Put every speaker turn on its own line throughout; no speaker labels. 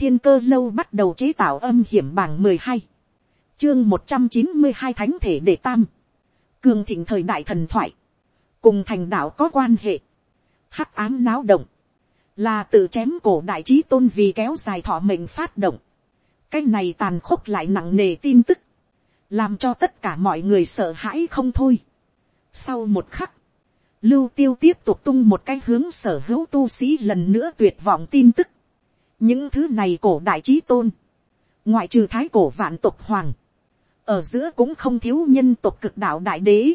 thiên cơ lâu bắt đầu chế tạo âm hiểm bảng mười hai, chương một trăm chín mươi hai thánh thể đệ tam, cường thịnh thời đại thần thoại, cùng thành đạo có quan hệ, hắc ám náo động, là tự chém cổ đại trí tôn vì kéo dài thọ mệnh phát động, cái này tàn khốc lại nặng nề tin tức, làm cho tất cả mọi người sợ hãi không thôi. Sau một khắc, lưu tiêu tiếp tục tung một cái hướng sở hữu tu sĩ lần nữa tuyệt vọng tin tức những thứ này cổ đại trí tôn, ngoại trừ thái cổ vạn tộc hoàng, ở giữa cũng không thiếu nhân tộc cực đạo đại đế.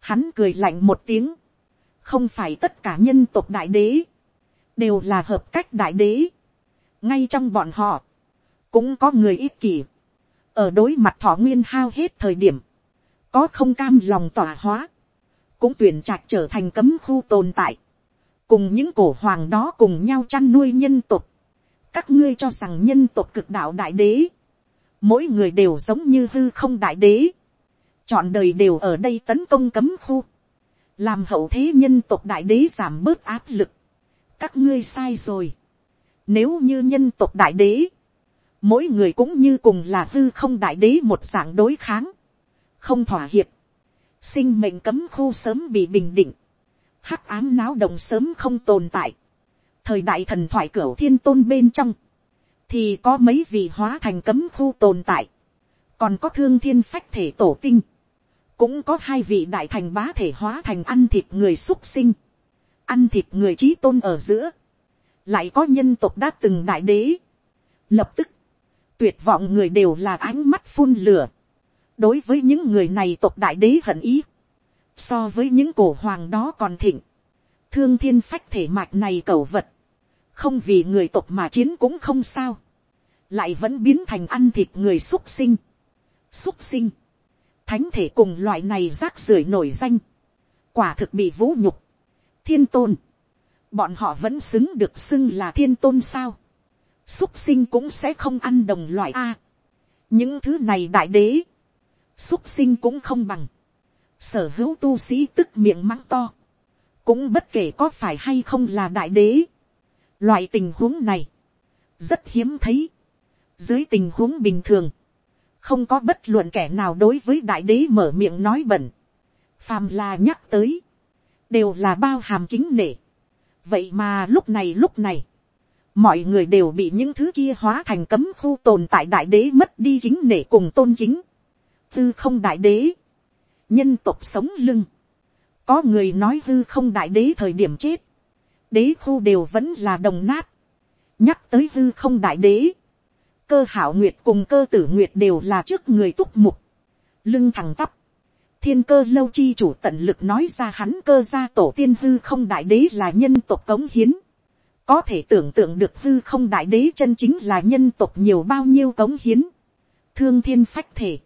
Hắn cười lạnh một tiếng, không phải tất cả nhân tộc đại đế, đều là hợp cách đại đế. ngay trong bọn họ, cũng có người ít kỷ, ở đối mặt thọ nguyên hao hết thời điểm, có không cam lòng tỏa hóa, cũng tuyển trạch trở thành cấm khu tồn tại, cùng những cổ hoàng đó cùng nhau chăn nuôi nhân tục các ngươi cho rằng nhân tộc cực đạo đại đế, mỗi người đều giống như hư không đại đế, chọn đời đều ở đây tấn công cấm khu, làm hậu thế nhân tộc đại đế giảm bớt áp lực, các ngươi sai rồi. Nếu như nhân tộc đại đế, mỗi người cũng như cùng là hư không đại đế một dạng đối kháng, không thỏa hiệp, sinh mệnh cấm khu sớm bị bình định, hắc ám náo động sớm không tồn tại, thời đại thần thoại cửa thiên tôn bên trong, thì có mấy vị hóa thành cấm khu tồn tại, còn có thương thiên phách thể tổ tinh, cũng có hai vị đại thành bá thể hóa thành ăn thịt người xuất sinh, ăn thịt người trí tôn ở giữa, lại có nhân tộc đã từng đại đế, lập tức, tuyệt vọng người đều là ánh mắt phun lửa, đối với những người này tộc đại đế hận ý, so với những cổ hoàng đó còn thịnh, thương thiên phách thể mạch này cầu vật, không vì người tộc mà chiến cũng không sao, lại vẫn biến thành ăn thịt người xúc sinh, xúc sinh, thánh thể cùng loại này rác rưởi nổi danh, quả thực bị vũ nhục, thiên tôn, bọn họ vẫn xứng được xưng là thiên tôn sao, xúc sinh cũng sẽ không ăn đồng loại a, những thứ này đại đế, xúc sinh cũng không bằng, sở hữu tu sĩ tức miệng mắng to, cũng bất kể có phải hay không là đại đế, loại tình huống này, rất hiếm thấy, dưới tình huống bình thường, không có bất luận kẻ nào đối với đại đế mở miệng nói bẩn, phàm là nhắc tới, đều là bao hàm kính nể. vậy mà lúc này lúc này, mọi người đều bị những thứ kia hóa thành cấm khu tồn tại đại đế mất đi kính nể cùng tôn kính. tư không đại đế, nhân tộc sống lưng, có người nói hư không đại đế thời điểm chết, đế khu đều vẫn là đồng nát, nhắc tới hư không đại đế, cơ hảo nguyệt cùng cơ tử nguyệt đều là trước người túc mục, lưng thẳng tắp, thiên cơ lâu chi chủ tận lực nói ra hắn cơ gia tổ tiên hư không đại đế là nhân tộc cống hiến, có thể tưởng tượng được hư không đại đế chân chính là nhân tộc nhiều bao nhiêu cống hiến, thương thiên phách thể,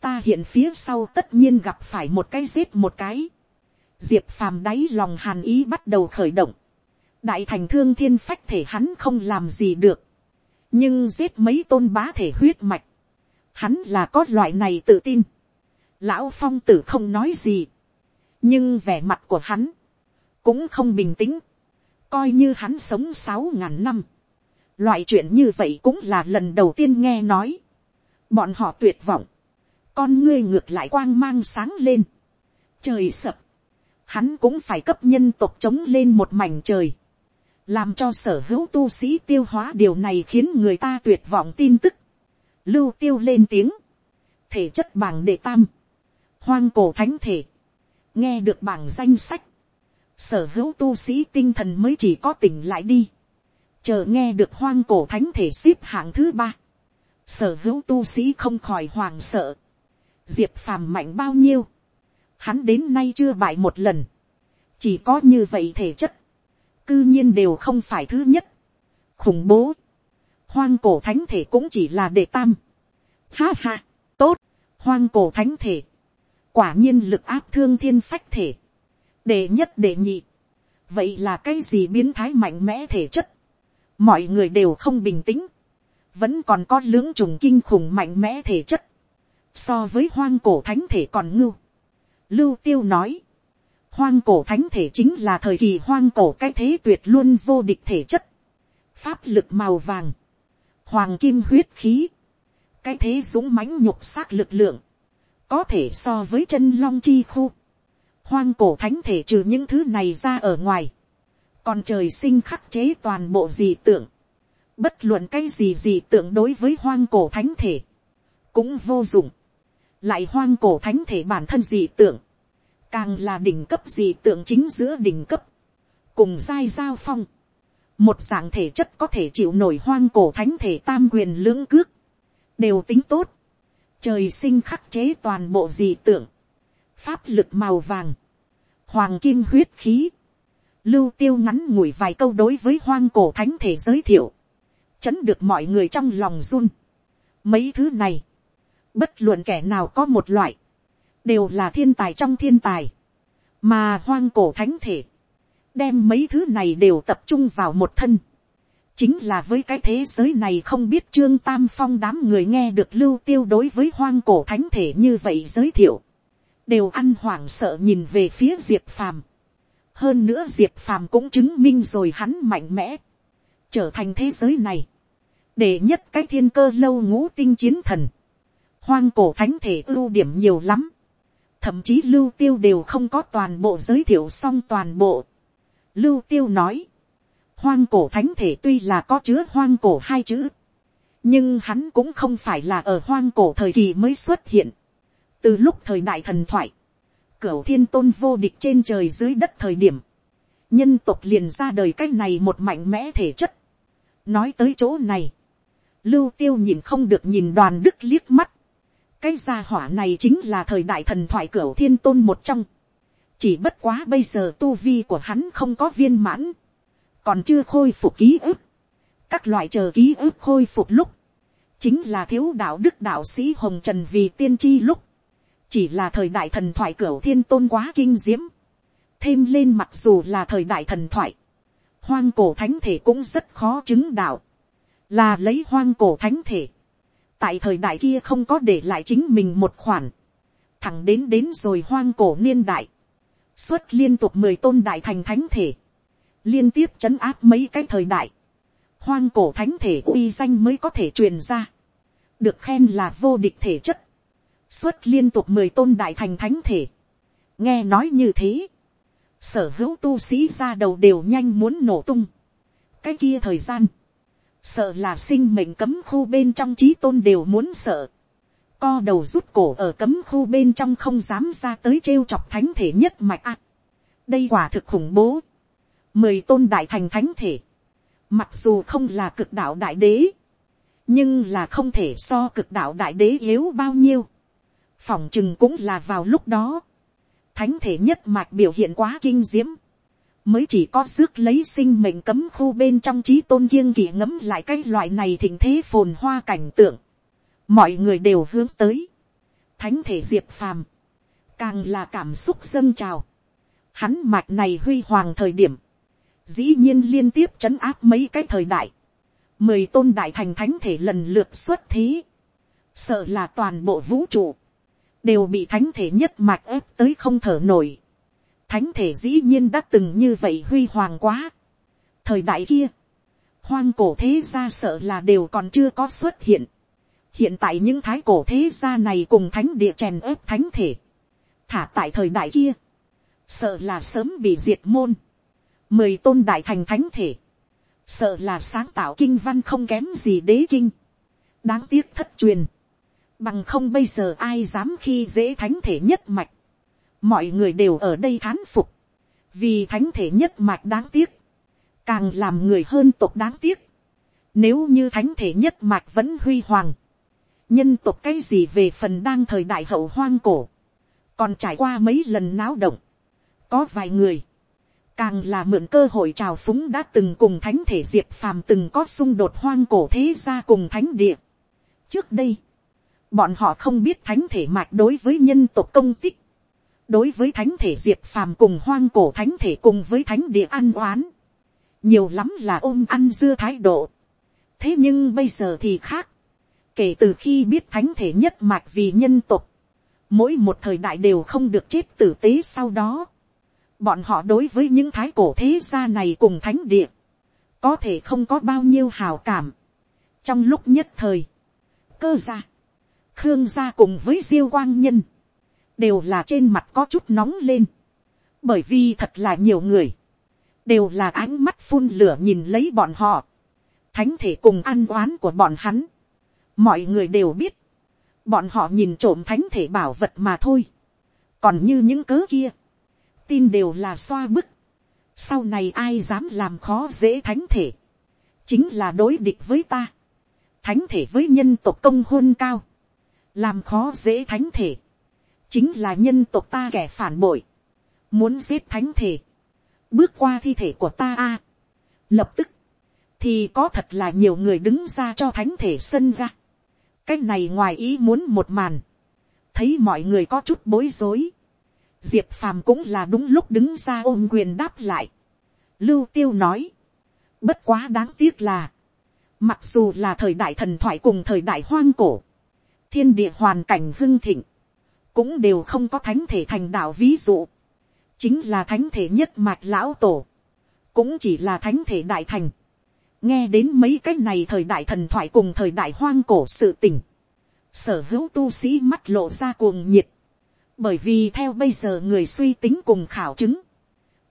ta hiện phía sau tất nhiên gặp phải một cái giết một cái, diệp phàm đáy lòng hàn ý bắt đầu khởi động, đại thành thương thiên phách thể hắn không làm gì được, nhưng giết mấy tôn bá thể huyết mạch, hắn là có loại này tự tin, lão phong tử không nói gì, nhưng vẻ mặt của hắn cũng không bình tĩnh, coi như hắn sống sáu ngàn năm, loại chuyện như vậy cũng là lần đầu tiên nghe nói, bọn họ tuyệt vọng, con ngươi ngược lại quang mang sáng lên, trời sập, hắn cũng phải cấp nhân tộc chống lên một mảnh trời, làm cho sở hữu tu sĩ tiêu hóa điều này khiến người ta tuyệt vọng tin tức, lưu tiêu lên tiếng, thể chất bảng đệ tam, hoang cổ thánh thể, nghe được bảng danh sách, sở hữu tu sĩ tinh thần mới chỉ có tỉnh lại đi, chờ nghe được hoang cổ thánh thể xếp hạng thứ ba, sở hữu tu sĩ không khỏi hoàng sợ, diệp phàm mạnh bao nhiêu, hắn đến nay chưa bại một lần, chỉ có như vậy thể chất, cư nhiên đều không phải thứ nhất, khủng bố, hoang cổ thánh thể cũng chỉ là đệ tam, ha ha, tốt, hoang cổ thánh thể, quả nhiên lực áp thương thiên phách thể, đệ nhất đệ nhị, vậy là cái gì biến thái mạnh mẽ thể chất, mọi người đều không bình tĩnh, vẫn còn có lưỡng trùng kinh khủng mạnh mẽ thể chất, so với hoang cổ thánh thể còn ngưu. Lưu tiêu nói, hoang cổ thánh thể chính là thời kỳ hoang cổ cái thế tuyệt luôn vô địch thể chất, pháp lực màu vàng, hoàng kim huyết khí, cái thế dũng mãnh nhục xác lực lượng, có thể so với chân long chi khu, hoang cổ thánh thể trừ những thứ này ra ở ngoài, còn trời sinh khắc chế toàn bộ dị tượng, bất luận cái gì dị tượng đối với hoang cổ thánh thể, cũng vô dụng, lại hoang cổ thánh thể bản thân dị tượng, càng là đỉnh cấp gì tượng chính giữa đỉnh cấp, cùng giai giao phong, một dạng thể chất có thể chịu nổi hoang cổ thánh thể tam quyền lưỡng cước, đều tính tốt, trời sinh khắc chế toàn bộ dị tượng, pháp lực màu vàng, hoàng kim huyết khí, lưu tiêu ngắn ngủi vài câu đối với hoang cổ thánh thể giới thiệu, chấn được mọi người trong lòng run. Mấy thứ này, bất luận kẻ nào có một loại, đều là thiên tài trong thiên tài, mà hoang cổ thánh thể, đem mấy thứ này đều tập trung vào một thân, chính là với cái thế giới này không biết trương tam phong đám người nghe được lưu tiêu đối với hoang cổ thánh thể như vậy giới thiệu, đều ăn hoảng sợ nhìn về phía diệp phàm. hơn nữa diệp phàm cũng chứng minh rồi hắn mạnh mẽ, trở thành thế giới này, để nhất cái thiên cơ lâu ngũ tinh chiến thần, hoang cổ thánh thể ưu điểm nhiều lắm, thậm chí lưu tiêu đều không có toàn bộ giới thiệu xong toàn bộ. lưu tiêu nói, hoang cổ thánh thể tuy là có chứa hoang cổ hai chữ, nhưng hắn cũng không phải là ở hoang cổ thời kỳ mới xuất hiện. từ lúc thời đại thần thoại, cửu thiên tôn vô địch trên trời dưới đất thời điểm, nhân tộc liền ra đời cái này một mạnh mẽ thể chất. nói tới chỗ này, lưu tiêu nhìn không được nhìn đoàn đức liếc mắt, cái gia hỏa này chính là thời đại thần thoại cửu thiên tôn một trong. chỉ bất quá bây giờ tu vi của hắn không có viên mãn, còn chưa khôi phục ký ức. các loại chờ ký ức khôi phục lúc, chính là thiếu đạo đức đạo sĩ hồng trần vì tiên tri lúc, chỉ là thời đại thần thoại cửu thiên tôn quá kinh diễm, thêm lên mặc dù là thời đại thần thoại, hoang cổ thánh thể cũng rất khó chứng đạo, là lấy hoang cổ thánh thể, tại thời đại kia không có để lại chính mình một khoản, thẳng đến đến rồi hoang cổ niên đại, xuất liên tục mười tôn đại thành thánh thể, liên tiếp chấn áp mấy cái thời đại, hoang cổ thánh thể uy danh mới có thể truyền ra, được khen là vô địch thể chất, xuất liên tục mười tôn đại thành thánh thể, nghe nói như thế, sở hữu tu sĩ ra đầu đều nhanh muốn nổ tung, cái kia thời gian, sợ là sinh mệnh cấm khu bên trong trí tôn đều muốn sợ, co đầu rút cổ ở cấm khu bên trong không dám ra tới trêu chọc thánh thể nhất mạch a. đây quả thực khủng bố, mười tôn đại thành thánh thể, mặc dù không là cực đạo đại đế, nhưng là không thể so cực đạo đại đế yếu bao nhiêu, phỏng chừng cũng là vào lúc đó, thánh thể nhất mạch biểu hiện quá kinh diễm, mới chỉ có rước lấy sinh mệnh cấm khu bên trong trí tôn kiêng kỵ ngấm lại cái loại này thình thế phồn hoa cảnh tượng. mọi người đều hướng tới. thánh thể diệp phàm, càng là cảm xúc dâng trào. hắn mạch này huy hoàng thời điểm, dĩ nhiên liên tiếp trấn áp mấy cái thời đại. mười tôn đại thành thánh thể lần lượt xuất thí sợ là toàn bộ vũ trụ, đều bị thánh thể nhất mạch ép tới không thở nổi thánh thể dĩ nhiên đã từng như vậy huy hoàng quá. thời đại kia, hoang cổ thế gia sợ là đều còn chưa có xuất hiện. hiện tại những thái cổ thế gia này cùng thánh địa chèn ớp thánh thể. thả tại thời đại kia, sợ là sớm bị diệt môn. mười tôn đại thành thánh thể, sợ là sáng tạo kinh văn không kém gì đế kinh. đáng tiếc thất truyền. bằng không bây giờ ai dám khi dễ thánh thể nhất mạch mọi người đều ở đây thán phục, vì thánh thể nhất mạch đáng tiếc, càng làm người hơn tộc đáng tiếc, nếu như thánh thể nhất mạch vẫn huy hoàng, nhân tộc cái gì về phần đang thời đại hậu hoang cổ, còn trải qua mấy lần náo động, có vài người, càng là mượn cơ hội trào phúng đã từng cùng thánh thể diệp phàm từng có xung đột hoang cổ thế ra cùng thánh địa. trước đây, bọn họ không biết thánh thể mạch đối với nhân tộc công tích, đối với thánh thể diệp phàm cùng hoang cổ thánh thể cùng với thánh địa ăn oán, nhiều lắm là ôm ăn dưa thái độ. thế nhưng bây giờ thì khác, kể từ khi biết thánh thể nhất mạch vì nhân tục, mỗi một thời đại đều không được chết tử tế sau đó, bọn họ đối với những thái cổ thế gia này cùng thánh địa, có thể không có bao nhiêu hào cảm, trong lúc nhất thời, cơ gia, khương gia cùng với diêu quang nhân, đều là trên mặt có chút nóng lên, bởi vì thật là nhiều người, đều là ánh mắt phun lửa nhìn lấy bọn họ, thánh thể cùng ăn oán của bọn hắn, mọi người đều biết, bọn họ nhìn trộm thánh thể bảo vật mà thôi, còn như những cớ kia, tin đều là xoa bức, sau này ai dám làm khó dễ thánh thể, chính là đối địch với ta, thánh thể với nhân tộc công hôn cao, làm khó dễ thánh thể, chính là nhân tộc ta kẻ phản bội, muốn giết thánh thể, bước qua thi thể của ta a, lập tức, thì có thật là nhiều người đứng ra cho thánh thể sân ra, cái này ngoài ý muốn một màn, thấy mọi người có chút bối rối, diệp phàm cũng là đúng lúc đứng ra ôm quyền đáp lại. lưu tiêu nói, bất quá đáng tiếc là, mặc dù là thời đại thần thoại cùng thời đại hoang cổ, thiên địa hoàn cảnh hưng thịnh, cũng đều không có thánh thể thành đạo ví dụ, chính là thánh thể nhất mạch lão tổ, cũng chỉ là thánh thể đại thành, nghe đến mấy cái này thời đại thần thoại cùng thời đại hoang cổ sự tình, sở hữu tu sĩ mắt lộ ra cuồng nhiệt, bởi vì theo bây giờ người suy tính cùng khảo chứng,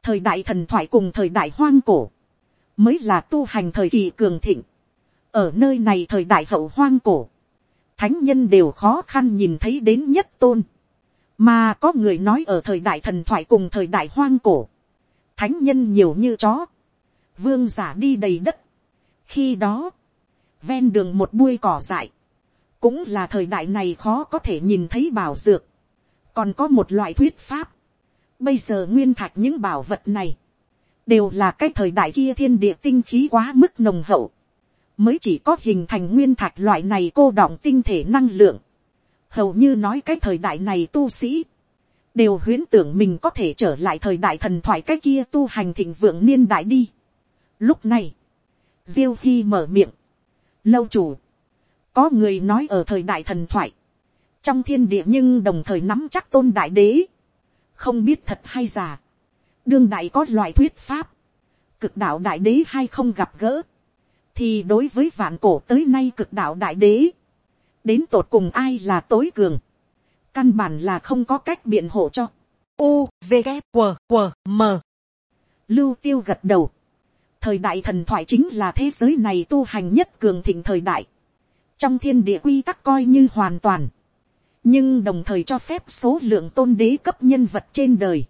thời đại thần thoại cùng thời đại hoang cổ, mới là tu hành thời kỳ cường thịnh, ở nơi này thời đại hậu hoang cổ, thánh nhân đều khó khăn nhìn thấy đến nhất tôn, mà có người nói ở thời đại thần thoại cùng thời đại hoang cổ, thánh nhân nhiều như chó, vương giả đi đầy đất, khi đó, ven đường một buôi cỏ dại, cũng là thời đại này khó có thể nhìn thấy bảo dược, còn có một loại thuyết pháp, bây giờ nguyên thạch những bảo vật này, đều là cái thời đại kia thiên địa tinh khí quá mức nồng hậu, mới chỉ có hình thành nguyên thạch loại này cô đọng tinh thể năng lượng, hầu như nói cái thời đại này tu sĩ, đều huyễn tưởng mình có thể trở lại thời đại thần thoại cái kia tu hành thịnh vượng niên đại đi. Lúc này, diêu khi mở miệng, lâu chủ, có người nói ở thời đại thần thoại, trong thiên địa nhưng đồng thời nắm chắc tôn đại đế, không biết thật hay giả, đương đại có loại thuyết pháp, cực đạo đại đế hay không gặp gỡ, thì đối với vạn cổ tới nay cực đạo đại đế, đến tột cùng ai là tối cường, căn bản là không có cách biện hộ cho. U, V, K, W, W, M. Lưu tiêu gật đầu. Thời đại thần thoại chính là thế giới này tu hành nhất cường thịnh thời đại. Trong thiên địa quy tắc coi như hoàn toàn. Nhưng đồng thời cho phép số lượng tôn đế cấp nhân vật trên đời.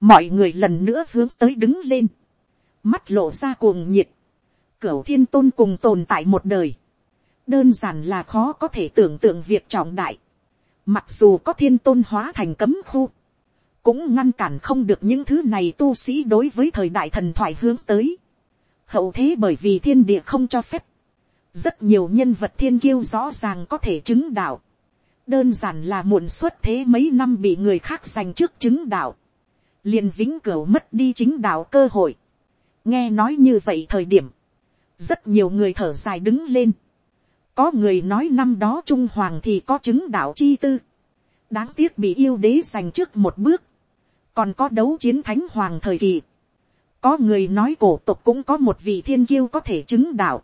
Mọi người lần nữa hướng tới đứng lên. Mắt lộ ra cuồng nhiệt. Cửu thiên tôn cùng tồn tại một đời đơn giản là khó có thể tưởng tượng việc trọng đại. Mặc dù có thiên tôn hóa thành cấm khu, cũng ngăn cản không được những thứ này tu sĩ đối với thời đại thần thoại hướng tới. Hậu thế bởi vì thiên địa không cho phép, rất nhiều nhân vật thiên kiêu rõ ràng có thể chứng đạo. Đơn giản là muộn suốt thế mấy năm bị người khác giành trước chứng đạo. liền vĩnh cửu mất đi chính đạo cơ hội. Nghe nói như vậy thời điểm, rất nhiều người thở dài đứng lên có người nói năm đó Trung Hoàng thì có chứng đạo chi tư. Đáng tiếc bị yêu đế giành trước một bước. Còn có đấu chiến thánh hoàng thời kỳ. Có người nói cổ tộc cũng có một vị thiên kiêu có thể chứng đạo.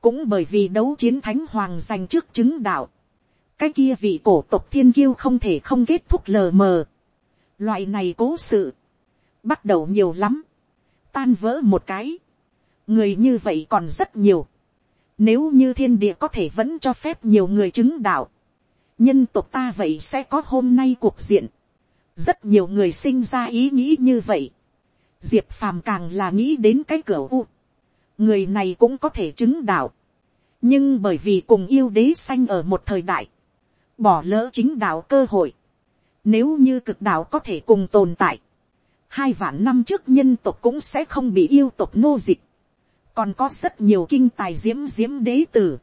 Cũng bởi vì đấu chiến thánh hoàng giành trước chứng đạo. Cái kia vị cổ tộc thiên kiêu không thể không kết thúc lờ mờ. Loại này cố sự. Bắt đầu nhiều lắm. Tan vỡ một cái. Người như vậy còn rất nhiều nếu như thiên địa có thể vẫn cho phép nhiều người chứng đạo. Nhân tộc ta vậy sẽ có hôm nay cuộc diện. Rất nhiều người sinh ra ý nghĩ như vậy. Diệp phàm càng là nghĩ đến cái cửa u. Người này cũng có thể chứng đạo. Nhưng bởi vì cùng yêu đế sanh ở một thời đại. Bỏ lỡ chính đạo cơ hội. Nếu như cực đạo có thể cùng tồn tại. Hai vạn năm trước nhân tộc cũng sẽ không bị yêu tộc nô dịch còn có rất nhiều kinh tài diễm diễm đế tử,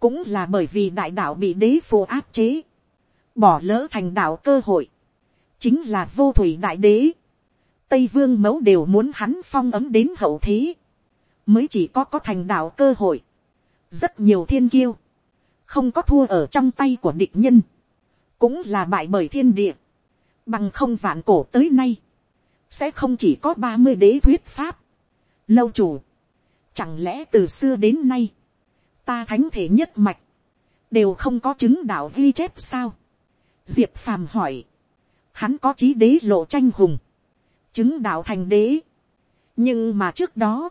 cũng là bởi vì đại đạo bị đế phù áp chế, bỏ lỡ thành đạo cơ hội, chính là vô thủy đại đế, tây vương mẫu đều muốn hắn phong ấm đến hậu thế, mới chỉ có có thành đạo cơ hội, rất nhiều thiên kiêu, không có thua ở trong tay của địch nhân, cũng là bại bởi thiên địa, bằng không vạn cổ tới nay, sẽ không chỉ có ba mươi đế thuyết pháp, lâu chủ, Chẳng lẽ từ xưa đến nay, ta thánh thể nhất mạch, đều không có chứng đạo ghi chép sao. diệp phàm hỏi, hắn có trí đế lộ tranh hùng, chứng đạo thành đế. nhưng mà trước đó,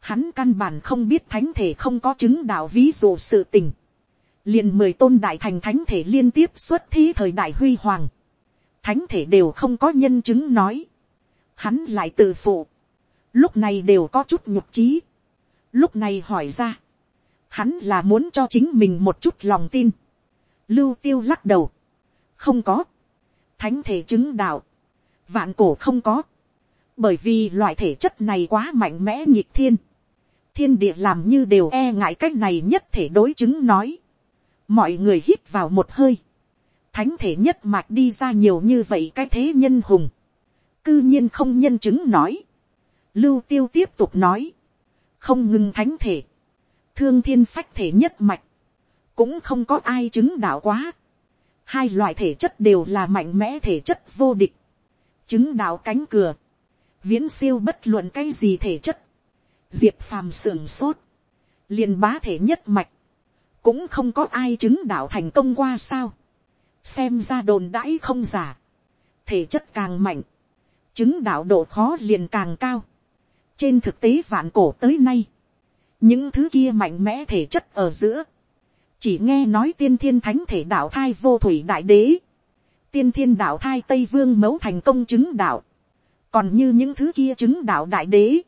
hắn căn bản không biết thánh thể không có chứng đạo ví dụ sự tình. liền mười tôn đại thành thánh thể liên tiếp xuất thi thời đại huy hoàng. thánh thể đều không có nhân chứng nói. hắn lại tự phụ. lúc này đều có chút nhục trí lúc này hỏi ra. hắn là muốn cho chính mình một chút lòng tin. lưu tiêu lắc đầu. không có. thánh thể chứng đạo. vạn cổ không có. bởi vì loại thể chất này quá mạnh mẽ nhịp thiên thiên địa làm như đều e ngại cách này nhất thể đối chứng nói. mọi người hít vào một hơi. thánh thể nhất mạch đi ra nhiều như vậy cái thế nhân hùng. cư nhiên không nhân chứng nói. lưu tiêu tiếp tục nói không ngừng thánh thể. thương thiên phách thể nhất mạch. cũng không có ai chứng đạo quá. hai loại thể chất đều là mạnh mẽ thể chất vô địch. chứng đạo cánh cửa. viễn siêu bất luận cái gì thể chất diệp phàm sưởng sốt, liền bá thể nhất mạch, cũng không có ai chứng đạo thành công qua sao, xem ra đồn đãi không giả, thể chất càng mạnh, chứng đạo độ khó liền càng cao, trên thực tế vạn cổ tới nay, những thứ kia mạnh mẽ thể chất ở giữa, chỉ nghe nói tiên thiên thánh thể đạo thai vô thủy đại đế, tiên thiên đạo thai tây vương mẫu thành công chứng đạo, còn như những thứ kia chứng đạo đại đế,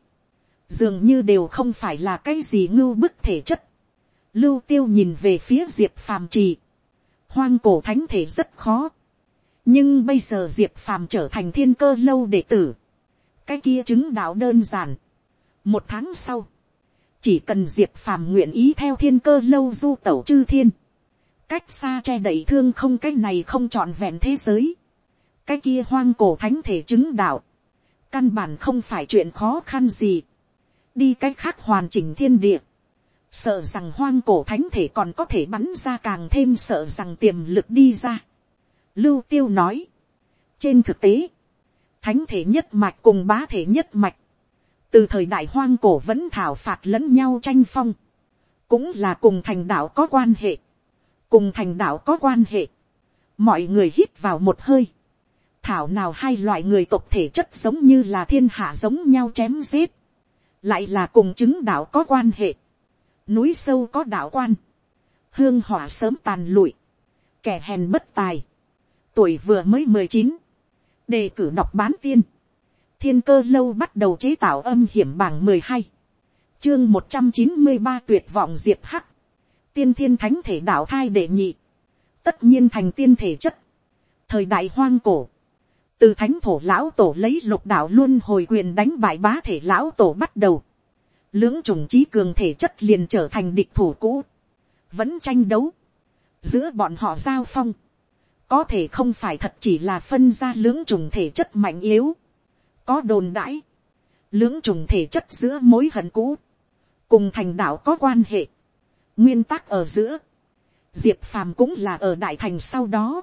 dường như đều không phải là cái gì ngưu bức thể chất. Lưu tiêu nhìn về phía diệp phàm trì. Hoang cổ thánh thể rất khó. nhưng bây giờ diệp phàm trở thành thiên cơ lâu đệ tử. cái kia chứng đạo đơn giản một tháng sau, chỉ cần diệp phàm nguyện ý theo thiên cơ lâu du tẩu chư thiên. cách xa che đậy thương không cái này không trọn vẹn thế giới. cái kia hoang cổ thánh thể chứng đạo. căn bản không phải chuyện khó khăn gì đi cách khác hoàn chỉnh thiên địa, sợ rằng hoang cổ thánh thể còn có thể bắn ra càng thêm sợ rằng tiềm lực đi ra. Lưu tiêu nói, trên thực tế, thánh thể nhất mạch cùng bá thể nhất mạch, từ thời đại hoang cổ vẫn thảo phạt lẫn nhau tranh phong, cũng là cùng thành đạo có quan hệ, cùng thành đạo có quan hệ, mọi người hít vào một hơi, thảo nào hai loại người tộc thể chất giống như là thiên hạ giống nhau chém giết, lại là cùng chứng đạo có quan hệ, núi sâu có đạo quan, hương hỏa sớm tàn lụi, kẻ hèn bất tài, tuổi vừa mới mười chín, đề cử đọc bán tiên, thiên cơ lâu bắt đầu chế tạo âm hiểm bảng mười hai, chương một trăm chín mươi ba tuyệt vọng diệp hắc, tiên thiên thánh thể đạo thai đệ nhị, tất nhiên thành tiên thể chất, thời đại hoang cổ, từ thánh thổ lão tổ lấy lục đạo luôn hồi quyền đánh bại bá thể lão tổ bắt đầu, lưỡng trùng trí cường thể chất liền trở thành địch thủ cũ, vẫn tranh đấu, giữa bọn họ giao phong, có thể không phải thật chỉ là phân ra lưỡng trùng thể chất mạnh yếu, có đồn đãi, lưỡng trùng thể chất giữa mối hận cũ, cùng thành đạo có quan hệ, nguyên tắc ở giữa, diệp phàm cũng là ở đại thành sau đó,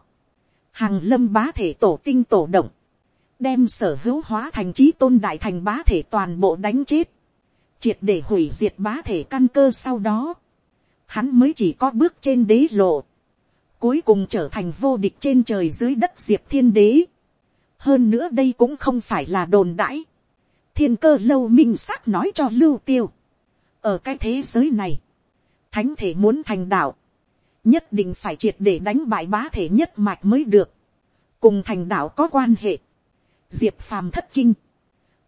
hàng lâm bá thể tổ tinh tổ động, đem sở hữu hóa thành trí tôn đại thành bá thể toàn bộ đánh chết, triệt để hủy diệt bá thể căn cơ sau đó, hắn mới chỉ có bước trên đế lộ, cuối cùng trở thành vô địch trên trời dưới đất diệp thiên đế hơn nữa đây cũng không phải là đồn đãi, thiên cơ lâu minh xác nói cho lưu tiêu, ở cái thế giới này, thánh thể muốn thành đạo, nhất định phải triệt để đánh bại bá thể nhất mạch mới được, cùng thành đạo có quan hệ, diệp phàm thất kinh,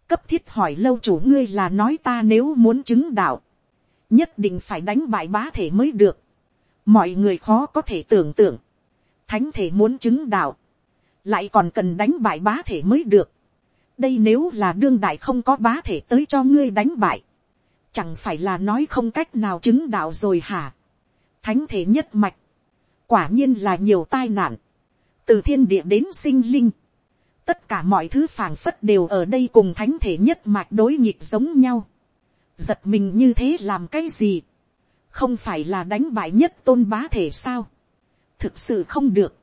cấp thiết hỏi lâu chủ ngươi là nói ta nếu muốn chứng đạo, nhất định phải đánh bại bá thể mới được, mọi người khó có thể tưởng tượng, thánh thể muốn chứng đạo, lại còn cần đánh bại bá thể mới được, đây nếu là đương đại không có bá thể tới cho ngươi đánh bại, chẳng phải là nói không cách nào chứng đạo rồi hả, thánh thể nhất mạch, quả nhiên là nhiều tai nạn, từ thiên địa đến sinh linh, tất cả mọi thứ phảng phất đều ở đây cùng thánh thể nhất mạch đối nghịch giống nhau, giật mình như thế làm cái gì, không phải là đánh bại nhất tôn bá thể sao, thực sự không được,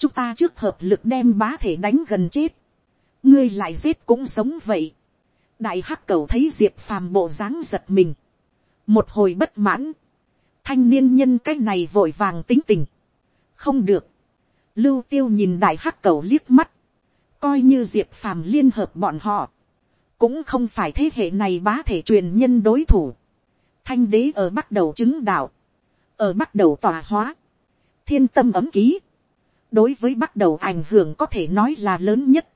chúng ta trước hợp lực đem bá thể đánh gần chết, ngươi lại giết cũng sống vậy, đại hắc cầu thấy diệp phàm bộ dáng giật mình, một hồi bất mãn, thanh niên nhân cái này vội vàng tính tình, không được, lưu tiêu nhìn đại hắc cầu liếc mắt, coi như diệp phàm liên hợp bọn họ, cũng không phải thế hệ này bá thể truyền nhân đối thủ, thanh đế ở bắt đầu chứng đạo, ở bắt đầu tòa hóa, thiên tâm ấm ký, đối với bắt đầu ảnh hưởng có thể nói là lớn nhất.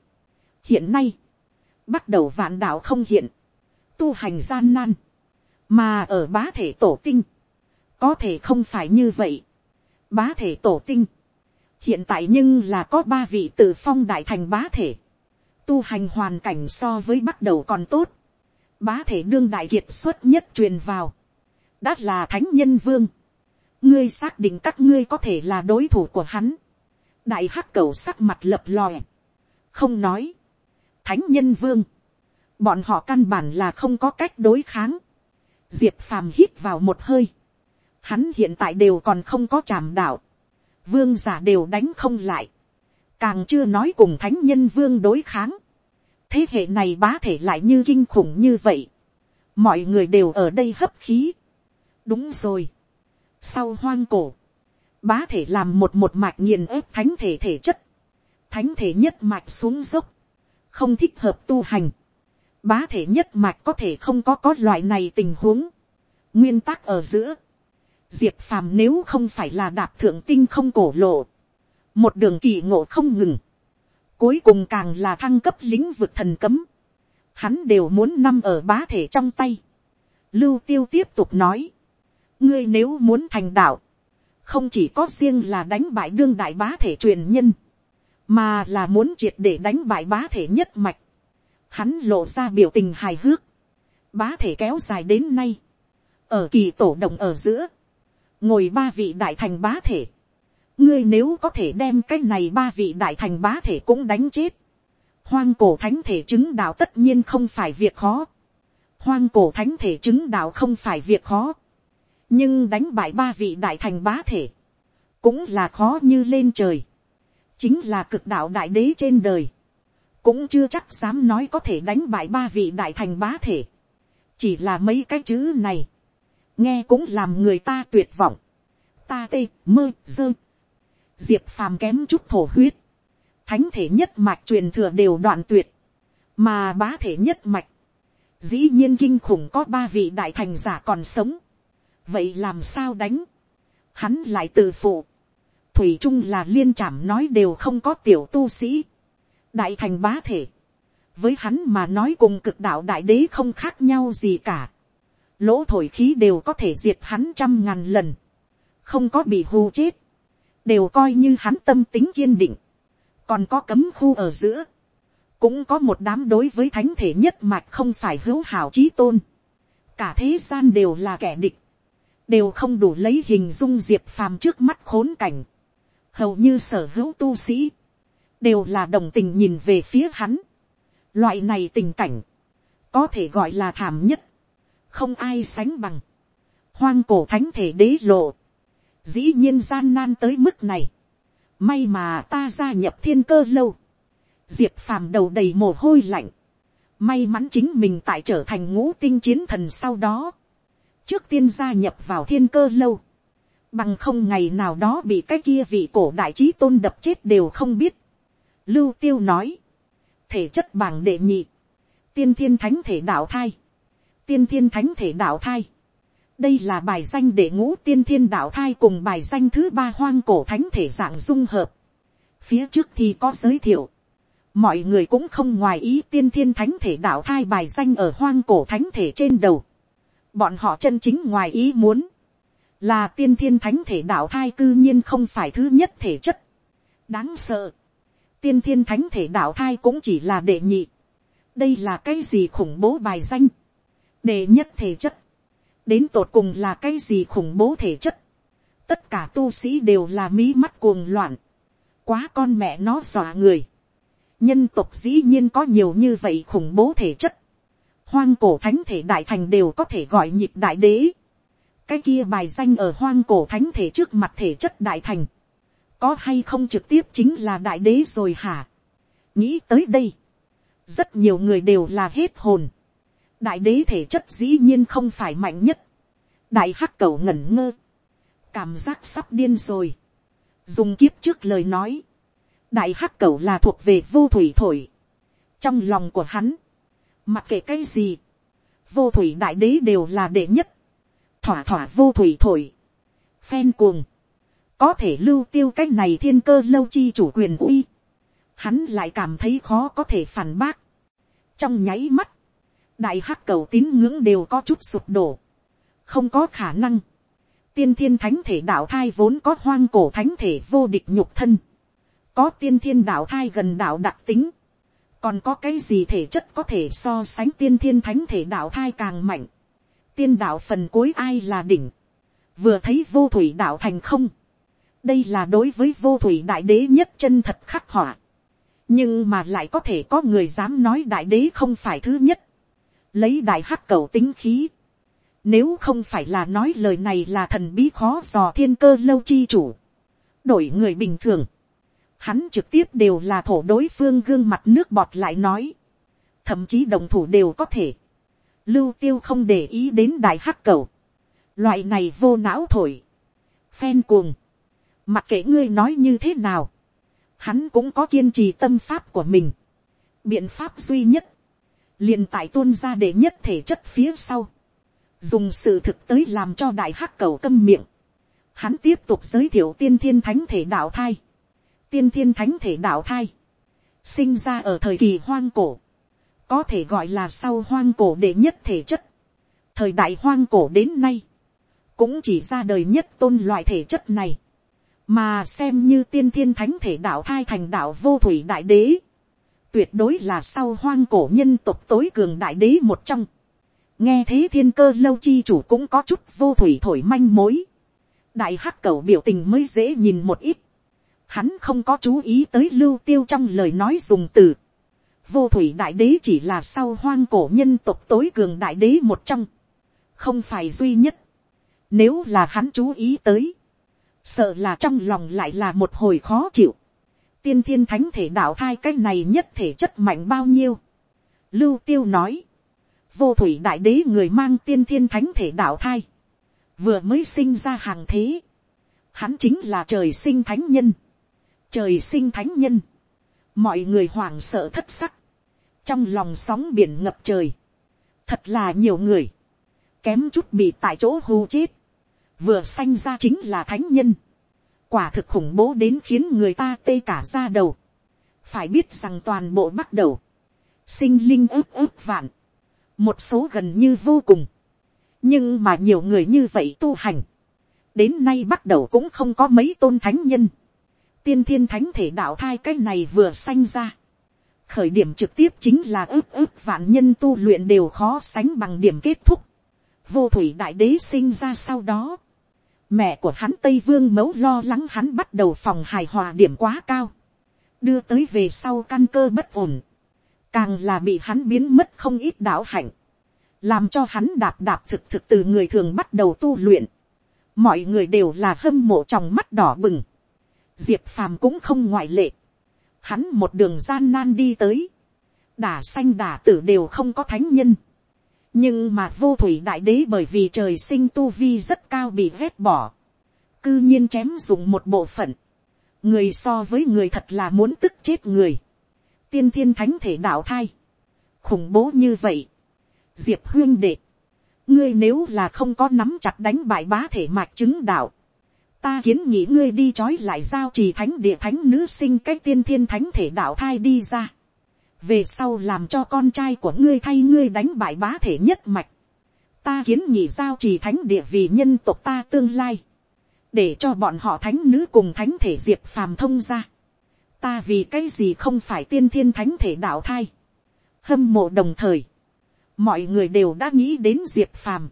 hiện nay, bắt đầu vạn đạo không hiện, tu hành gian nan, mà ở bá thể tổ tinh, có thể không phải như vậy. bá thể tổ tinh, hiện tại nhưng là có ba vị tự phong đại thành bá thể, tu hành hoàn cảnh so với bắt đầu còn tốt, bá thể đương đại kiệt xuất nhất truyền vào, đã là thánh nhân vương, ngươi xác định các ngươi có thể là đối thủ của hắn, đại hắc cầu sắc mặt lập lòe, không nói, thánh nhân vương, bọn họ căn bản là không có cách đối kháng, diệp phàm hít vào một hơi, hắn hiện tại đều còn không có tràm đạo, vương giả đều đánh không lại, càng chưa nói cùng thánh nhân vương đối kháng, thế hệ này bá thể lại như kinh khủng như vậy, mọi người đều ở đây hấp khí, đúng rồi, sau hoang cổ, bá thể làm một một mạch nghiền ép thánh thể thể chất, thánh thể nhất mạch xuống dốc, không thích hợp tu hành, bá thể nhất mạch có thể không có có loại này tình huống, nguyên tắc ở giữa, diệp phàm nếu không phải là đạp thượng tinh không cổ lộ, một đường kỳ ngộ không ngừng, cuối cùng càng là thăng cấp lĩnh vực thần cấm, hắn đều muốn nằm ở bá thể trong tay. Lưu tiêu tiếp tục nói, ngươi nếu muốn thành đạo, không chỉ có riêng là đánh bại đương đại bá thể truyền nhân, mà là muốn triệt để đánh bại bá thể nhất mạch. Hắn lộ ra biểu tình hài hước, bá thể kéo dài đến nay, ở kỳ tổ động ở giữa, ngồi ba vị đại thành bá thể, ngươi nếu có thể đem cái này ba vị đại thành bá thể cũng đánh chết, hoang cổ thánh thể chứng đạo tất nhiên không phải việc khó, hoang cổ thánh thể chứng đạo không phải việc khó, nhưng đánh bại ba vị đại thành bá thể, cũng là khó như lên trời, chính là cực đạo đại đế trên đời, cũng chưa chắc dám nói có thể đánh bại ba vị đại thành bá thể, chỉ là mấy cái chữ này, nghe cũng làm người ta tuyệt vọng, ta tê mơ dơ, diệp phàm kém chút thổ huyết, thánh thể nhất mạch truyền thừa đều đoạn tuyệt, mà bá thể nhất mạch, dĩ nhiên kinh khủng có ba vị đại thành giả còn sống, vậy làm sao đánh, hắn lại tự phụ, thủy trung là liên trảm nói đều không có tiểu tu sĩ, đại thành bá thể, với hắn mà nói cùng cực đạo đại đế không khác nhau gì cả, lỗ thổi khí đều có thể diệt hắn trăm ngàn lần, không có bị hù chết, đều coi như hắn tâm tính kiên định, còn có cấm khu ở giữa, cũng có một đám đối với thánh thể nhất mạch không phải hữu hảo trí tôn, cả thế gian đều là kẻ địch, đều không đủ lấy hình dung diệp phàm trước mắt khốn cảnh, hầu như sở hữu tu sĩ, đều là đồng tình nhìn về phía hắn. Loại này tình cảnh, có thể gọi là thảm nhất, không ai sánh bằng. Hoang cổ thánh thể đế lộ, dĩ nhiên gian nan tới mức này. May mà ta gia nhập thiên cơ lâu. Diệp phàm đầu đầy mồ hôi lạnh. May mắn chính mình tại trở thành ngũ tinh chiến thần sau đó trước tiên gia nhập vào thiên cơ lâu, bằng không ngày nào đó bị cái kia vị cổ đại trí tôn đập chết đều không biết. Lưu tiêu nói, thể chất bằng đệ nhị, tiên thiên thánh thể đạo thai, tiên thiên thánh thể đạo thai. đây là bài danh đệ ngũ tiên thiên đạo thai cùng bài danh thứ ba hoang cổ thánh thể dạng dung hợp. phía trước thì có giới thiệu, mọi người cũng không ngoài ý tiên thiên thánh thể đạo thai bài danh ở hoang cổ thánh thể trên đầu bọn họ chân chính ngoài ý muốn, là tiên thiên thánh thể đạo thai cư nhiên không phải thứ nhất thể chất. đáng sợ, tiên thiên thánh thể đạo thai cũng chỉ là đệ nhị. đây là cái gì khủng bố bài danh, đệ nhất thể chất, đến tột cùng là cái gì khủng bố thể chất. tất cả tu sĩ đều là mí mắt cuồng loạn, quá con mẹ nó dọa người. nhân tộc dĩ nhiên có nhiều như vậy khủng bố thể chất hoang cổ thánh thể đại thành đều có thể gọi nhịp đại đế. cái kia bài danh ở hoang cổ thánh thể trước mặt thể chất đại thành. có hay không trực tiếp chính là đại đế rồi hả. nghĩ tới đây. rất nhiều người đều là hết hồn. đại đế thể chất dĩ nhiên không phải mạnh nhất. đại hắc cầu ngẩn ngơ. cảm giác sắp điên rồi, dùng kiếp trước lời nói, đại hắc cầu là thuộc về vô thủy thổi, trong lòng của hắn, mặc kệ cái gì, vô thủy đại đế đều là đệ nhất, thỏa thỏa vô thủy thổi, phen cuồng, có thể lưu tiêu cái này thiên cơ lâu chi chủ quyền uy, hắn lại cảm thấy khó có thể phản bác. trong nháy mắt, đại hắc cầu tín ngưỡng đều có chút sụp đổ, không có khả năng, tiên thiên thánh thể đạo thai vốn có hoang cổ thánh thể vô địch nhục thân, có tiên thiên đạo thai gần đạo đặc tính, còn có cái gì thể chất có thể so sánh tiên thiên thánh thể đạo thai càng mạnh, tiên đạo phần cuối ai là đỉnh, vừa thấy vô thủy đạo thành không, đây là đối với vô thủy đại đế nhất chân thật khắc họa, nhưng mà lại có thể có người dám nói đại đế không phải thứ nhất, lấy đại hắc cầu tính khí, nếu không phải là nói lời này là thần bí khó dò thiên cơ lâu chi chủ, đổi người bình thường, hắn trực tiếp đều là thổ đối phương gương mặt nước bọt lại nói, thậm chí đồng thủ đều có thể, lưu tiêu không để ý đến đại hắc cầu, loại này vô não thổi, phen cuồng, mặc kệ ngươi nói như thế nào, hắn cũng có kiên trì tâm pháp của mình, biện pháp duy nhất, liền tại tuôn ra để nhất thể chất phía sau, dùng sự thực tới làm cho đại hắc cầu câm miệng, hắn tiếp tục giới thiệu tiên thiên thánh thể đạo thai, tiên thiên thánh thể đạo thai, sinh ra ở thời kỳ hoang cổ, có thể gọi là sau hoang cổ đệ nhất thể chất, thời đại hoang cổ đến nay, cũng chỉ ra đời nhất tôn loại thể chất này, mà xem như tiên thiên thánh thể đạo thai thành đạo vô thủy đại đế, tuyệt đối là sau hoang cổ nhân tộc tối cường đại đế một trong. nghe thế thiên cơ lâu chi chủ cũng có chút vô thủy thổi manh mối. đại hắc cầu biểu tình mới dễ nhìn một ít hắn không có chú ý tới lưu tiêu trong lời nói dùng từ. vô thủy đại đế chỉ là sau hoang cổ nhân tộc tối cường đại đế một trong. không phải duy nhất. nếu là hắn chú ý tới sợ là trong lòng lại là một hồi khó chịu. tiên thiên thánh thể đạo thai cái này nhất thể chất mạnh bao nhiêu. lưu tiêu nói, vô thủy đại đế người mang tiên thiên thánh thể đạo thai, vừa mới sinh ra hàng thế, hắn chính là trời sinh thánh nhân, trời sinh thánh nhân, mọi người hoảng sợ thất sắc, trong lòng sóng biển ngập trời, thật là nhiều người, kém chút bị tại chỗ hô chết, vừa sanh ra chính là thánh nhân, quả thực khủng bố đến khiến người ta tê cả ra đầu, phải biết rằng toàn bộ bắt đầu, sinh linh ướp ướp vạn, một số gần như vô cùng, nhưng mà nhiều người như vậy tu hành, đến nay bắt đầu cũng không có mấy tôn thánh nhân, tiên thiên thánh thể đạo thai cái này vừa sanh ra, khởi điểm trực tiếp chính là ước ước vạn nhân tu luyện đều khó sánh bằng điểm kết thúc, vô thủy đại đế sinh ra sau đó, Mẹ của hắn Tây Vương mẫu lo lắng hắn bắt đầu phòng hài hòa điểm quá cao. Đưa tới về sau căn cơ bất ổn. Càng là bị hắn biến mất không ít đạo hạnh. Làm cho hắn đạp đạp thực thực từ người thường bắt đầu tu luyện. Mọi người đều là hâm mộ trong mắt đỏ bừng. Diệp phàm cũng không ngoại lệ. Hắn một đường gian nan đi tới. Đả xanh đả tử đều không có thánh nhân. Nhưng mà vô thủy đại đế bởi vì trời sinh tu vi rất cao bị vét bỏ, cư nhiên chém dùng một bộ phận, người so với người thật là muốn tức chết người, tiên thiên thánh thể đạo thai, khủng bố như vậy, diệp huyên đệ, ngươi nếu là không có nắm chặt đánh bại bá thể mạch chứng đạo, ta kiến nghĩ ngươi đi trói lại giao trì thánh địa thánh nữ sinh cách tiên thiên thánh thể đạo thai đi ra. Về sau làm cho con trai của ngươi thay ngươi đánh bại bá thể nhất mạch, ta kiến nghị giao trì thánh địa vì nhân tộc ta tương lai, để cho bọn họ thánh nữ cùng thánh thể diệp phàm thông ra, ta vì cái gì không phải tiên thiên thánh thể đạo thai, hâm mộ đồng thời, mọi người đều đã nghĩ đến diệp phàm,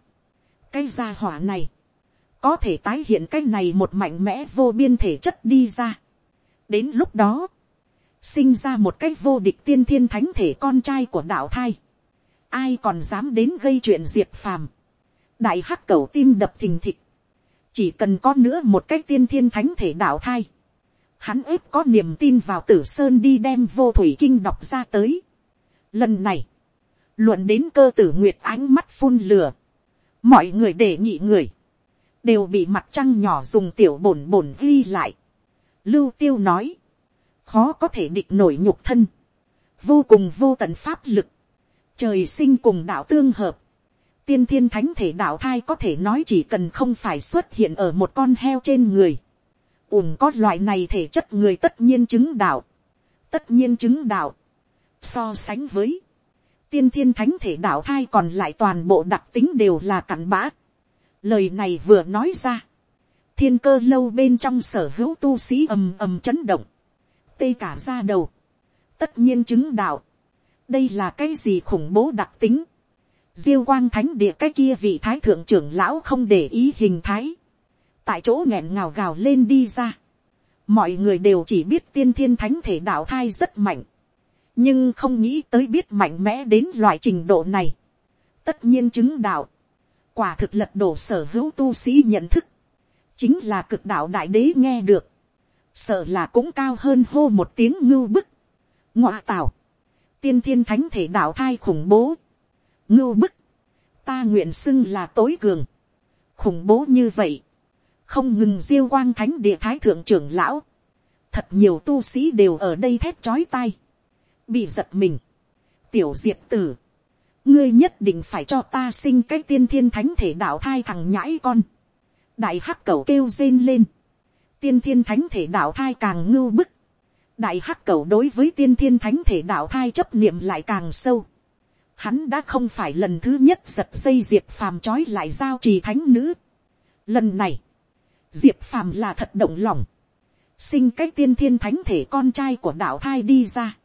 cái gia hỏa này, có thể tái hiện cái này một mạnh mẽ vô biên thể chất đi ra. đến lúc đó, sinh ra một cái vô địch tiên thiên thánh thể con trai của đạo thai, ai còn dám đến gây chuyện diệt phàm, đại hắc cầu tim đập thình thịch, chỉ cần có nữa một cái tiên thiên thánh thể đạo thai, hắn ếp có niềm tin vào tử sơn đi đem vô thủy kinh đọc ra tới. Lần này, luận đến cơ tử nguyệt ánh mắt phun lửa, mọi người để nhị người, đều bị mặt trăng nhỏ dùng tiểu bổn bổn ghi lại. Lưu tiêu nói, khó có thể địch nổi nhục thân, vô cùng vô tận pháp lực, trời sinh cùng đạo tương hợp, tiên thiên thánh thể đạo thai có thể nói chỉ cần không phải xuất hiện ở một con heo trên người, ủng có loại này thể chất người tất nhiên chứng đạo, tất nhiên chứng đạo, so sánh với, tiên thiên thánh thể đạo thai còn lại toàn bộ đặc tính đều là cặn bã. Lời này vừa nói ra, thiên cơ lâu bên trong sở hữu tu sĩ ầm ầm chấn động, tê cả ra đầu, tất nhiên chứng đạo, đây là cái gì khủng bố đặc tính, diêu quang thánh địa cái kia vị thái thượng trưởng lão không để ý hình thái, tại chỗ nghẹn ngào gào lên đi ra, mọi người đều chỉ biết tiên thiên thánh thể đạo thai rất mạnh, nhưng không nghĩ tới biết mạnh mẽ đến loại trình độ này. tất nhiên chứng đạo, quả thực lật đổ sở hữu tu sĩ nhận thức, chính là cực đạo đại đế nghe được, sợ là cũng cao hơn hô một tiếng ngưu bức, ngoa tào, tiên thiên thánh thể đạo thai khủng bố, ngưu bức, ta nguyện xưng là tối cường, khủng bố như vậy, không ngừng diêu quang thánh địa thái thượng trưởng lão, thật nhiều tu sĩ đều ở đây thét chói tai, bị giật mình, tiểu diệp tử, ngươi nhất định phải cho ta sinh cái tiên thiên thánh thể đạo thai thằng nhãi con, đại hắc cầu kêu rên lên, tiên thiên thánh thể đạo thai càng ngưu bức, đại hắc cầu đối với tiên thiên thánh thể đạo thai chấp niệm lại càng sâu, hắn đã không phải lần thứ nhất giật dây diệp phàm trói lại giao trì thánh nữ. Lần này, diệp phàm là thật động lòng, sinh cái tiên thiên thánh thể con trai của đạo thai đi ra,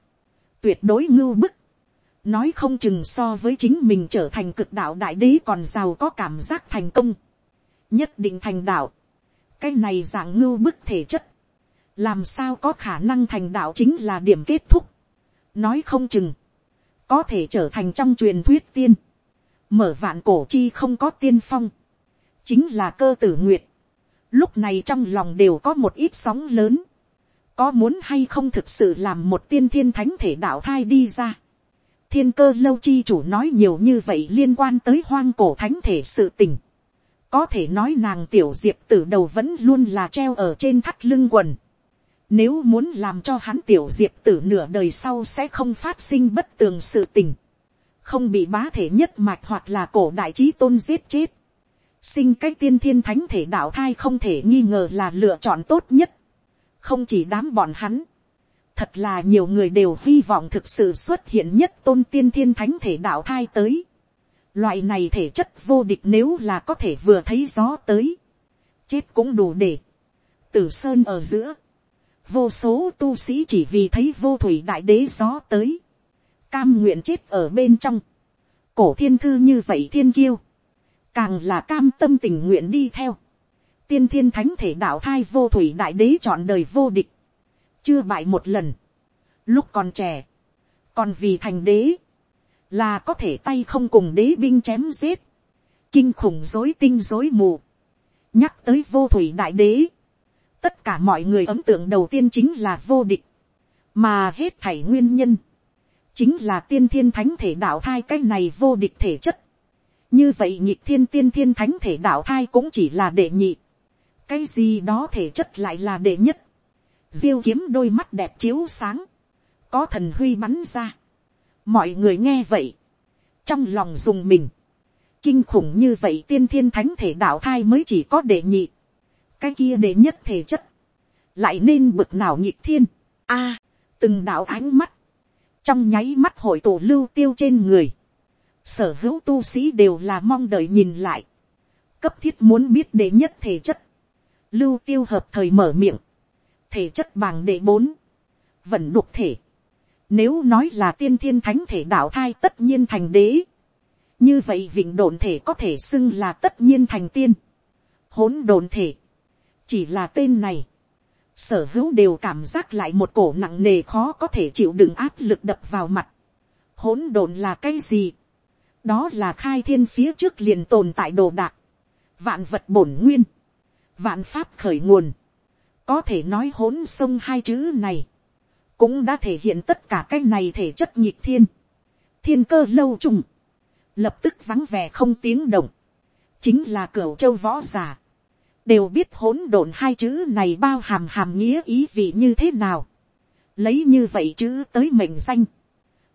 tuyệt đối ngưu bức, nói không chừng so với chính mình trở thành cực đạo đại đế còn giàu có cảm giác thành công, nhất định thành đạo, cái này dạng ngưu bức thể chất, làm sao có khả năng thành đạo chính là điểm kết thúc, nói không chừng, có thể trở thành trong truyền thuyết tiên, mở vạn cổ chi không có tiên phong, chính là cơ tử nguyệt, lúc này trong lòng đều có một ít sóng lớn, có muốn hay không thực sự làm một tiên thiên thánh thể đạo thai đi ra thiên cơ lâu chi chủ nói nhiều như vậy liên quan tới hoang cổ thánh thể sự tình. có thể nói nàng tiểu diệp từ đầu vẫn luôn là treo ở trên thắt lưng quần. nếu muốn làm cho hắn tiểu diệp tử nửa đời sau sẽ không phát sinh bất tường sự tình. không bị bá thể nhất mạch hoặc là cổ đại trí tôn giết chết sinh cách tiên thiên thánh thể đạo thai không thể nghi ngờ là lựa chọn tốt nhất. không chỉ đám bọn hắn, thật là nhiều người đều hy vọng thực sự xuất hiện nhất tôn tiên thiên thánh thể đạo thai tới. loại này thể chất vô địch nếu là có thể vừa thấy gió tới, chết cũng đủ để. tử sơn ở giữa, vô số tu sĩ chỉ vì thấy vô thủy đại đế gió tới, cam nguyện chết ở bên trong, cổ thiên thư như vậy thiên kiêu, càng là cam tâm tình nguyện đi theo, tiên thiên thánh thể đạo thai vô thủy đại đế chọn đời vô địch, chưa bại một lần, lúc còn trẻ, còn vì thành đế, là có thể tay không cùng đế binh chém giết, kinh khủng dối tinh dối mù, nhắc tới vô thủy đại đế, tất cả mọi người ấn tượng đầu tiên chính là vô địch, mà hết thảy nguyên nhân, chính là tiên thiên thánh thể đạo thai cái này vô địch thể chất, như vậy nhịp thiên tiên thiên thánh thể đạo thai cũng chỉ là đệ nhị. cái gì đó thể chất lại là đệ nhất diêu kiếm đôi mắt đẹp chiếu sáng. có thần huy bắn ra. mọi người nghe vậy. trong lòng dùng mình. kinh khủng như vậy tiên thiên thánh thể đạo thai mới chỉ có đệ nhị. cái kia đệ nhất thể chất. lại nên bực nào nhịp thiên. a, à, từng đạo ánh mắt. trong nháy mắt hội tổ lưu tiêu trên người sở hữu tu sĩ đều là mong đợi nhìn lại, cấp thiết muốn biết đệ nhất thể chất, lưu tiêu hợp thời mở miệng, thể chất bằng đệ bốn, vẫn đục thể, nếu nói là tiên thiên thánh thể đạo thai tất nhiên thành đế, như vậy vịnh đồn thể có thể xưng là tất nhiên thành tiên, hỗn đồn thể, chỉ là tên này, sở hữu đều cảm giác lại một cổ nặng nề khó có thể chịu đựng áp lực đập vào mặt. hỗn đồn là cái gì? Đó là khai thiên phía trước liền tồn tại đồ đạc, vạn vật bổn nguyên, vạn pháp khởi nguồn, có thể nói hỗn sông hai chữ này, cũng đã thể hiện tất cả cái này thể chất nhịp thiên, thiên cơ lâu trùng, lập tức vắng vẻ không tiếng động, chính là cửa châu võ giả, đều biết hỗn độn hai chữ này bao hàm hàm nghĩa ý vị như thế nào. lấy như vậy chữ tới mệnh danh,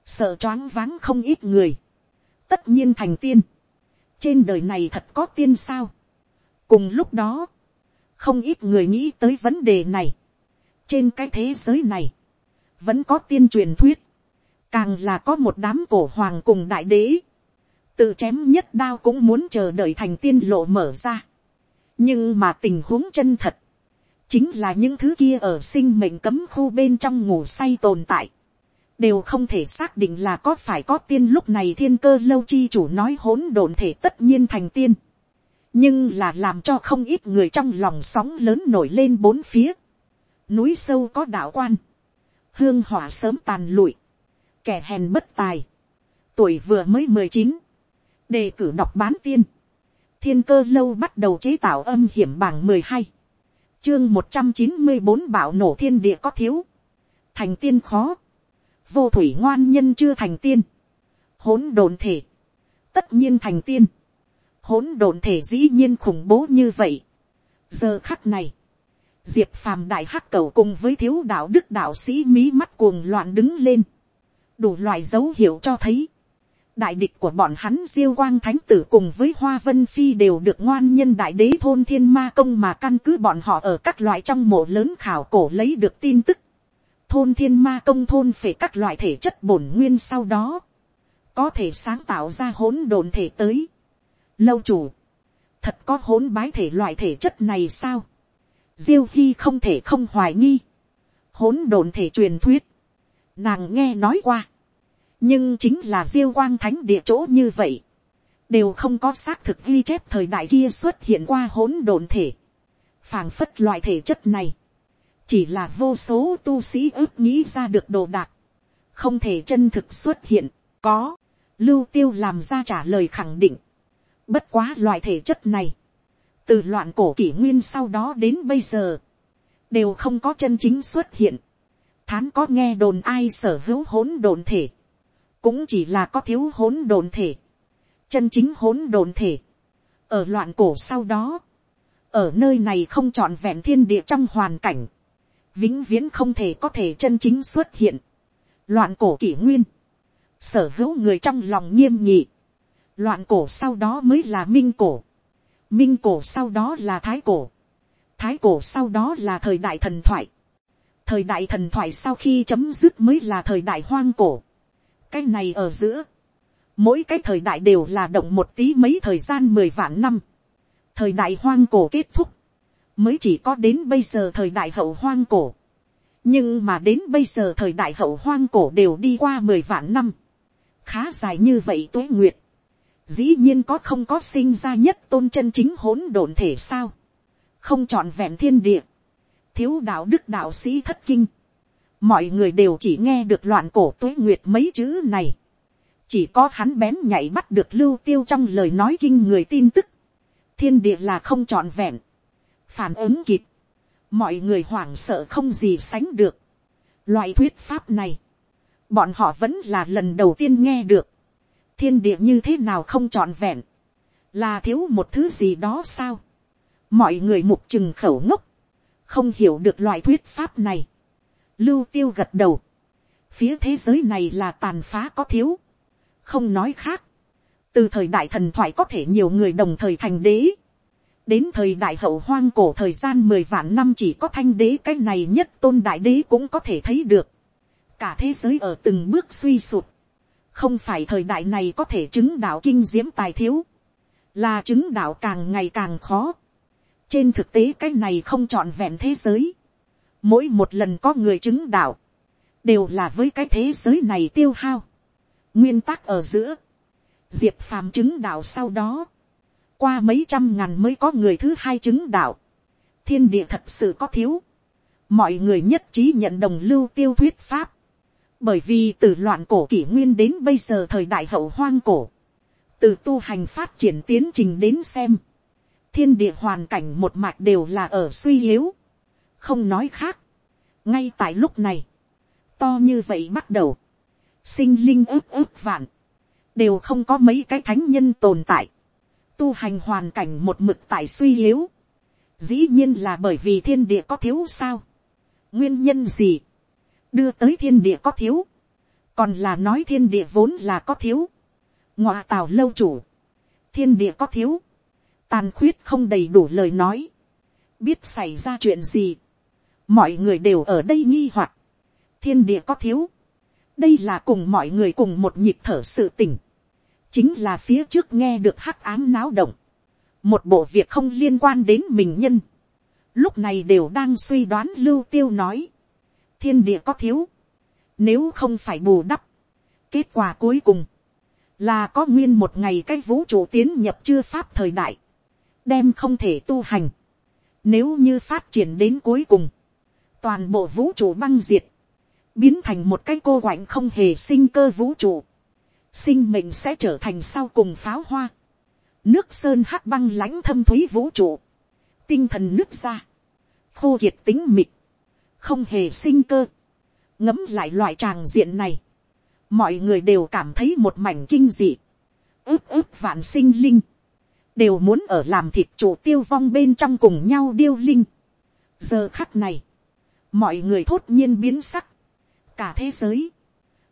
sợ choáng váng không ít người, tất nhiên thành tiên. trên đời này thật có tiên sao. cùng lúc đó, không ít người nghĩ tới vấn đề này. trên cái thế giới này, vẫn có tiên truyền thuyết, càng là có một đám cổ hoàng cùng đại đế, tự chém nhất đao cũng muốn chờ đợi thành tiên lộ mở ra. nhưng mà tình huống chân thật, chính là những thứ kia ở sinh mệnh cấm khu bên trong ngủ say tồn tại, đều không thể xác định là có phải có tiên. Lúc này thiên cơ lâu chi chủ nói hỗn độn thể tất nhiên thành tiên, nhưng là làm cho không ít người trong lòng sóng lớn nổi lên bốn phía, núi sâu có đạo quan, hương hỏa sớm tàn lụi, kẻ hèn bất tài, tuổi vừa mới mười chín, đề cử đọc bán tiên, thiên cơ lâu bắt đầu chế tạo âm hiểm bảng mười hai, chương một trăm chín mươi bốn bảo nổ thiên địa có thiếu, thành tiên khó, vô thủy ngoan nhân chưa thành tiên, hỗn độn thể, tất nhiên thành tiên, hỗn độn thể dĩ nhiên khủng bố như vậy. giờ khắc này, diệp phàm đại hắc cầu cùng với thiếu đạo đức đạo sĩ mí mắt cuồng loạn đứng lên, đủ loại dấu hiệu cho thấy, đại địch của bọn hắn diêu quang thánh tử cùng với hoa vân phi đều được ngoan nhân đại đế thôn thiên ma công mà căn cứ bọn họ ở các loại trong mộ lớn khảo cổ lấy được tin tức. thôn thiên ma công thôn phể các loại thể chất bổn nguyên sau đó, có thể sáng tạo ra hỗn độn thể tới lâu chủ, thật có hỗn bái thể loại thể chất này sao. diêu hy không thể không hoài nghi. hỗn độn thể truyền thuyết. nàng nghe nói qua. Nhưng chính là diêu quang thánh địa chỗ như vậy, đều không có xác thực ghi chép thời đại kia xuất hiện qua hỗn độn thể, phảng phất loại thể chất này, chỉ là vô số tu sĩ ước nghĩ ra được đồ đạc, không thể chân thực xuất hiện, có, lưu tiêu làm ra trả lời khẳng định, bất quá loại thể chất này, từ loạn cổ kỷ nguyên sau đó đến bây giờ, đều không có chân chính xuất hiện, thán có nghe đồn ai sở hữu hỗn độn thể, cũng chỉ là có thiếu hỗn độn thể, chân chính hỗn độn thể, ở loạn cổ sau đó, ở nơi này không trọn vẹn thiên địa trong hoàn cảnh, vĩnh viễn không thể có thể chân chính xuất hiện, loạn cổ kỷ nguyên, sở hữu người trong lòng nghiêm nhị, loạn cổ sau đó mới là minh cổ, minh cổ sau đó là thái cổ, thái cổ sau đó là thời đại thần thoại, thời đại thần thoại sau khi chấm dứt mới là thời đại hoang cổ, cái này ở giữa, mỗi cái thời đại đều là động một tí mấy thời gian mười vạn năm, thời đại hoang cổ kết thúc, mới chỉ có đến bây giờ thời đại hậu hoang cổ, nhưng mà đến bây giờ thời đại hậu hoang cổ đều đi qua mười vạn năm, khá dài như vậy tuế nguyệt, dĩ nhiên có không có sinh ra nhất tôn chân chính hỗn độn thể sao, không trọn vẹn thiên địa, thiếu đạo đức đạo sĩ thất kinh, mọi người đều chỉ nghe được loạn cổ tuế nguyệt mấy chữ này. chỉ có hắn bén nhảy bắt được lưu tiêu trong lời nói kinh người tin tức. thiên địa là không trọn vẹn. phản ứng kịp. mọi người hoảng sợ không gì sánh được. loại thuyết pháp này, bọn họ vẫn là lần đầu tiên nghe được thiên địa như thế nào không trọn vẹn. là thiếu một thứ gì đó sao. mọi người mục chừng khẩu ngốc. không hiểu được loại thuyết pháp này Lưu tiêu gật đầu. Phía thế giới này là tàn phá có thiếu. Không nói khác. Từ thời đại thần thoại có thể nhiều người đồng thời thành đế. Đến thời đại hậu hoang cổ thời gian mười vạn năm chỉ có thanh đế cái này nhất tôn đại đế cũng có thể thấy được. Cả thế giới ở từng bước suy sụt. Không phải thời đại này có thể chứng đạo kinh diễm tài thiếu. Là chứng đạo càng ngày càng khó. Trên thực tế cái này không trọn vẹn thế giới mỗi một lần có người chứng đạo, đều là với cái thế giới này tiêu hao. nguyên tắc ở giữa, diệp phàm chứng đạo sau đó, qua mấy trăm ngàn mới có người thứ hai chứng đạo, thiên địa thật sự có thiếu, mọi người nhất trí nhận đồng lưu tiêu thuyết pháp, bởi vì từ loạn cổ kỷ nguyên đến bây giờ thời đại hậu hoang cổ, từ tu hành phát triển tiến trình đến xem, thiên địa hoàn cảnh một mạch đều là ở suy yếu, không nói khác. ngay tại lúc này, to như vậy bắt đầu, sinh linh ướp ướp vạn, đều không có mấy cái thánh nhân tồn tại, tu hành hoàn cảnh một mực tại suy yếu, dĩ nhiên là bởi vì thiên địa có thiếu sao, nguyên nhân gì, đưa tới thiên địa có thiếu, còn là nói thiên địa vốn là có thiếu, ngọa tào lâu chủ, thiên địa có thiếu, tàn khuyết không đầy đủ lời nói, biết xảy ra chuyện gì, mọi người đều ở đây nghi hoặc, thiên địa có thiếu, đây là cùng mọi người cùng một nhịp thở sự tỉnh, chính là phía trước nghe được hắc ám náo động, một bộ việc không liên quan đến mình nhân, lúc này đều đang suy đoán lưu tiêu nói, thiên địa có thiếu, nếu không phải bù đắp, kết quả cuối cùng, là có nguyên một ngày cái vũ trụ tiến nhập chưa pháp thời đại, đem không thể tu hành, nếu như phát triển đến cuối cùng, toàn bộ vũ trụ băng diệt, biến thành một cái cô quạnh không hề sinh cơ vũ trụ, sinh mệnh sẽ trở thành sau cùng pháo hoa, nước sơn hắc băng lãnh thâm thúy vũ trụ, tinh thần nước ra, khô kiệt tính mịt, không hề sinh cơ, ngấm lại loại tràng diện này, mọi người đều cảm thấy một mảnh kinh dị, ướp ướp vạn sinh linh, đều muốn ở làm thịt chủ tiêu vong bên trong cùng nhau điêu linh. giờ khắc này, mọi người thốt nhiên biến sắc, cả thế giới,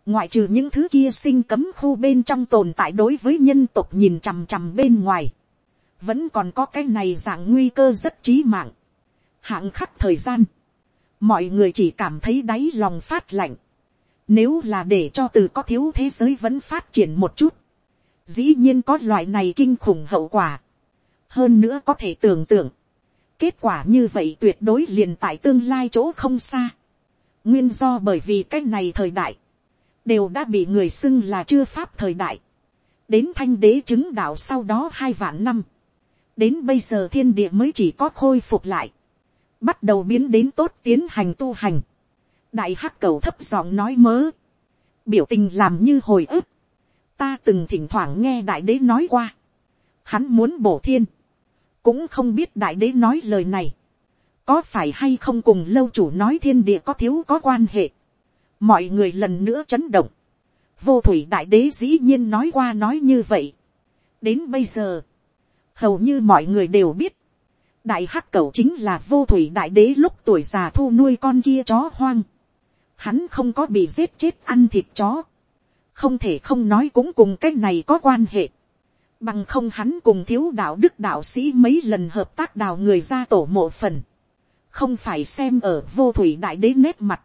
ngoại trừ những thứ kia sinh cấm khu bên trong tồn tại đối với nhân tộc nhìn chằm chằm bên ngoài, vẫn còn có cái này dạng nguy cơ rất trí mạng. hạng khắc thời gian, mọi người chỉ cảm thấy đáy lòng phát lạnh. Nếu là để cho từ có thiếu thế giới vẫn phát triển một chút, dĩ nhiên có loại này kinh khủng hậu quả. hơn nữa có thể tưởng tượng, kết quả như vậy tuyệt đối liền tại tương lai chỗ không xa. nguyên do bởi vì cái này thời đại, đều đã bị người xưng là chưa pháp thời đại. đến thanh đế chứng đạo sau đó hai vạn năm. đến bây giờ thiên địa mới chỉ có khôi phục lại bắt đầu biến đến tốt tiến hành tu hành. đại hắc cầu thấp giọng nói mớ. biểu tình làm như hồi ức. ta từng thỉnh thoảng nghe đại đế nói qua. hắn muốn bổ thiên. cũng không biết đại đế nói lời này. có phải hay không cùng lâu chủ nói thiên địa có thiếu có quan hệ mọi người lần nữa chấn động, vô thủy đại đế dĩ nhiên nói qua nói như vậy. đến bây giờ, hầu như mọi người đều biết, đại hắc cẩu chính là vô thủy đại đế lúc tuổi già thu nuôi con kia chó hoang. hắn không có bị giết chết ăn thịt chó, không thể không nói cũng cùng cái này có quan hệ. bằng không hắn cùng thiếu đạo đức đạo sĩ mấy lần hợp tác đào người ra tổ mộ phần, không phải xem ở vô thủy đại đế nét mặt,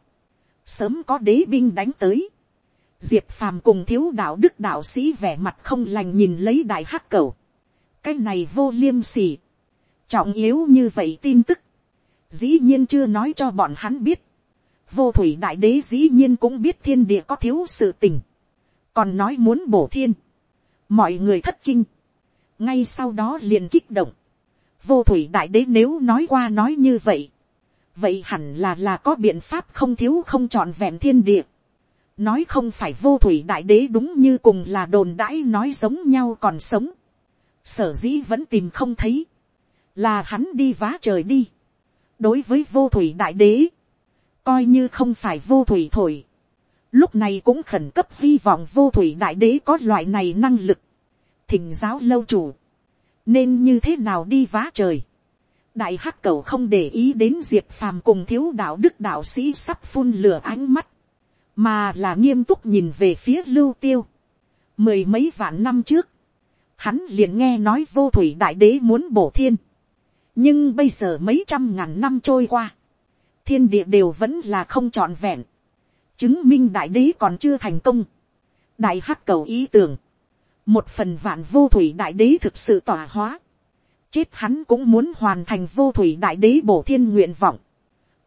sớm có đế binh đánh tới. Diệp phàm cùng thiếu đạo đức đạo sĩ vẻ mặt không lành nhìn lấy đại hắc cầu. cái này vô liêm sỉ trọng yếu như vậy tin tức. dĩ nhiên chưa nói cho bọn hắn biết. vô thủy đại đế dĩ nhiên cũng biết thiên địa có thiếu sự tình. còn nói muốn bổ thiên. mọi người thất kinh. ngay sau đó liền kích động. vô thủy đại đế nếu nói qua nói như vậy vậy hẳn là là có biện pháp không thiếu không trọn vẹn thiên địa. nói không phải vô thủy đại đế đúng như cùng là đồn đãi nói giống nhau còn sống. sở dĩ vẫn tìm không thấy là hắn đi vá trời đi. đối với vô thủy đại đế, coi như không phải vô thủy thổi. lúc này cũng khẩn cấp hy vọng vô thủy đại đế có loại này năng lực. thỉnh giáo lâu chủ. nên như thế nào đi vá trời đại hắc cầu không để ý đến diệp phàm cùng thiếu đạo đức đạo sĩ sắp phun lửa ánh mắt, mà là nghiêm túc nhìn về phía lưu tiêu. mười mấy vạn năm trước, hắn liền nghe nói vô thủy đại đế muốn bổ thiên, nhưng bây giờ mấy trăm ngàn năm trôi qua, thiên địa đều vẫn là không trọn vẹn, chứng minh đại đế còn chưa thành công. đại hắc cầu ý tưởng, một phần vạn vô thủy đại đế thực sự tỏa hóa, chết hắn cũng muốn hoàn thành vô thủy đại đế bổ thiên nguyện vọng.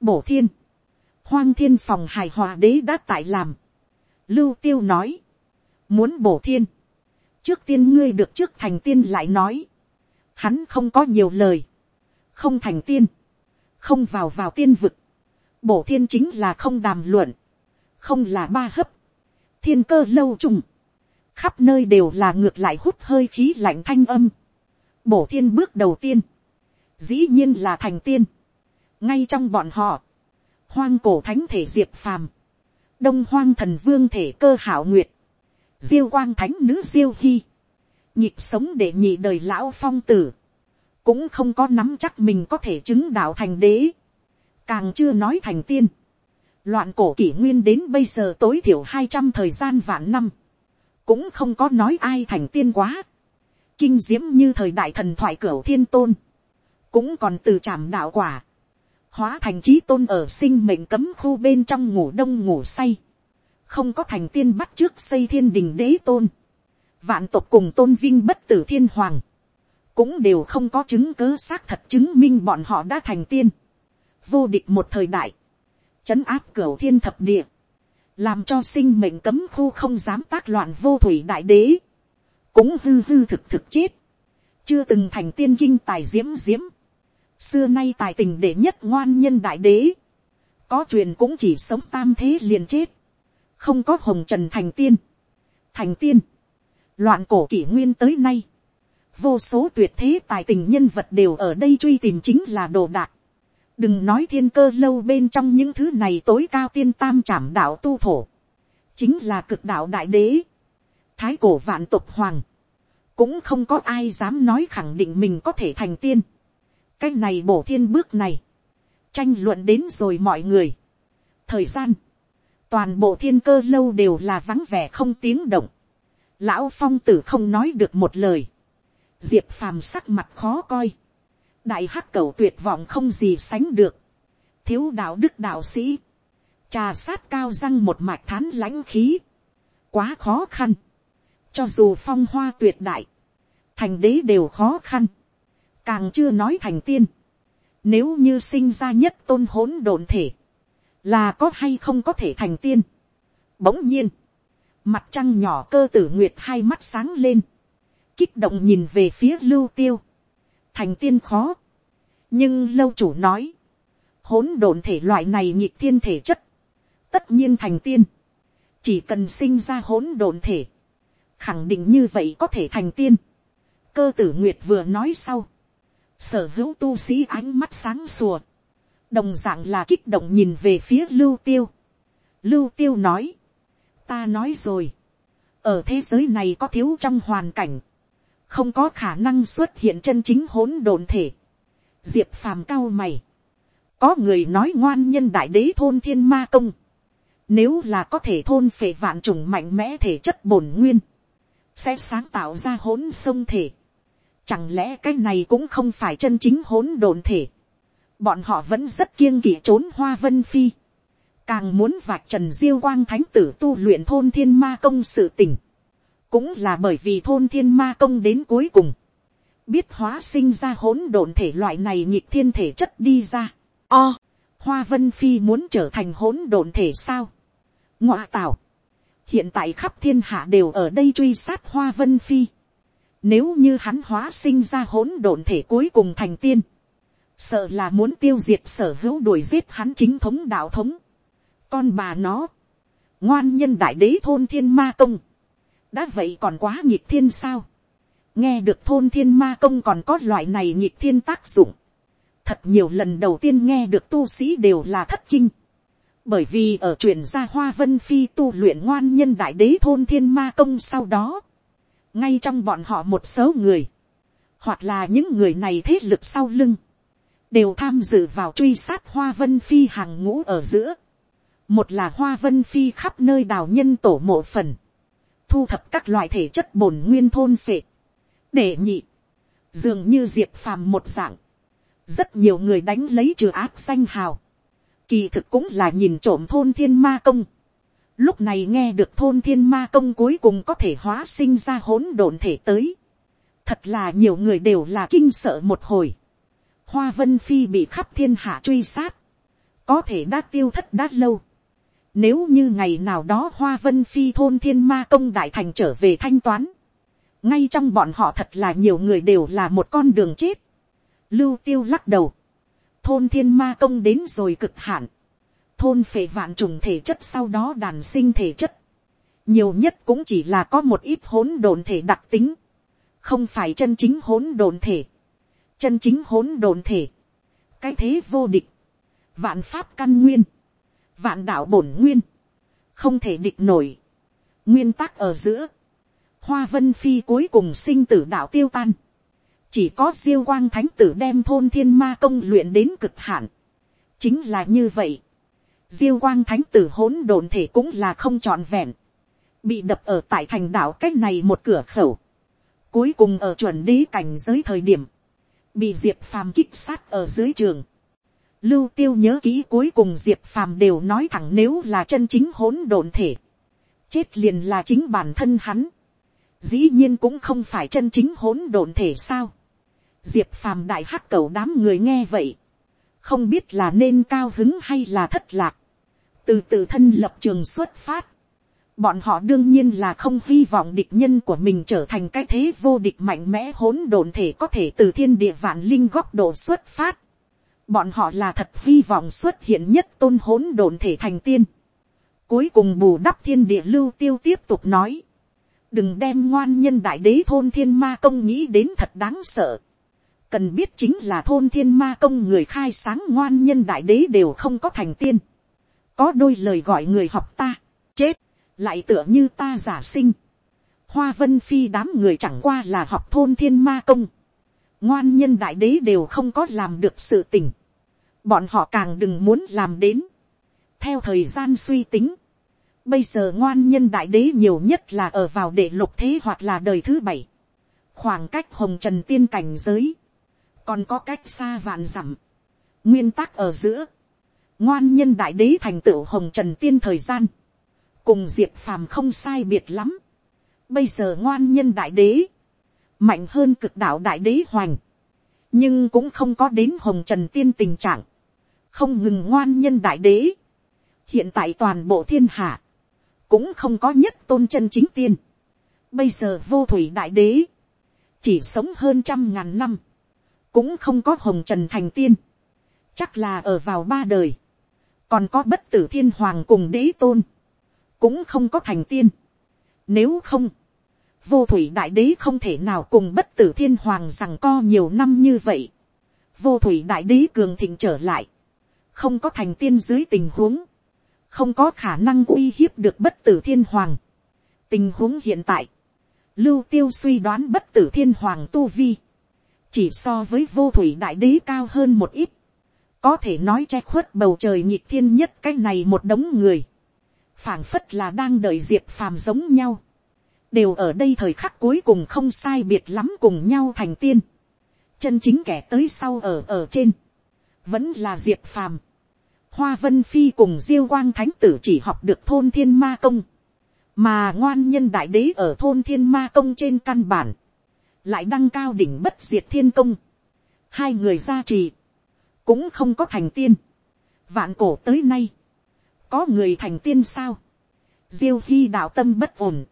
Bổ thiên. Hoang thiên phòng hài hòa đế đã tại làm. Lưu tiêu nói. Muốn bổ thiên. Trước tiên ngươi được trước thành tiên lại nói. Hắn không có nhiều lời. Không thành tiên. Không vào vào tiên vực. Bổ thiên chính là không đàm luận. Không là ba hấp. Thiên cơ lâu trùng. Khắp nơi đều là ngược lại hút hơi khí lạnh thanh âm bổ thiên bước đầu tiên, dĩ nhiên là thành tiên, ngay trong bọn họ, hoang cổ thánh thể diệp phàm, đông hoang thần vương thể cơ hảo nguyệt, diêu quang thánh nữ diêu hy, nhịp sống để nhị đời lão phong tử, cũng không có nắm chắc mình có thể chứng đạo thành đế, càng chưa nói thành tiên. Loạn cổ kỷ nguyên đến bây giờ tối thiểu hai trăm thời gian vạn năm, cũng không có nói ai thành tiên quá. Kinh diễm như thời đại thần thoại cửu thiên tôn, cũng còn từ trảm đạo quả, hóa thành trí tôn ở sinh mệnh cấm khu bên trong ngủ đông ngủ say, không có thành tiên bắt trước xây thiên đình đế tôn, vạn tộc cùng tôn vinh bất tử thiên hoàng, cũng đều không có chứng cớ xác thật chứng minh bọn họ đã thành tiên, vô địch một thời đại, chấn áp cửa thiên thập địa, làm cho sinh mệnh cấm khu không dám tác loạn vô thủy đại đế, cũng hư hư thực thực chết, chưa từng thành tiên kinh tài diễm diễm, xưa nay tài tình đệ nhất ngoan nhân đại đế, có truyền cũng chỉ sống tam thế liền chết, không có hồng trần thành tiên, thành tiên, loạn cổ kỷ nguyên tới nay, vô số tuyệt thế tài tình nhân vật đều ở đây truy tìm chính là đồ đạc, đừng nói thiên cơ lâu bên trong những thứ này tối cao tiên tam trảm đạo tu thổ, chính là cực đạo đại đế, thái cổ vạn tục hoàng, cũng không có ai dám nói khẳng định mình có thể thành tiên. cái này bổ thiên bước này, tranh luận đến rồi mọi người. thời gian, toàn bộ thiên cơ lâu đều là vắng vẻ không tiếng động. lão phong tử không nói được một lời diệp phàm sắc mặt khó coi. đại hắc cầu tuyệt vọng không gì sánh được. thiếu đạo đức đạo sĩ. trà sát cao răng một mạch thán lãnh khí. quá khó khăn. cho dù phong hoa tuyệt đại, thành đế đều khó khăn. càng chưa nói thành tiên. nếu như sinh ra nhất tôn hỗn độn thể, là có hay không có thể thành tiên. Bỗng nhiên, mặt trăng nhỏ cơ tử nguyệt hai mắt sáng lên, kích động nhìn về phía lưu tiêu, thành tiên khó, nhưng lâu chủ nói, hỗn độn thể loại này nhịp thiên thể chất, tất nhiên thành tiên, chỉ cần sinh ra hỗn độn thể, khẳng định như vậy có thể thành tiên. cơ tử nguyệt vừa nói sau, sở hữu tu sĩ ánh mắt sáng sùa, đồng dạng là kích động nhìn về phía lưu tiêu. lưu tiêu nói, ta nói rồi, ở thế giới này có thiếu trong hoàn cảnh, không có khả năng xuất hiện chân chính hỗn độn thể. diệp phàm cao mày, có người nói ngoan nhân đại đế thôn thiên ma công, nếu là có thể thôn phệ vạn trùng mạnh mẽ thể chất bổn nguyên, sẽ sáng tạo ra hỗn sông thể. Chẳng lẽ cái này cũng không phải chân chính hỗn độn thể? Bọn họ vẫn rất kiêng kỵ trốn hoa vân phi, càng muốn vạch trần diêu quang thánh tử tu luyện thôn thiên ma công sự tình, cũng là bởi vì thôn thiên ma công đến cuối cùng, biết hóa sinh ra hỗn độn thể loại này nhịp thiên thể chất đi ra. O, hoa vân phi muốn trở thành hỗn độn thể sao. ngoạ tảo, hiện tại khắp thiên hạ đều ở đây truy sát hoa vân phi. Nếu như hắn hóa sinh ra hỗn độn thể cuối cùng thành tiên, sợ là muốn tiêu diệt sở hữu đuổi giết hắn chính thống đạo thống. con bà nó, ngoan nhân đại đế thôn thiên ma công, đã vậy còn quá nhịp thiên sao. nghe được thôn thiên ma công còn có loại này nhịp thiên tác dụng. thật nhiều lần đầu tiên nghe được tu sĩ đều là thất kinh. bởi vì ở truyền gia hoa vân phi tu luyện ngoan nhân đại đế thôn thiên ma công sau đó, ngay trong bọn họ một số người, hoặc là những người này thế lực sau lưng, đều tham dự vào truy sát hoa vân phi hàng ngũ ở giữa. một là hoa vân phi khắp nơi đào nhân tổ mộ phần, thu thập các loại thể chất bổn nguyên thôn phệ, để nhị, dường như diệt phàm một dạng, rất nhiều người đánh lấy trừ áp xanh hào, kỳ thực cũng là nhìn trộm thôn thiên ma công. Lúc này nghe được thôn thiên ma công cuối cùng có thể hóa sinh ra hỗn độn thể tới. Thật là nhiều người đều là kinh sợ một hồi hoa vân phi bị khắp thiên hạ truy sát, có thể đã tiêu thất đã lâu. Nếu như ngày nào đó hoa vân phi thôn thiên ma công đại thành trở về thanh toán, ngay trong bọn họ thật là nhiều người đều là một con đường chết. Lưu tiêu lắc đầu, thôn thiên ma công đến rồi cực hạn, thôn phệ vạn trùng thể chất sau đó đàn sinh thể chất, nhiều nhất cũng chỉ là có một ít hỗn độn thể đặc tính, không phải chân chính hỗn độn thể. Chân chính hỗn độn thể, cái thế vô địch, vạn pháp căn nguyên, vạn đạo bổn nguyên, không thể địch nổi, nguyên tắc ở giữa, hoa vân phi cuối cùng sinh tử đạo tiêu tan, chỉ có siêu quang thánh tử đem thôn thiên ma công luyện đến cực hạn. chính là như vậy. diêu quang thánh tử hỗn độn thể cũng là không trọn vẹn. bị đập ở tại thành đảo cách này một cửa khẩu. cuối cùng ở chuẩn đế cảnh giới thời điểm, bị diệp phàm kích sát ở dưới trường lưu tiêu nhớ kỹ cuối cùng diệp phàm đều nói thẳng nếu là chân chính hỗn độn thể. chết liền là chính bản thân hắn. dĩ nhiên cũng không phải chân chính hỗn độn thể sao diệp phàm đại hắc cầu đám người nghe vậy, không biết là nên cao hứng hay là thất lạc, từ tự thân lập trường xuất phát, bọn họ đương nhiên là không hy vọng địch nhân của mình trở thành cái thế vô địch mạnh mẽ hỗn độn thể có thể từ thiên địa vạn linh góc độ xuất phát. Bọn họ là thật hy vọng xuất hiện nhất tôn hỗn độn thể thành tiên. Cuối cùng bù đắp thiên địa lưu tiêu tiếp tục nói. Đừng đem ngoan nhân đại đế thôn thiên ma công nghĩ đến thật đáng sợ cần biết chính là thôn thiên ma công người khai sáng ngoan nhân đại đế đều không có thành tiên. có đôi lời gọi người học ta, chết, lại tựa như ta giả sinh. hoa vân phi đám người chẳng qua là học thôn thiên ma công. ngoan nhân đại đế đều không có làm được sự tình bọn họ càng đừng muốn làm đến. theo thời gian suy tính, bây giờ ngoan nhân đại đế nhiều nhất là ở vào đệ lục thế hoặc là đời thứ bảy. khoảng cách hồng trần tiên cảnh giới còn có cách xa vạn dặm, nguyên tắc ở giữa, ngoan nhân đại đế thành tựu hồng trần tiên thời gian, cùng diệp phàm không sai biệt lắm, bây giờ ngoan nhân đại đế, mạnh hơn cực đạo đại đế hoành, nhưng cũng không có đến hồng trần tiên tình trạng, không ngừng ngoan nhân đại đế, hiện tại toàn bộ thiên hạ, cũng không có nhất tôn chân chính tiên, bây giờ vô thủy đại đế, chỉ sống hơn trăm ngàn năm, cũng không có hồng trần thành tiên, chắc là ở vào ba đời, còn có bất tử thiên hoàng cùng đế tôn, cũng không có thành tiên. Nếu không, vô thủy đại đế không thể nào cùng bất tử thiên hoàng rằng co nhiều năm như vậy. vô thủy đại đế cường thịnh trở lại, không có thành tiên dưới tình huống, không có khả năng uy hiếp được bất tử thiên hoàng. tình huống hiện tại, lưu tiêu suy đoán bất tử thiên hoàng tu vi, chỉ so với vô thủy đại đế cao hơn một ít, có thể nói che khuất bầu trời nhịp thiên nhất cái này một đống người, phảng phất là đang đợi diệp phàm giống nhau, đều ở đây thời khắc cuối cùng không sai biệt lắm cùng nhau thành tiên, chân chính kẻ tới sau ở ở trên, vẫn là diệp phàm, hoa vân phi cùng diêu quang thánh tử chỉ học được thôn thiên ma công, mà ngoan nhân đại đế ở thôn thiên ma công trên căn bản, lại đăng cao đỉnh bất diệt thiên công, hai người gia trì, cũng không có thành tiên, vạn cổ tới nay, có người thành tiên sao, diêu hy đạo tâm bất ổn,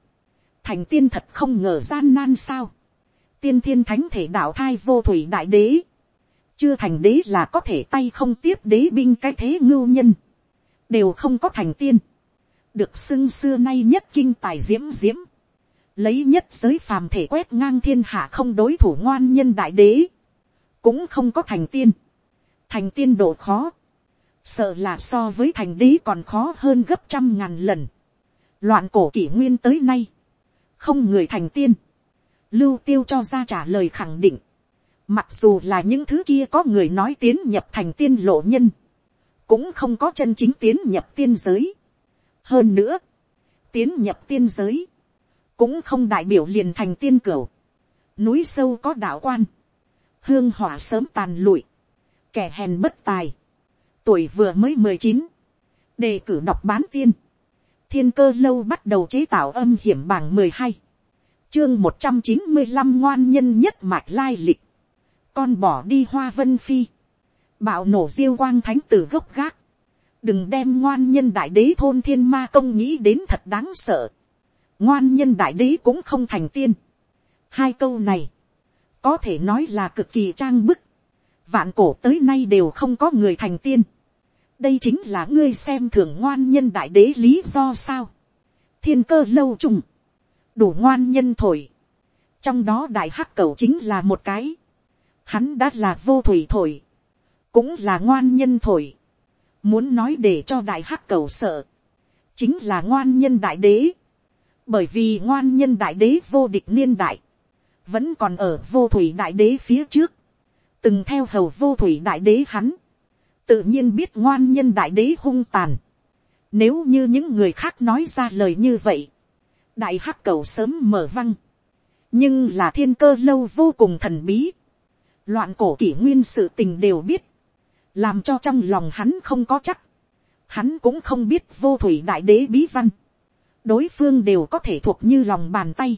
thành tiên thật không ngờ gian nan sao, tiên thiên thánh thể đạo thai vô thủy đại đế, chưa thành đế là có thể tay không tiếp đế binh cái thế ngưu nhân, đều không có thành tiên, được xưng xưa nay nhất kinh tài diễm diễm, lấy nhất giới phàm thể quét ngang thiên hạ không đối thủ ngoan nhân đại đế, cũng không có thành tiên, thành tiên độ khó, sợ là so với thành đế còn khó hơn gấp trăm ngàn lần, loạn cổ kỷ nguyên tới nay, không người thành tiên, lưu tiêu cho ra trả lời khẳng định, mặc dù là những thứ kia có người nói tiến nhập thành tiên lộ nhân, cũng không có chân chính tiến nhập tiên giới. hơn nữa, tiến nhập tiên giới, cũng không đại biểu liền thành tiên cửu. núi sâu có đạo quan, hương hỏa sớm tàn lụi, kẻ hèn bất tài, tuổi vừa mới mười chín, đề cử đọc bán tiên, thiên cơ lâu bắt đầu chế tạo âm hiểm bảng mười hai, chương một trăm chín mươi năm ngoan nhân nhất mạch lai lịch, con bỏ đi hoa vân phi, bạo nổ diêu quang thánh tử gốc gác, đừng đem ngoan nhân đại đế thôn thiên ma công nghĩ đến thật đáng sợ, ngoan nhân đại đế cũng không thành tiên. hai câu này, có thể nói là cực kỳ trang bức, vạn cổ tới nay đều không có người thành tiên. đây chính là ngươi xem thường ngoan nhân đại đế lý do sao. thiên cơ lâu trùng, đủ ngoan nhân thổi. trong đó đại hắc cầu chính là một cái hắn đã là vô thủy thổi, cũng là ngoan nhân thổi. muốn nói để cho đại hắc cầu sợ, chính là ngoan nhân đại đế bởi vì ngoan nhân đại đế vô địch niên đại, vẫn còn ở vô thủy đại đế phía trước, từng theo hầu vô thủy đại đế hắn, tự nhiên biết ngoan nhân đại đế hung tàn. Nếu như những người khác nói ra lời như vậy, đại hắc cầu sớm mở văng. nhưng là thiên cơ lâu vô cùng thần bí loạn cổ kỷ nguyên sự tình đều biết, làm cho trong lòng hắn không có chắc. hắn cũng không biết vô thủy đại đế bí văn. đối phương đều có thể thuộc như lòng bàn tay.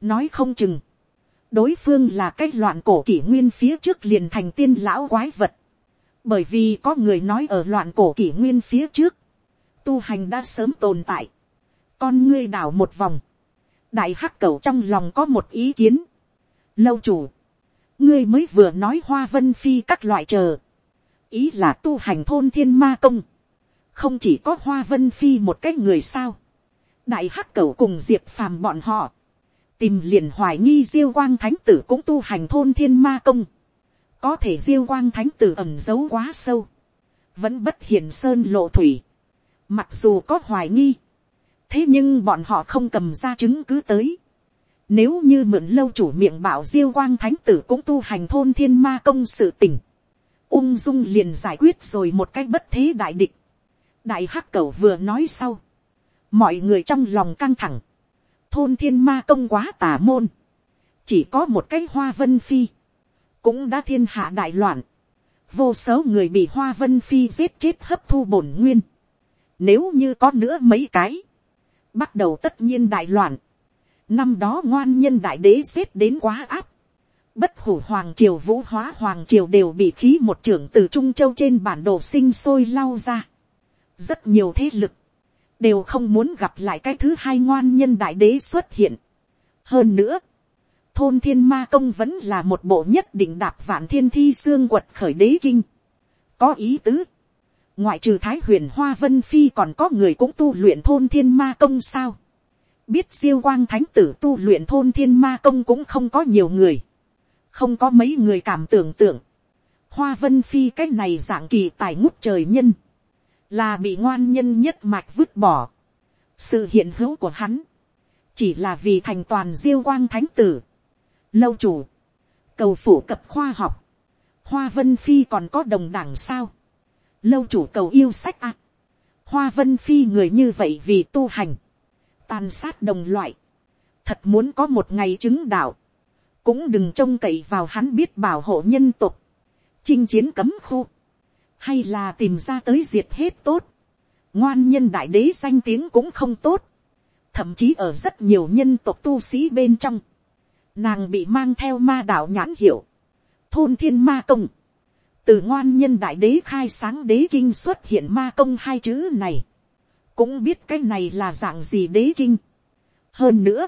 nói không chừng, đối phương là cái loạn cổ kỷ nguyên phía trước liền thành tiên lão quái vật. bởi vì có người nói ở loạn cổ kỷ nguyên phía trước, tu hành đã sớm tồn tại. con ngươi đảo một vòng, đại hắc cầu trong lòng có một ý kiến. lâu chủ, ngươi mới vừa nói hoa vân phi các loại chờ, ý là tu hành thôn thiên ma công, không chỉ có hoa vân phi một cái người sao, đại hắc cầu cùng diệp phàm bọn họ, tìm liền hoài nghi diêu quang thánh tử cũng tu hành thôn thiên ma công, có thể diêu quang thánh tử ẩm giấu quá sâu, vẫn bất hiền sơn lộ thủy, mặc dù có hoài nghi, thế nhưng bọn họ không cầm ra chứng cứ tới, nếu như mượn lâu chủ miệng bảo diêu quang thánh tử cũng tu hành thôn thiên ma công sự tỉnh, ung dung liền giải quyết rồi một cách bất thế đại địch, đại hắc cẩu vừa nói sau, mọi người trong lòng căng thẳng, thôn thiên ma công quá tà môn, chỉ có một cái hoa vân phi, cũng đã thiên hạ đại loạn, vô số người bị hoa vân phi giết chết hấp thu bổn nguyên, nếu như có nữa mấy cái, bắt đầu tất nhiên đại loạn, năm đó ngoan nhân đại đế xếp đến quá áp, bất hủ hoàng triều vũ hóa hoàng triều đều bị khí một trưởng từ trung châu trên bản đồ sinh sôi lau ra. rất nhiều thế lực, đều không muốn gặp lại cái thứ hai ngoan nhân đại đế xuất hiện. hơn nữa, thôn thiên ma công vẫn là một bộ nhất định đạp vạn thiên thi xương quật khởi đế kinh. có ý tứ, ngoại trừ thái huyền hoa vân phi còn có người cũng tu luyện thôn thiên ma công sao biết siêu quang thánh tử tu luyện thôn thiên ma công cũng không có nhiều người. không có mấy người cảm tưởng tượng. hoa vân phi cái này dạng kỳ tài ngút trời nhân là bị ngoan nhân nhất mạch vứt bỏ. sự hiện hữu của hắn, chỉ là vì thành toàn diêu quang thánh tử. lâu chủ, cầu phủ cập khoa học, hoa vân phi còn có đồng đảng sao. lâu chủ cầu yêu sách ạ. hoa vân phi người như vậy vì tu hành, tàn sát đồng loại, thật muốn có một ngày chứng đạo, cũng đừng trông cậy vào hắn biết bảo hộ nhân tục, chinh chiến cấm khu, hay là tìm ra tới diệt hết tốt, ngoan nhân đại đế danh tiếng cũng không tốt, thậm chí ở rất nhiều nhân tộc tu sĩ bên trong, nàng bị mang theo ma đạo nhãn hiệu, thôn thiên ma công, từ ngoan nhân đại đế khai sáng đế kinh xuất hiện ma công hai chữ này, cũng biết cái này là dạng gì đế kinh. hơn nữa,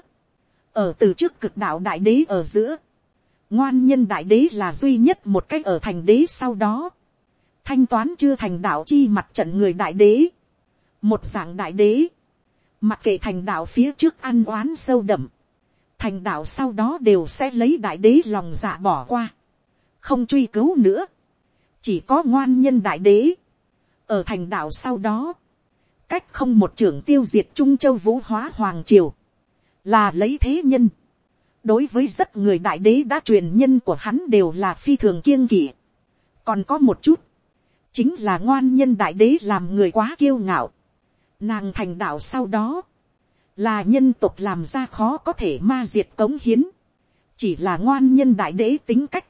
ở từ trước cực đạo đại đế ở giữa, ngoan nhân đại đế là duy nhất một cách ở thành đế sau đó, thanh toán chưa thành đạo chi mặt trận người đại đế, một dạng đại đế, mặc kệ thành đạo phía trước ăn oán sâu đậm, thành đạo sau đó đều sẽ lấy đại đế lòng dạ bỏ qua, không truy cứu nữa, chỉ có ngoan nhân đại đế, ở thành đạo sau đó, cách không một trưởng tiêu diệt trung châu vũ hóa hoàng triều, là lấy thế nhân, đối với rất người đại đế đã truyền nhân của hắn đều là phi thường kiêng kỵ, còn có một chút, chính là ngoan nhân đại đế làm người quá kiêu ngạo. Nàng thành đạo sau đó, là nhân tộc làm ra khó có thể ma diệt cống hiến, chỉ là ngoan nhân đại đế tính cách,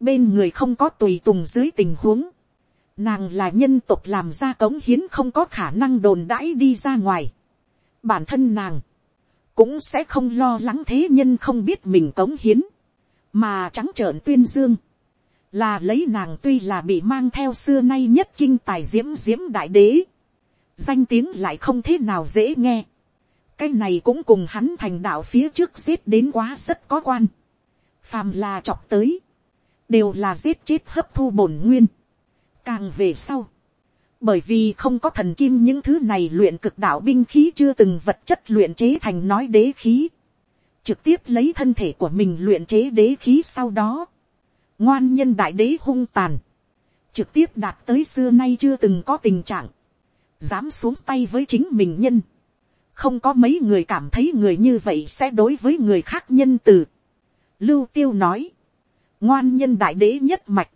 bên người không có tùy tùng dưới tình huống, nàng là nhân tộc làm ra cống hiến không có khả năng đồn đãi đi ra ngoài. bản thân nàng, cũng sẽ không lo lắng thế nhân không biết mình cống hiến, mà trắng trợn tuyên dương, là lấy nàng tuy là bị mang theo xưa nay nhất kinh tài diễm diễm đại đế, danh tiếng lại không thế nào dễ nghe. cái này cũng cùng hắn thành đạo phía trước giết đến quá rất có quan. phàm là chọc tới, đều là giết chết hấp thu bổn nguyên càng về sau, bởi vì không có thần kim những thứ này luyện cực đạo binh khí chưa từng vật chất luyện chế thành nói đế khí, trực tiếp lấy thân thể của mình luyện chế đế khí sau đó, ngoan nhân đại đế hung tàn, trực tiếp đạt tới xưa nay chưa từng có tình trạng, dám xuống tay với chính mình nhân, không có mấy người cảm thấy người như vậy sẽ đối với người khác nhân từ, Lưu tiêu nói. Ngoan nhân đại đế nhất mạch.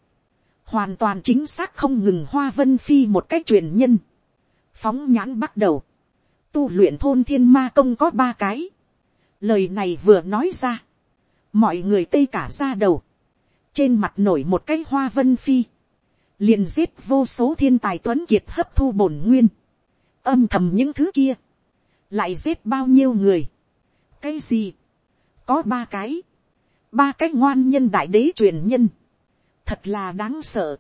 Hoàn toàn chính xác không ngừng hoa vân phi một cách truyền nhân. Phóng nhãn bắt đầu. Tu luyện thôn thiên ma công có ba cái. Lời này vừa nói ra. Mọi người tây cả ra đầu. Trên mặt nổi một cái hoa vân phi. Liền giết vô số thiên tài tuấn kiệt hấp thu bổn nguyên. Âm thầm những thứ kia. Lại giết bao nhiêu người. Cái gì? Có ba cái ba cái ngoan nhân đại đế truyền nhân, thật là đáng sợ,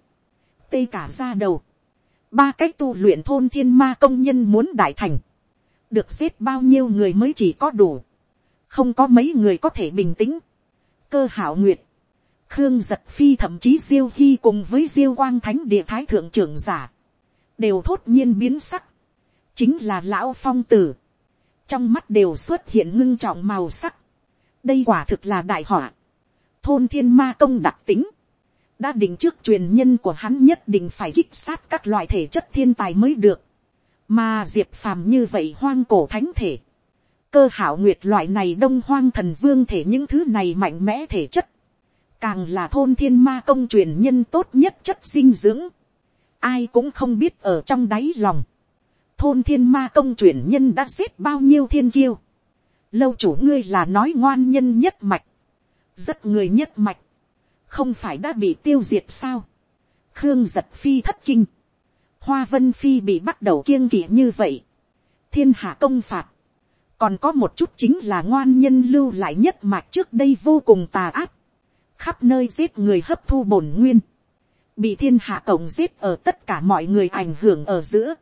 tê cả ra đầu, ba cách tu luyện thôn thiên ma công nhân muốn đại thành, được xếp bao nhiêu người mới chỉ có đủ, không có mấy người có thể bình tĩnh, cơ hảo nguyệt, khương giật phi thậm chí diêu hy cùng với diêu quang thánh địa thái thượng trưởng giả, đều thốt nhiên biến sắc, chính là lão phong tử, trong mắt đều xuất hiện ngưng trọng màu sắc, đây quả thực là đại họa, thôn thiên ma công đặc tính, đã định trước truyền nhân của hắn nhất định phải kích sát các loại thể chất thiên tài mới được, mà diệp phàm như vậy hoang cổ thánh thể, cơ hảo nguyệt loại này đông hoang thần vương thể những thứ này mạnh mẽ thể chất, càng là thôn thiên ma công truyền nhân tốt nhất chất dinh dưỡng, ai cũng không biết ở trong đáy lòng, thôn thiên ma công truyền nhân đã xếp bao nhiêu thiên kiêu, lâu chủ ngươi là nói ngoan nhân nhất mạch, rất người nhất mạch, không phải đã bị tiêu diệt sao. khương giật phi thất kinh, hoa vân phi bị bắt đầu kiêng kỵ như vậy, thiên hạ công phạt, còn có một chút chính là ngoan nhân lưu lại nhất mạch trước đây vô cùng tà ác, khắp nơi giết người hấp thu bổn nguyên, bị thiên hạ cộng giết ở tất cả mọi người ảnh hưởng ở giữa,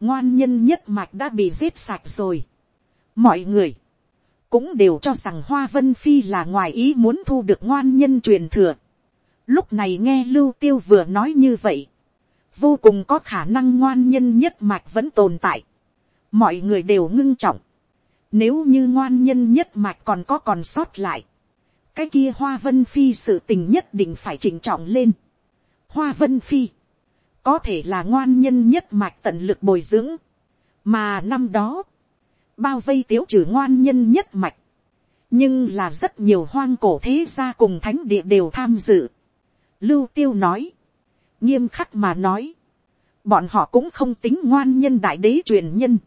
ngoan nhân nhất mạch đã bị giết sạch rồi. mọi người, cũng đều cho rằng hoa vân phi là ngoài ý muốn thu được ngoan nhân truyền thừa. lúc này nghe lưu tiêu vừa nói như vậy, vô cùng có khả năng ngoan nhân nhất mạch vẫn tồn tại. mọi người đều ngưng trọng. nếu như ngoan nhân nhất mạch còn có còn sót lại, cái kia hoa vân phi sự tình nhất định phải chỉnh trọng lên. hoa vân phi, có thể là ngoan nhân nhất mạch tận lực bồi dưỡng, mà năm đó, bao vây tiếu trừ ngoan nhân nhất mạch, nhưng là rất nhiều hoang cổ thế gia cùng thánh địa đều tham dự. Lưu tiêu nói, nghiêm khắc mà nói, bọn họ cũng không tính ngoan nhân đại đế truyền nhân,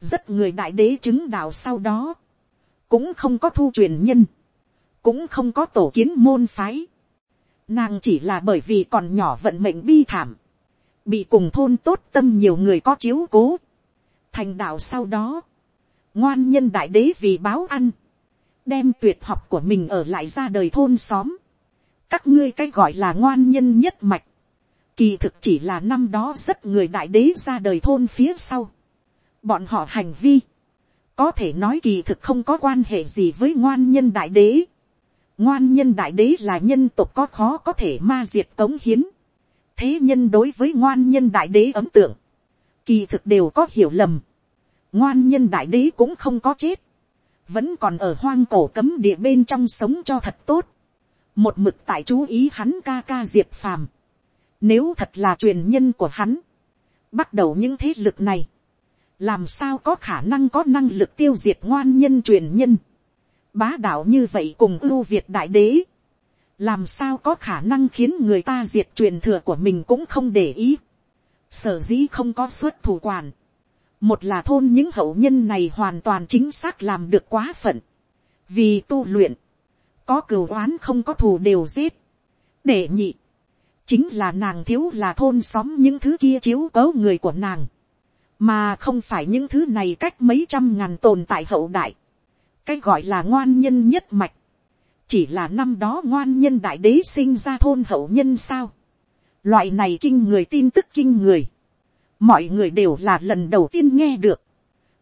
rất người đại đế chứng đạo sau đó, cũng không có thu truyền nhân, cũng không có tổ kiến môn phái, nàng chỉ là bởi vì còn nhỏ vận mệnh bi thảm, bị cùng thôn tốt tâm nhiều người có chiếu cố, thành đạo sau đó, ngoan nhân đại đế vì báo ăn, đem tuyệt học của mình ở lại ra đời thôn xóm. các ngươi cái gọi là ngoan nhân nhất mạch, kỳ thực chỉ là năm đó rất người đại đế ra đời thôn phía sau. bọn họ hành vi, có thể nói kỳ thực không có quan hệ gì với ngoan nhân đại đế. ngoan nhân đại đế là nhân tộc có khó có thể ma diệt cống hiến. thế nhân đối với ngoan nhân đại đế ấm tượng, kỳ thực đều có hiểu lầm ngoan nhân đại đế cũng không có chết, vẫn còn ở hoang cổ cấm địa bên trong sống cho thật tốt, một mực tại chú ý hắn ca ca diệp phàm, nếu thật là truyền nhân của hắn, bắt đầu những thế lực này, làm sao có khả năng có năng lực tiêu diệt ngoan nhân truyền nhân, bá đạo như vậy cùng ưu việt đại đế, làm sao có khả năng khiến người ta diệt truyền thừa của mình cũng không để ý, sở dĩ không có xuất thủ quản, một là thôn những hậu nhân này hoàn toàn chính xác làm được quá phận, vì tu luyện, có cửu oán không có thù đều giết, để nhị, chính là nàng thiếu là thôn xóm những thứ kia chiếu cấu người của nàng, mà không phải những thứ này cách mấy trăm ngàn tồn tại hậu đại, cái gọi là ngoan nhân nhất mạch, chỉ là năm đó ngoan nhân đại đế sinh ra thôn hậu nhân sao, loại này kinh người tin tức kinh người, mọi người đều là lần đầu tiên nghe được,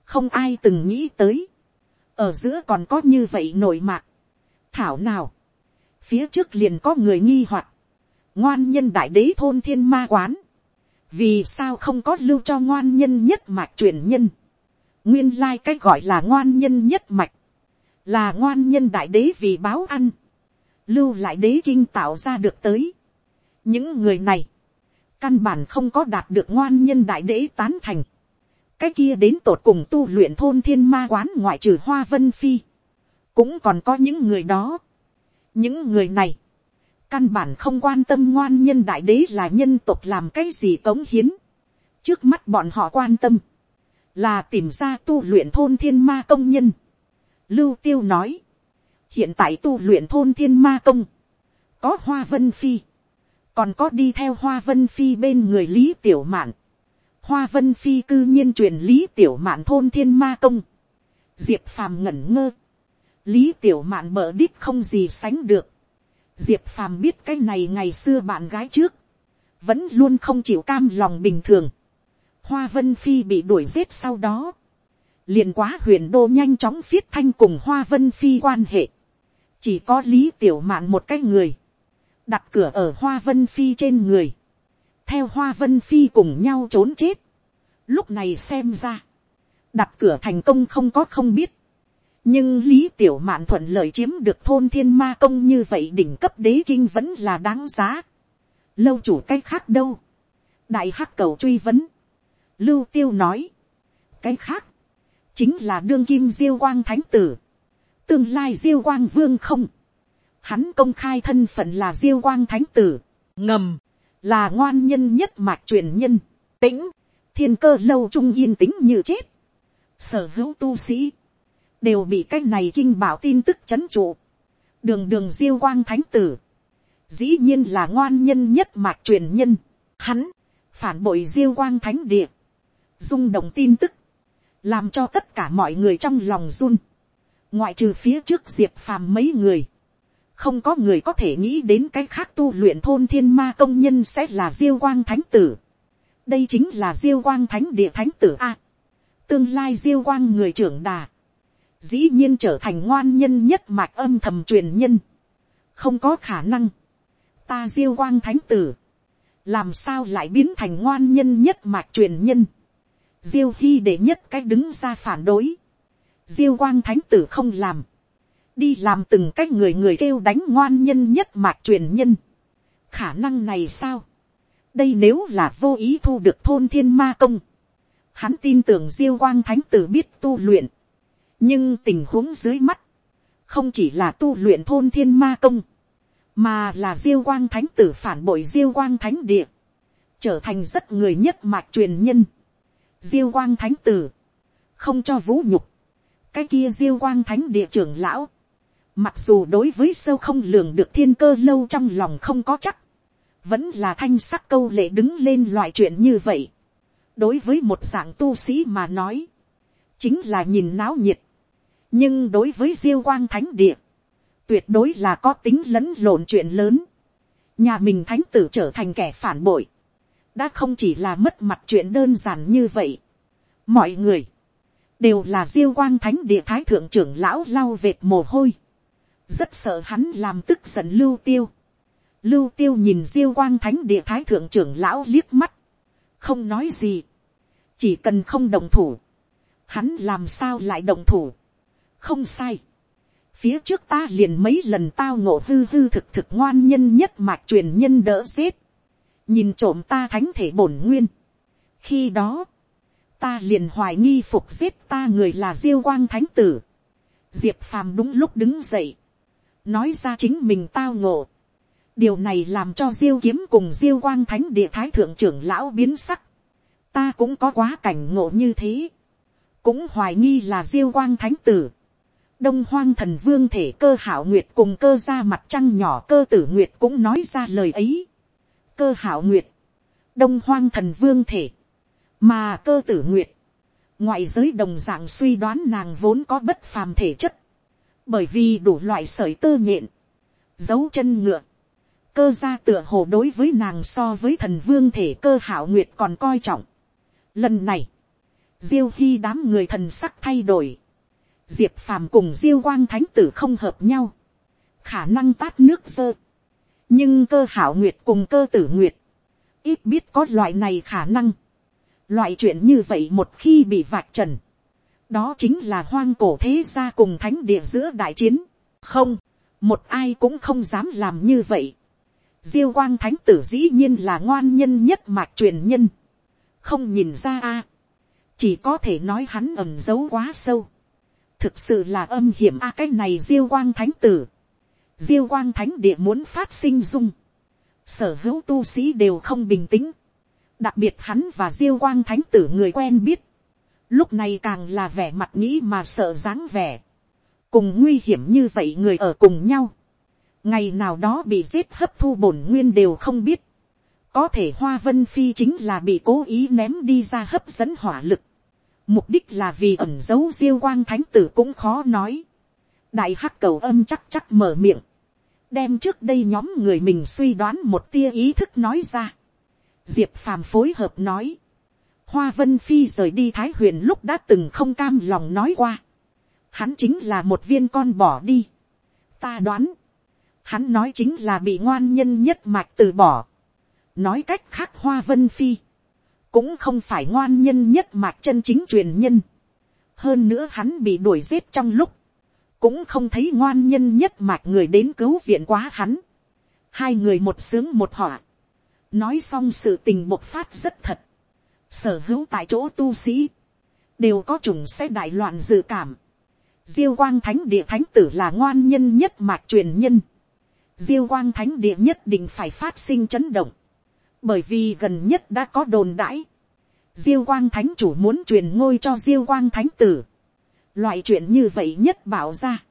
không ai từng nghĩ tới, ở giữa còn có như vậy nổi mạc, thảo nào, phía trước liền có người nghi hoặc, ngoan nhân đại đế thôn thiên ma quán, vì sao không có lưu cho ngoan nhân nhất mạch truyền nhân, nguyên lai cái gọi là ngoan nhân nhất mạch, là ngoan nhân đại đế vì báo ăn, lưu lại đế kinh tạo ra được tới. những người này, căn bản không có đạt được ngoan nhân đại đế tán thành. cái kia đến tột cùng tu luyện thôn thiên ma quán ngoại trừ hoa vân phi. cũng còn có những người đó. những người này, căn bản không quan tâm ngoan nhân đại đế là nhân tộc làm cái gì cống hiến. trước mắt bọn họ quan tâm, là tìm ra tu luyện thôn thiên ma công nhân. lưu tiêu nói, hiện tại tu luyện thôn thiên ma công, có hoa vân phi, còn có đi theo hoa vân phi bên người lý tiểu mạn, hoa vân phi cư nhiên truyền lý tiểu mạn thôn thiên ma công, diệp phàm ngẩn ngơ, lý tiểu mạn mở đít không gì sánh được, diệp phàm biết cái này ngày xưa bạn gái trước, vẫn luôn không chịu cam lòng bình thường, hoa vân phi bị đuổi giết sau đó, liền quá huyền đô nhanh chóng viết thanh cùng hoa vân phi quan hệ, chỉ có lý tiểu mạn một cái người, đặt cửa ở hoa vân phi trên người, theo hoa vân phi cùng nhau trốn chết. lúc này xem ra, đặt cửa thành công không có không biết, nhưng lý tiểu mạn thuận lợi chiếm được thôn thiên ma công như vậy đỉnh cấp đế kinh vẫn là đáng giá. lâu chủ cái khác đâu, đại hắc cầu truy vấn, lưu tiêu nói, cái khác, chính là đương kim diêu quang thánh tử, tương lai diêu quang vương không, hắn công khai thân phận là diêu quang thánh tử, ngầm, là ngoan nhân nhất mạch truyền nhân, tĩnh, thiên cơ lâu trung yên tĩnh như chết, sở hữu tu sĩ, đều bị cái này kinh bảo tin tức c h ấ n trụ, đường đường diêu quang thánh tử, dĩ nhiên là ngoan nhân nhất mạch truyền nhân, hắn, phản bội diêu quang thánh địa, rung động tin tức, làm cho tất cả mọi người trong lòng run, ngoại trừ phía trước diệp phàm mấy người, không có người có thể nghĩ đến cái khác tu luyện thôn thiên ma công nhân sẽ là diêu quang thánh tử. đây chính là diêu quang thánh địa thánh tử a. tương lai diêu quang người trưởng đà. dĩ nhiên trở thành ngoan nhân nhất mạch âm thầm truyền nhân. không có khả năng. ta diêu quang thánh tử. làm sao lại biến thành ngoan nhân nhất mạch truyền nhân. diêu hy để nhất cách đứng ra phản đối. diêu quang thánh tử không làm đi làm từng cái người người kêu đánh ngoan nhân nhất mạc truyền nhân. khả năng này sao, đây nếu là vô ý thu được thôn thiên ma công, hắn tin tưởng diêu quang thánh tử biết tu luyện, nhưng tình huống dưới mắt, không chỉ là tu luyện thôn thiên ma công, mà là diêu quang thánh tử phản bội diêu quang thánh địa, trở thành rất người nhất mạc truyền nhân. diêu quang thánh tử, không cho vũ nhục, cái kia diêu quang thánh địa trưởng lão, Mặc dù đối với sâu không lường được thiên cơ lâu trong lòng không có chắc. Vẫn là thanh sắc câu lệ đứng lên loại chuyện như vậy. Đối với một dạng tu sĩ mà nói. Chính là nhìn náo nhiệt. Nhưng đối với diêu quang thánh địa. Tuyệt đối là có tính lẫn lộn chuyện lớn. Nhà mình thánh tử trở thành kẻ phản bội. Đã không chỉ là mất mặt chuyện đơn giản như vậy. Mọi người, đều là diêu quang thánh địa thái thượng trưởng lão lau vệt mồ hôi rất sợ hắn làm tức giận lưu tiêu. lưu tiêu nhìn diêu quang thánh địa thái thượng trưởng lão liếc mắt, không nói gì, chỉ cần không đồng thủ, hắn làm sao lại đồng thủ, không sai. phía trước ta liền mấy lần tao ngộ hư hư thực thực ngoan nhân nhất mạch truyền nhân đỡ xếp, nhìn trộm ta thánh thể bổn nguyên. khi đó, ta liền hoài nghi phục giết ta người là diêu quang thánh tử. diệp phàm đúng lúc đứng dậy, nói ra chính mình tao ngộ. điều này làm cho diêu kiếm cùng diêu quang thánh địa thái thượng trưởng lão biến sắc. ta cũng có quá cảnh ngộ như thế. cũng hoài nghi là diêu quang thánh tử. đông hoang thần vương thể cơ hảo nguyệt cùng cơ ra mặt trăng nhỏ cơ tử nguyệt cũng nói ra lời ấy. cơ hảo nguyệt, đông hoang thần vương thể, mà cơ tử nguyệt, ngoại giới đồng dạng suy đoán nàng vốn có bất phàm thể chất, bởi vì đủ loại sởi tơ nhện, dấu chân ngựa, cơ gia tựa hồ đối với nàng so với thần vương thể cơ hảo nguyệt còn coi trọng. Lần này, diêu khi đám người thần sắc thay đổi, diệp phàm cùng diêu quang thánh tử không hợp nhau, khả năng tát nước dơ, nhưng cơ hảo nguyệt cùng cơ tử nguyệt, ít biết có loại này khả năng. Loại chuyện như vậy một khi bị vạch trần, đó chính là hoang cổ thế gia cùng thánh địa giữa đại chiến. không, một ai cũng không dám làm như vậy. diêu quang thánh tử dĩ nhiên là ngoan nhân nhất mạc truyền nhân. không nhìn ra a. chỉ có thể nói hắn ẩm giấu quá sâu. thực sự là âm hiểm a cái này diêu quang thánh tử. diêu quang thánh địa muốn phát sinh dung, sở hữu tu sĩ đều không bình tĩnh, đặc biệt hắn và diêu quang thánh tử người quen biết, lúc này càng là vẻ mặt nghĩ mà sợ dáng vẻ, cùng nguy hiểm như vậy người ở cùng nhau, ngày nào đó bị giết hấp thu bổn nguyên đều không biết, có thể hoa vân phi chính là bị cố ý ném đi ra hấp dẫn hỏa lực, mục đích là vì ẩn giấu diêu quang thánh tử cũng khó nói, đại hắc cầu âm chắc chắc mở miệng, đem trước đây nhóm người mình suy đoán một tia ý thức nói ra, diệp phàm phối hợp nói, hoa vân phi rời đi thái huyền lúc đã từng không cam lòng nói qua, hắn chính là một viên con bỏ đi, ta đoán, hắn nói chính là bị ngoan nhân nhất mạch từ bỏ, nói cách khác hoa vân phi, cũng không phải ngoan nhân nhất mạch chân chính truyền nhân, hơn nữa hắn bị đuổi giết trong lúc, cũng không thấy ngoan nhân nhất mạch người đến cứu viện quá hắn, hai người một sướng một họa, nói xong sự tình bộc phát rất thật, sở hữu tại chỗ tu sĩ, đều có chủng xe đại loạn dự cảm, diêu quang thánh địa thánh tử là ngoan nhân nhất mạch truyền nhân, diêu quang thánh địa nhất định phải phát sinh chấn động, bởi vì gần nhất đã có đồn đãi, diêu quang thánh chủ muốn truyền ngôi cho diêu quang thánh tử, loại chuyện như vậy nhất bảo ra,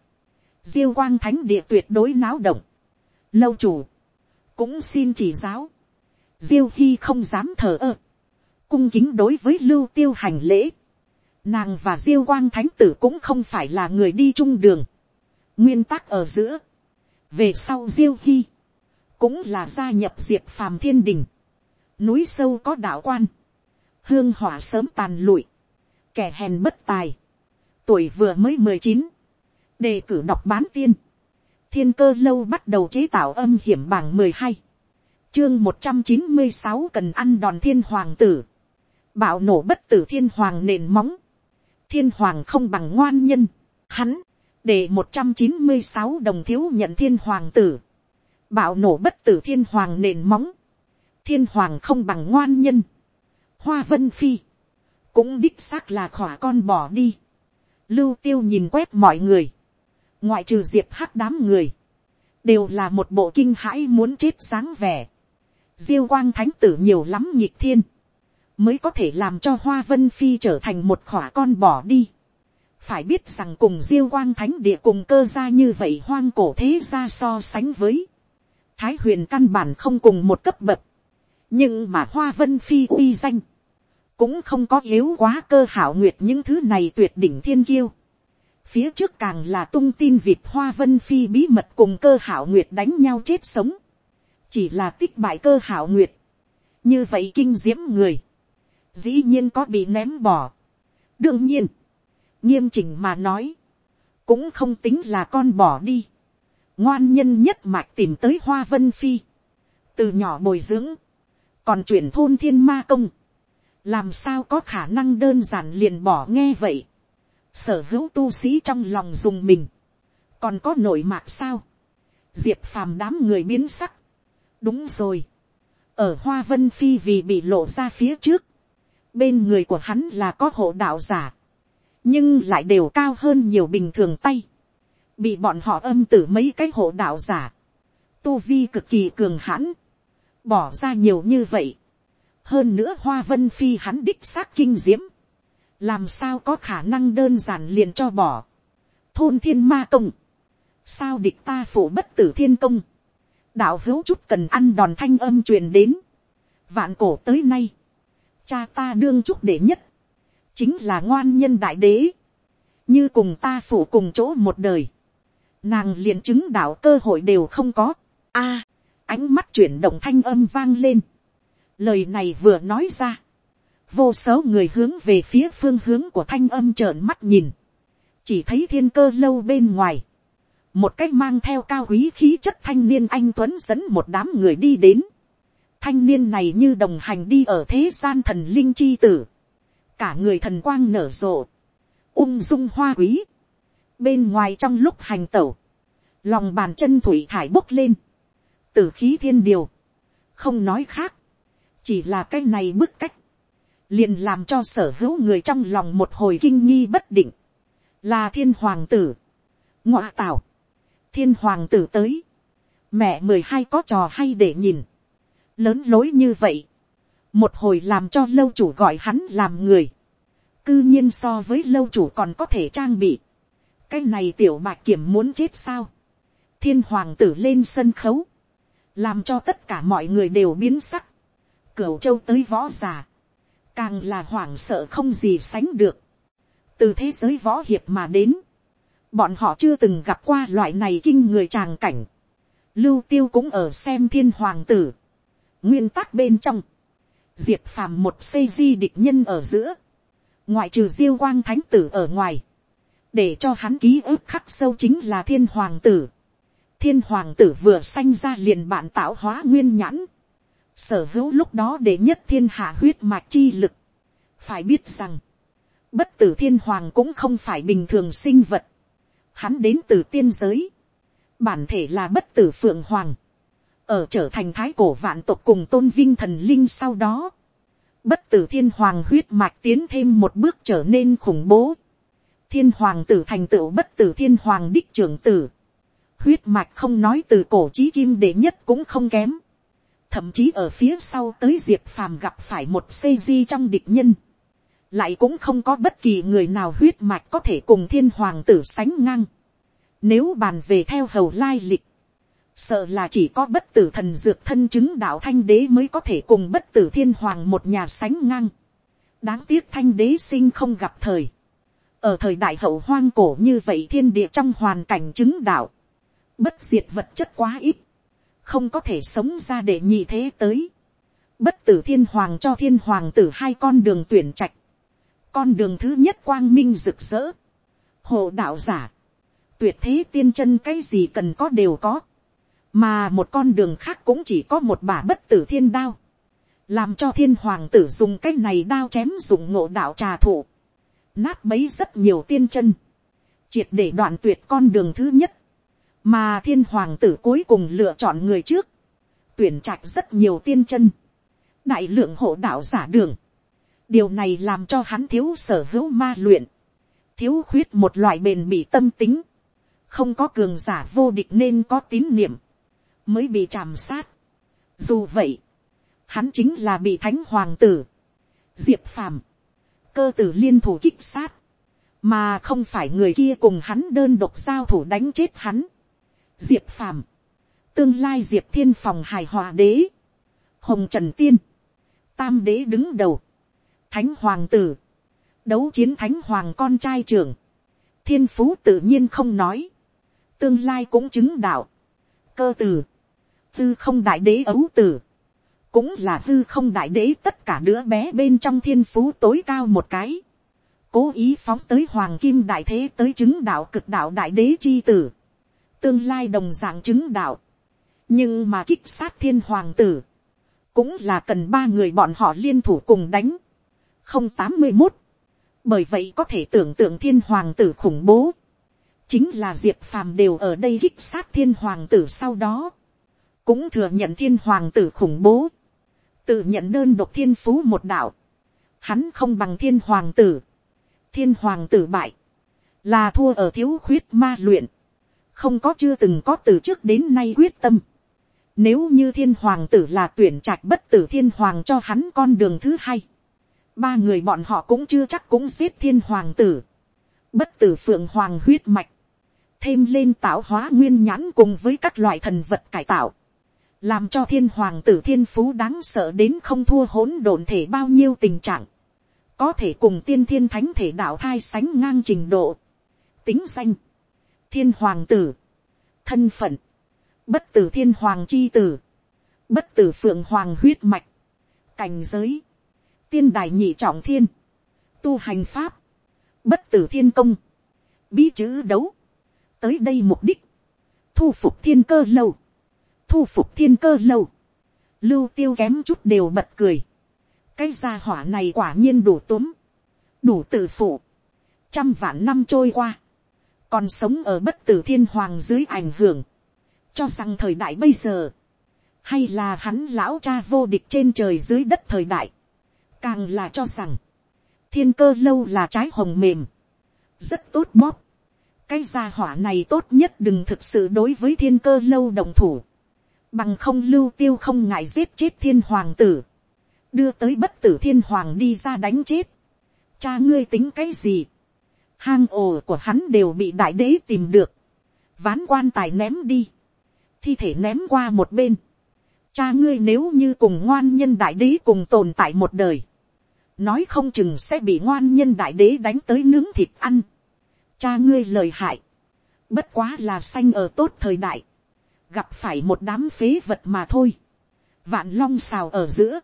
diêu quang thánh địa tuyệt đối náo động, lâu chủ, cũng xin chỉ giáo, diêu hy không dám thở ơ, cung kính đối với lưu tiêu hành lễ, nàng và diêu quang thánh tử cũng không phải là người đi chung đường, nguyên tắc ở giữa, về sau diêu hy, cũng là gia nhập diệp phàm thiên đình, núi sâu có đạo quan, hương hỏa sớm tàn lụi, kẻ hèn bất tài, tuổi vừa mới mười chín, đề cử đọc bán tiên, thiên cơ lâu bắt đầu chế tạo âm hiểm bảng mười hai, chương một trăm chín mươi sáu cần ăn đòn thiên hoàng tử, bạo nổ bất tử thiên hoàng nền móng, thiên hoàng không bằng ngoan nhân, hắn, để một trăm chín mươi sáu đồng thiếu nhận thiên hoàng tử, bạo nổ bất tử thiên hoàng nền móng, thiên hoàng không bằng ngoan nhân, hoa vân phi, cũng đích xác là khỏa con bỏ đi, lưu tiêu nhìn quét mọi người, ngoại trừ diệp hắc đám người, đều là một bộ kinh hãi muốn chết sáng vẻ, diêu quang thánh tử nhiều lắm nhịp thiên, mới có thể làm cho hoa vân phi trở thành một khỏa con bỏ đi. phải biết rằng cùng diêu quang thánh địa cùng cơ gia như vậy hoang cổ thế gia so sánh với, thái huyền căn bản không cùng một cấp bậc, nhưng mà hoa vân phi uy danh, cũng không có yếu quá cơ hảo nguyệt những thứ này tuyệt đỉnh thiên kiêu. phía trước càng là tung tin vịt hoa vân phi bí mật cùng cơ hảo nguyệt đánh nhau chết sống, chỉ là tích bại cơ hảo nguyệt, như vậy kinh diễm người, dĩ nhiên có bị ném bỏ. đương nhiên, nghiêm chỉnh mà nói, cũng không tính là con bỏ đi. ngoan nhân nhất mạch tìm tới hoa vân phi, từ nhỏ bồi dưỡng, còn chuyển thôn thiên ma công, làm sao có khả năng đơn giản liền bỏ nghe vậy. sở hữu tu sĩ trong lòng dùng mình, còn có nội mạc sao. diệp phàm đám người biến sắc. đúng rồi. ở hoa vân phi vì bị lộ ra phía trước, bên người của hắn là có hộ đạo giả, nhưng lại đều cao hơn nhiều bình thường tay, bị bọn họ âm tử mấy cái hộ đạo giả, tu vi cực kỳ cường hãn, bỏ ra nhiều như vậy, hơn nữa hoa vân phi hắn đích xác kinh diễm, làm sao có khả năng đơn giản liền cho bỏ, thôn thiên ma công, sao địch ta phủ bất tử thiên công, đạo hữu chút cần ăn đòn thanh âm truyền đến, vạn cổ tới nay, cha ta đương chúc đệ nhất, chính là ngoan nhân đại đế, như cùng ta phủ cùng chỗ một đời, nàng liền chứng đạo cơ hội đều không có, a, ánh mắt chuyển động thanh âm vang lên, lời này vừa nói ra, vô số người hướng về phía phương hướng của thanh âm trợn mắt nhìn, chỉ thấy thiên cơ lâu bên ngoài, một cách mang theo cao quý khí chất thanh niên anh tuấn dẫn một đám người đi đến, thanh niên này như đồng hành đi ở thế gian thần linh chi tử, cả người thần quang nở rộ, ung dung hoa quý, bên ngoài trong lúc hành tẩu, lòng bàn chân thủy thải bốc lên, tử khí thiên điều, không nói khác, chỉ là cái này bức cách, liền làm cho sở hữu người trong lòng một hồi kinh nghi bất định, là thiên hoàng tử, ngọa tảo, thiên hoàng tử tới, mẹ mười hai có trò hay để nhìn, lớn lối như vậy, một hồi làm cho lâu chủ gọi hắn làm người, cư nhiên so với lâu chủ còn có thể trang bị, cái này tiểu bạc kiểm muốn chết sao, thiên hoàng tử lên sân khấu, làm cho tất cả mọi người đều biến sắc, cửu châu tới võ già, càng là hoảng sợ không gì sánh được, từ thế giới võ hiệp mà đến, bọn họ chưa từng gặp qua loại này kinh người tràng cảnh, lưu tiêu cũng ở xem thiên hoàng tử, nguyên tắc bên trong, diệp phàm một xây di địch nhân ở giữa, ngoại trừ diêu quang thánh tử ở ngoài, để cho hắn ký ức khắc sâu chính là thiên hoàng tử. thiên hoàng tử vừa sanh ra liền bạn tạo hóa nguyên nhãn, sở hữu lúc đó để nhất thiên hạ huyết mạch chi lực. phải biết rằng, bất tử thiên hoàng cũng không phải bình thường sinh vật, hắn đến từ tiên giới, bản thể là bất tử phượng hoàng, ở trở thành thái cổ vạn tộc cùng tôn vinh thần linh sau đó, bất tử thiên hoàng huyết mạch tiến thêm một bước trở nên khủng bố, thiên hoàng tử thành tựu bất tử thiên hoàng đích trưởng tử, huyết mạch không nói từ cổ trí kim đệ nhất cũng không kém, thậm chí ở phía sau tới diệp phàm gặp phải một xây di trong địch nhân, lại cũng không có bất kỳ người nào huyết mạch có thể cùng thiên hoàng tử sánh ngang. Nếu bàn về theo hầu lai lịch, sợ là chỉ có bất tử thần dược thân chứng đạo thanh đế mới có thể cùng bất tử thiên hoàng một nhà sánh ngang. đáng tiếc thanh đế sinh không gặp thời. ở thời đại hậu hoang cổ như vậy thiên địa trong hoàn cảnh chứng đạo, bất diệt vật chất quá ít, không có thể sống ra để nhị thế tới. bất tử thiên hoàng cho thiên hoàng tử hai con đường tuyển trạch. con đường thứ nhất quang minh rực rỡ. hộ đạo giả. tuyệt thế tiên chân cái gì cần có đều có mà một con đường khác cũng chỉ có một bả bất tử thiên đao, làm cho thiên hoàng tử dùng cái này đao chém dùng ngộ đạo trà thụ, nát bấy rất nhiều tiên chân, triệt để đoạn tuyệt con đường thứ nhất, mà thiên hoàng tử cuối cùng lựa chọn người trước, tuyển trạch rất nhiều tiên chân, đại lượng hộ đạo giả đường, điều này làm cho hắn thiếu sở hữu ma luyện, thiếu khuyết một loại bền bỉ tâm tính, không có cường giả vô địch nên có tín niệm, mới bị chạm sát. Dù vậy, hắn chính là bị thánh hoàng tử, diệp phàm, cơ tử liên thủ kích sát, mà không phải người kia cùng hắn đơn độc giao thủ đánh chết hắn. Diệp phàm, tương lai diệp thiên phòng hài hòa đế, hồng trần tiên, tam đế đứng đầu, thánh hoàng tử, đấu chiến thánh hoàng con trai trưởng, thiên phú tự nhiên không nói, tương lai cũng chứng đạo, cơ tử, hư không đại đế ấu tử, cũng là hư không đại đế tất cả đứa bé bên trong thiên phú tối cao một cái, cố ý phóng tới hoàng kim đại thế tới chứng đạo cực đạo đại đế chi tử, tương lai đồng dạng chứng đạo, nhưng mà kích sát thiên hoàng tử, cũng là cần ba người bọn họ liên thủ cùng đánh, không tám mươi một, bởi vậy có thể tưởng tượng thiên hoàng tử khủng bố, chính là diệp phàm đều ở đây kích sát thiên hoàng tử sau đó, cũng thừa nhận thiên hoàng tử khủng bố, tự nhận đơn độc thiên phú một đạo, hắn không bằng thiên hoàng tử, thiên hoàng tử bại, là thua ở thiếu khuyết ma luyện, không có chưa từng có từ trước đến nay quyết tâm. Nếu như thiên hoàng tử là tuyển trạch bất tử thiên hoàng cho hắn con đường thứ hai, ba người bọn họ cũng chưa chắc cũng giết thiên hoàng tử, bất tử phượng hoàng huyết mạch, thêm lên tạo hóa nguyên nhãn cùng với các loại thần vật cải tạo, làm cho thiên hoàng tử thiên phú đáng sợ đến không thua hỗn độn thể bao nhiêu tình trạng, có thể cùng tiên thiên thánh thể đạo thai sánh ngang trình độ, tính danh, thiên hoàng tử, thân phận, bất tử thiên hoàng chi tử, bất tử phượng hoàng huyết mạch, cảnh giới, tiên đài nhị trọng thiên, tu hành pháp, bất tử thiên công, bí chữ đấu, tới đây mục đích, thu phục thiên cơ lâu, thu phục thiên cơ lâu, lưu tiêu kém chút đều bật cười, cái gia hỏa này quả nhiên đủ túm, đủ tự phụ, trăm vạn năm trôi qua, còn sống ở bất tử thiên hoàng dưới ảnh hưởng, cho rằng thời đại bây giờ, hay là hắn lão cha vô địch trên trời dưới đất thời đại, càng là cho rằng, thiên cơ lâu là trái hồng mềm, rất tốt bóp, cái gia hỏa này tốt nhất đừng thực sự đối với thiên cơ lâu đồng thủ, bằng không lưu tiêu không ngại giết chết thiên hoàng tử, đưa tới bất tử thiên hoàng đi ra đánh chết, cha ngươi tính cái gì, hang ồ của hắn đều bị đại đế tìm được, ván quan tài ném đi, thi thể ném qua một bên, cha ngươi nếu như cùng ngoan nhân đại đế cùng tồn tại một đời, nói không chừng sẽ bị ngoan nhân đại đế đánh tới nướng thịt ăn, cha ngươi lời hại, bất quá là sanh ở tốt thời đại, gặp phải một đám phế vật mà thôi, vạn long xào ở giữa,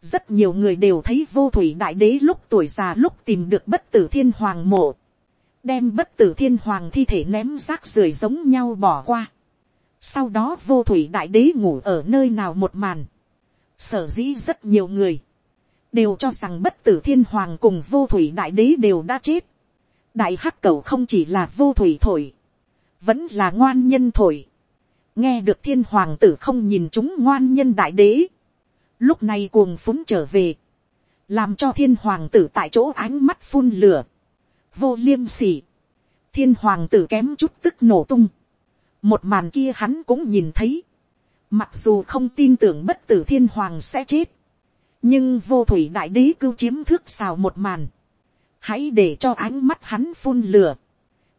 rất nhiều người đều thấy vô thủy đại đế lúc tuổi già lúc tìm được bất tử thiên hoàng mộ, đem bất tử thiên hoàng thi thể ném rác rưởi giống nhau bỏ qua. Sau đó vô thủy đại đế ngủ ở nơi nào một màn. Sở dĩ rất nhiều người đều cho rằng bất tử thiên hoàng cùng vô thủy đại đế đều đã chết. Đại hắc cầu không chỉ là vô thủy thổi, vẫn là ngoan nhân thổi. Nghe được thiên hoàng tử không nhìn chúng ngoan nhân đại đế. Lúc này cuồng phúng trở về. Làm cho thiên hoàng tử tại chỗ ánh mắt phun lửa. Vô liêm sỉ, thiên hoàng tử kém chút tức nổ tung, một màn kia hắn cũng nhìn thấy, mặc dù không tin tưởng bất tử thiên hoàng sẽ chết, nhưng vô thủy đại đế cưu chiếm thước xào một màn, hãy để cho ánh mắt hắn phun lửa,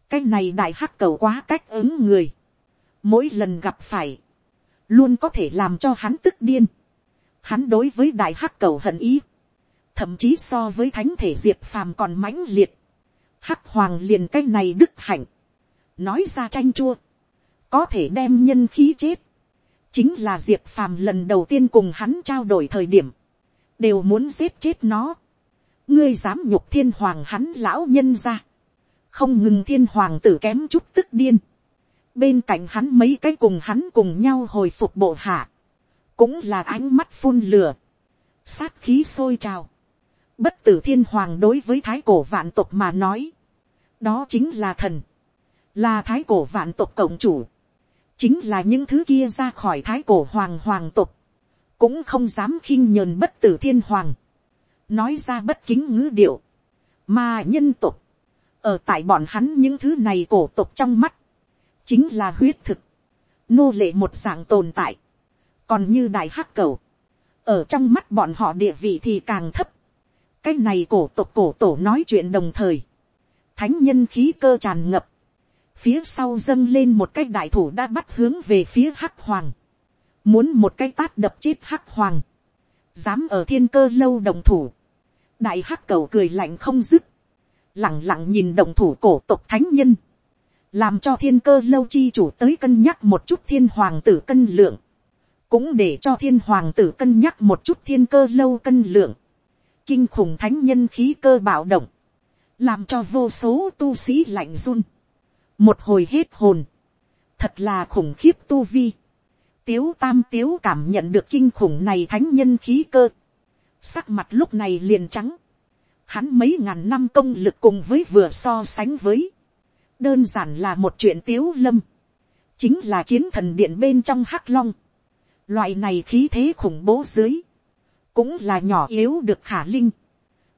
cái này đại hắc cầu quá cách ứng người, mỗi lần gặp phải, luôn có thể làm cho hắn tức điên, hắn đối với đại hắc cầu hận ý, thậm chí so với thánh thể diệp phàm còn mãnh liệt, hắc hoàng liền cái này đức hạnh, nói ra tranh chua, có thể đem nhân khí chết, chính là diệp phàm lần đầu tiên cùng hắn trao đổi thời điểm, đều muốn giết chết nó, ngươi dám nhục thiên hoàng hắn lão nhân ra, không ngừng thiên hoàng tử kém chút tức điên, bên cạnh hắn mấy cái cùng hắn cùng nhau hồi phục bộ hạ, cũng là ánh mắt phun lửa, sát khí sôi trào, bất tử thiên hoàng đối với thái cổ vạn tộc mà nói, đó chính là thần, là thái cổ vạn tộc cộng chủ, chính là những thứ kia ra khỏi thái cổ hoàng hoàng tộc, cũng không dám khinh nhờn bất tử thiên hoàng, nói ra bất kính ngữ điệu, mà nhân tộc, ở tại bọn hắn những thứ này cổ tộc trong mắt, chính là huyết thực, nô lệ một dạng tồn tại, còn như đại hắc cầu, ở trong mắt bọn họ địa vị thì càng thấp, cái này cổ tộc cổ tổ nói chuyện đồng thời, thánh nhân khí cơ tràn ngập, phía sau dâng lên một cái đại thủ đã bắt hướng về phía hắc hoàng, muốn một cái tát đập chết hắc hoàng, dám ở thiên cơ lâu đồng thủ, đại hắc cầu cười lạnh không dứt, lẳng lặng nhìn đồng thủ cổ tộc thánh nhân, làm cho thiên cơ lâu chi chủ tới cân nhắc một chút thiên hoàng tử cân lượng, cũng để cho thiên hoàng tử cân nhắc một chút thiên cơ lâu cân lượng, kinh khủng thánh nhân khí cơ bạo động, làm cho vô số tu sĩ lạnh run, một hồi hết hồn, thật là khủng khiếp tu vi, tiếu tam tiếu cảm nhận được kinh khủng này thánh nhân khí cơ, sắc mặt lúc này liền trắng, hắn mấy ngàn năm công lực cùng với vừa so sánh với, đơn giản là một chuyện tiếu lâm, chính là chiến thần điện bên trong hắc long, loại này khí thế khủng bố dưới, cũng là nhỏ yếu được khả linh,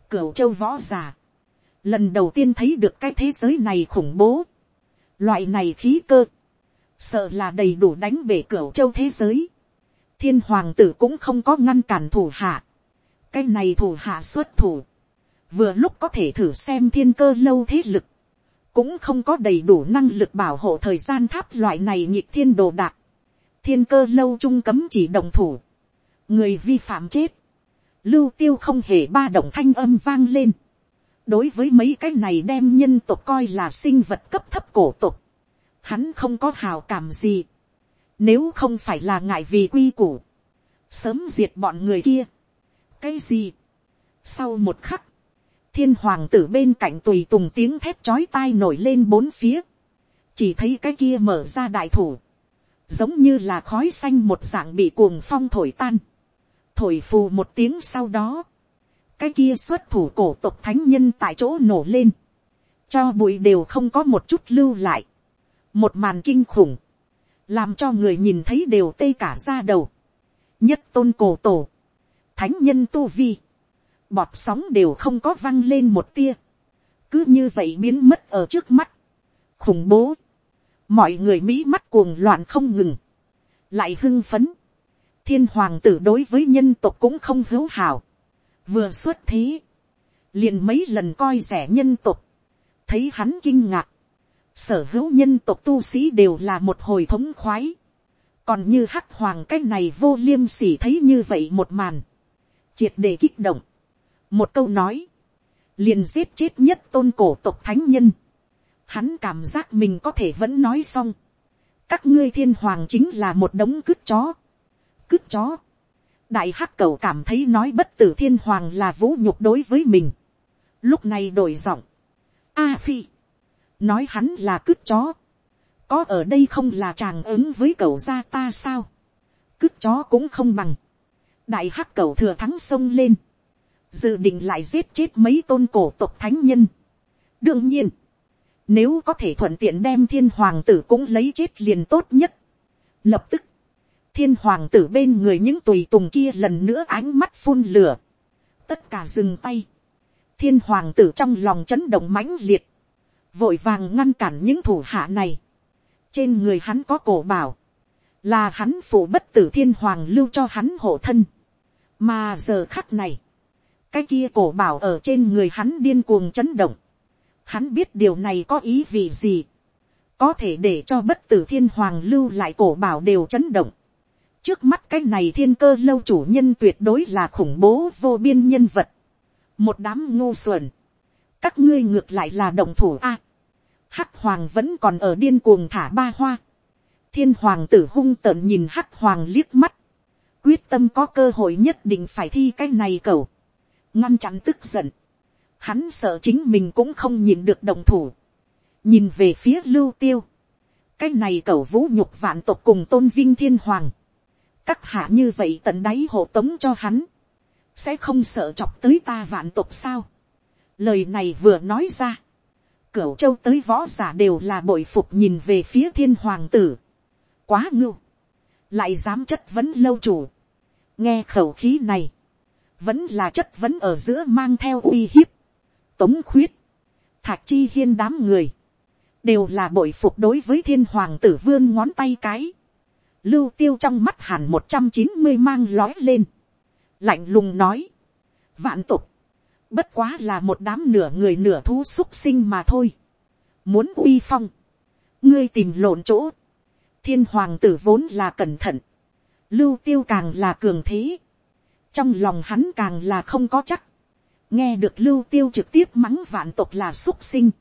cửu châu võ g i ả lần đầu tiên thấy được cái thế giới này khủng bố, loại này khí cơ, sợ là đầy đủ đánh bể cửu châu thế giới, thiên hoàng tử cũng không có ngăn cản thủ hạ, cái này thủ hạ xuất thủ, vừa lúc có thể thử xem thiên cơ lâu thế lực, cũng không có đầy đủ năng lực bảo hộ thời gian tháp loại này nhịp thiên đồ đạc, thiên cơ lâu trung cấm chỉ đồng thủ, người vi phạm chết, lưu tiêu không hề ba động thanh âm vang lên, đối với mấy cái này đem nhân tộc coi là sinh vật cấp thấp cổ tộc, hắn không có hào cảm gì, nếu không phải là ngại vì quy củ, sớm diệt bọn người kia. cái gì, sau một khắc, thiên hoàng tử bên cạnh tùy tùng tiếng thét chói tai nổi lên bốn phía, chỉ thấy cái kia mở ra đại thủ, giống như là khói xanh một dạng bị cuồng phong thổi tan, thổi phù một tiếng sau đó, cái kia xuất thủ cổ tộc thánh nhân tại chỗ nổ lên, cho bụi đều không có một chút lưu lại, một màn kinh khủng, làm cho người nhìn thấy đều tê cả ra đầu, nhất tôn cổ tổ, thánh nhân tu vi, bọt sóng đều không có văng lên một tia, cứ như vậy biến mất ở trước mắt, khủng bố, mọi người mỹ mắt cuồng loạn không ngừng, lại hưng phấn, thiên hoàng tử đối với nhân tộc cũng không hữu hảo, vừa xuất thế, liền mấy lần coi rẻ nhân tộc, thấy hắn kinh ngạc, sở hữu nhân tộc tu sĩ đều là một hồi thống khoái, còn như hắc hoàng cái này vô liêm sỉ thấy như vậy một màn, triệt để kích động, một câu nói, liền giết chết nhất tôn cổ tộc thánh nhân, hắn cảm giác mình có thể vẫn nói xong, các ngươi thiên hoàng chính là một đống cứt chó, cứt chó, đại hắc cầu cảm thấy nói bất tử thiên hoàng là vũ nhục đối với mình, lúc này đổi giọng, a phi, nói hắn là cứt chó, có ở đây không là chàng ứng với cậu gia ta sao, cứt chó cũng không bằng, đại hắc cầu thừa thắng sông lên, dự định lại giết chết mấy tôn cổ tộc thánh nhân. đương nhiên, nếu có thể thuận tiện đem thiên hoàng tử cũng lấy chết liền tốt nhất. lập tức, thiên hoàng tử bên người những tùy tùng kia lần nữa ánh mắt phun lửa, tất cả dừng tay, thiên hoàng tử trong lòng chấn động mãnh liệt, vội vàng ngăn cản những thủ hạ này, trên người hắn có cổ bảo, là hắn phụ bất tử thiên hoàng lưu cho hắn hộ thân. mà giờ khắc này, cái kia cổ bảo ở trên người hắn điên cuồng chấn động. hắn biết điều này có ý vị gì. có thể để cho bất tử thiên hoàng lưu lại cổ bảo đều chấn động. trước mắt cái này thiên cơ lâu chủ nhân tuyệt đối là khủng bố vô biên nhân vật. một đám ngu xuẩn. các ngươi ngược lại là động thủ a hắc hoàng vẫn còn ở điên cuồng thả ba hoa. thiên hoàng tử hung tợn nhìn hắc hoàng liếc mắt. quyết tâm có cơ hội nhất định phải thi cái này cầu ngăn chặn tức giận. hắn sợ chính mình cũng không nhìn được đồng thủ. nhìn về phía lưu tiêu. cái này cẩu vũ nhục vạn tộc cùng tôn vinh thiên hoàng. các hạ như vậy tận đáy hộ tống cho hắn. sẽ không sợ chọc tới ta vạn tộc sao. lời này vừa nói ra cửu châu tới võ giả đều là bội phục nhìn về phía thiên hoàng tử. Quá ngưu. Lại dám chất vấn lâu chủ. Nghe khẩu khí này. Vẫn là chất vấn ở giữa mang theo uy hiếp. Tống khuyết. Thạc chi hiên đám người. Đều là bội phục đối với thiên hoàng tử vươn ngón tay cái. Lưu tiêu trong mắt hẳn một trăm chín mươi mang lói lên. Lạnh lùng nói. Vạn tục bất quá là một đám nửa người nửa thú xúc sinh mà thôi. muốn uy phong, ngươi tìm lộn chỗ, thiên hoàng tử vốn là cẩn thận, lưu tiêu càng là cường thế, trong lòng hắn càng là không có chắc, nghe được lưu tiêu trực tiếp mắng vạn tộc là xúc sinh,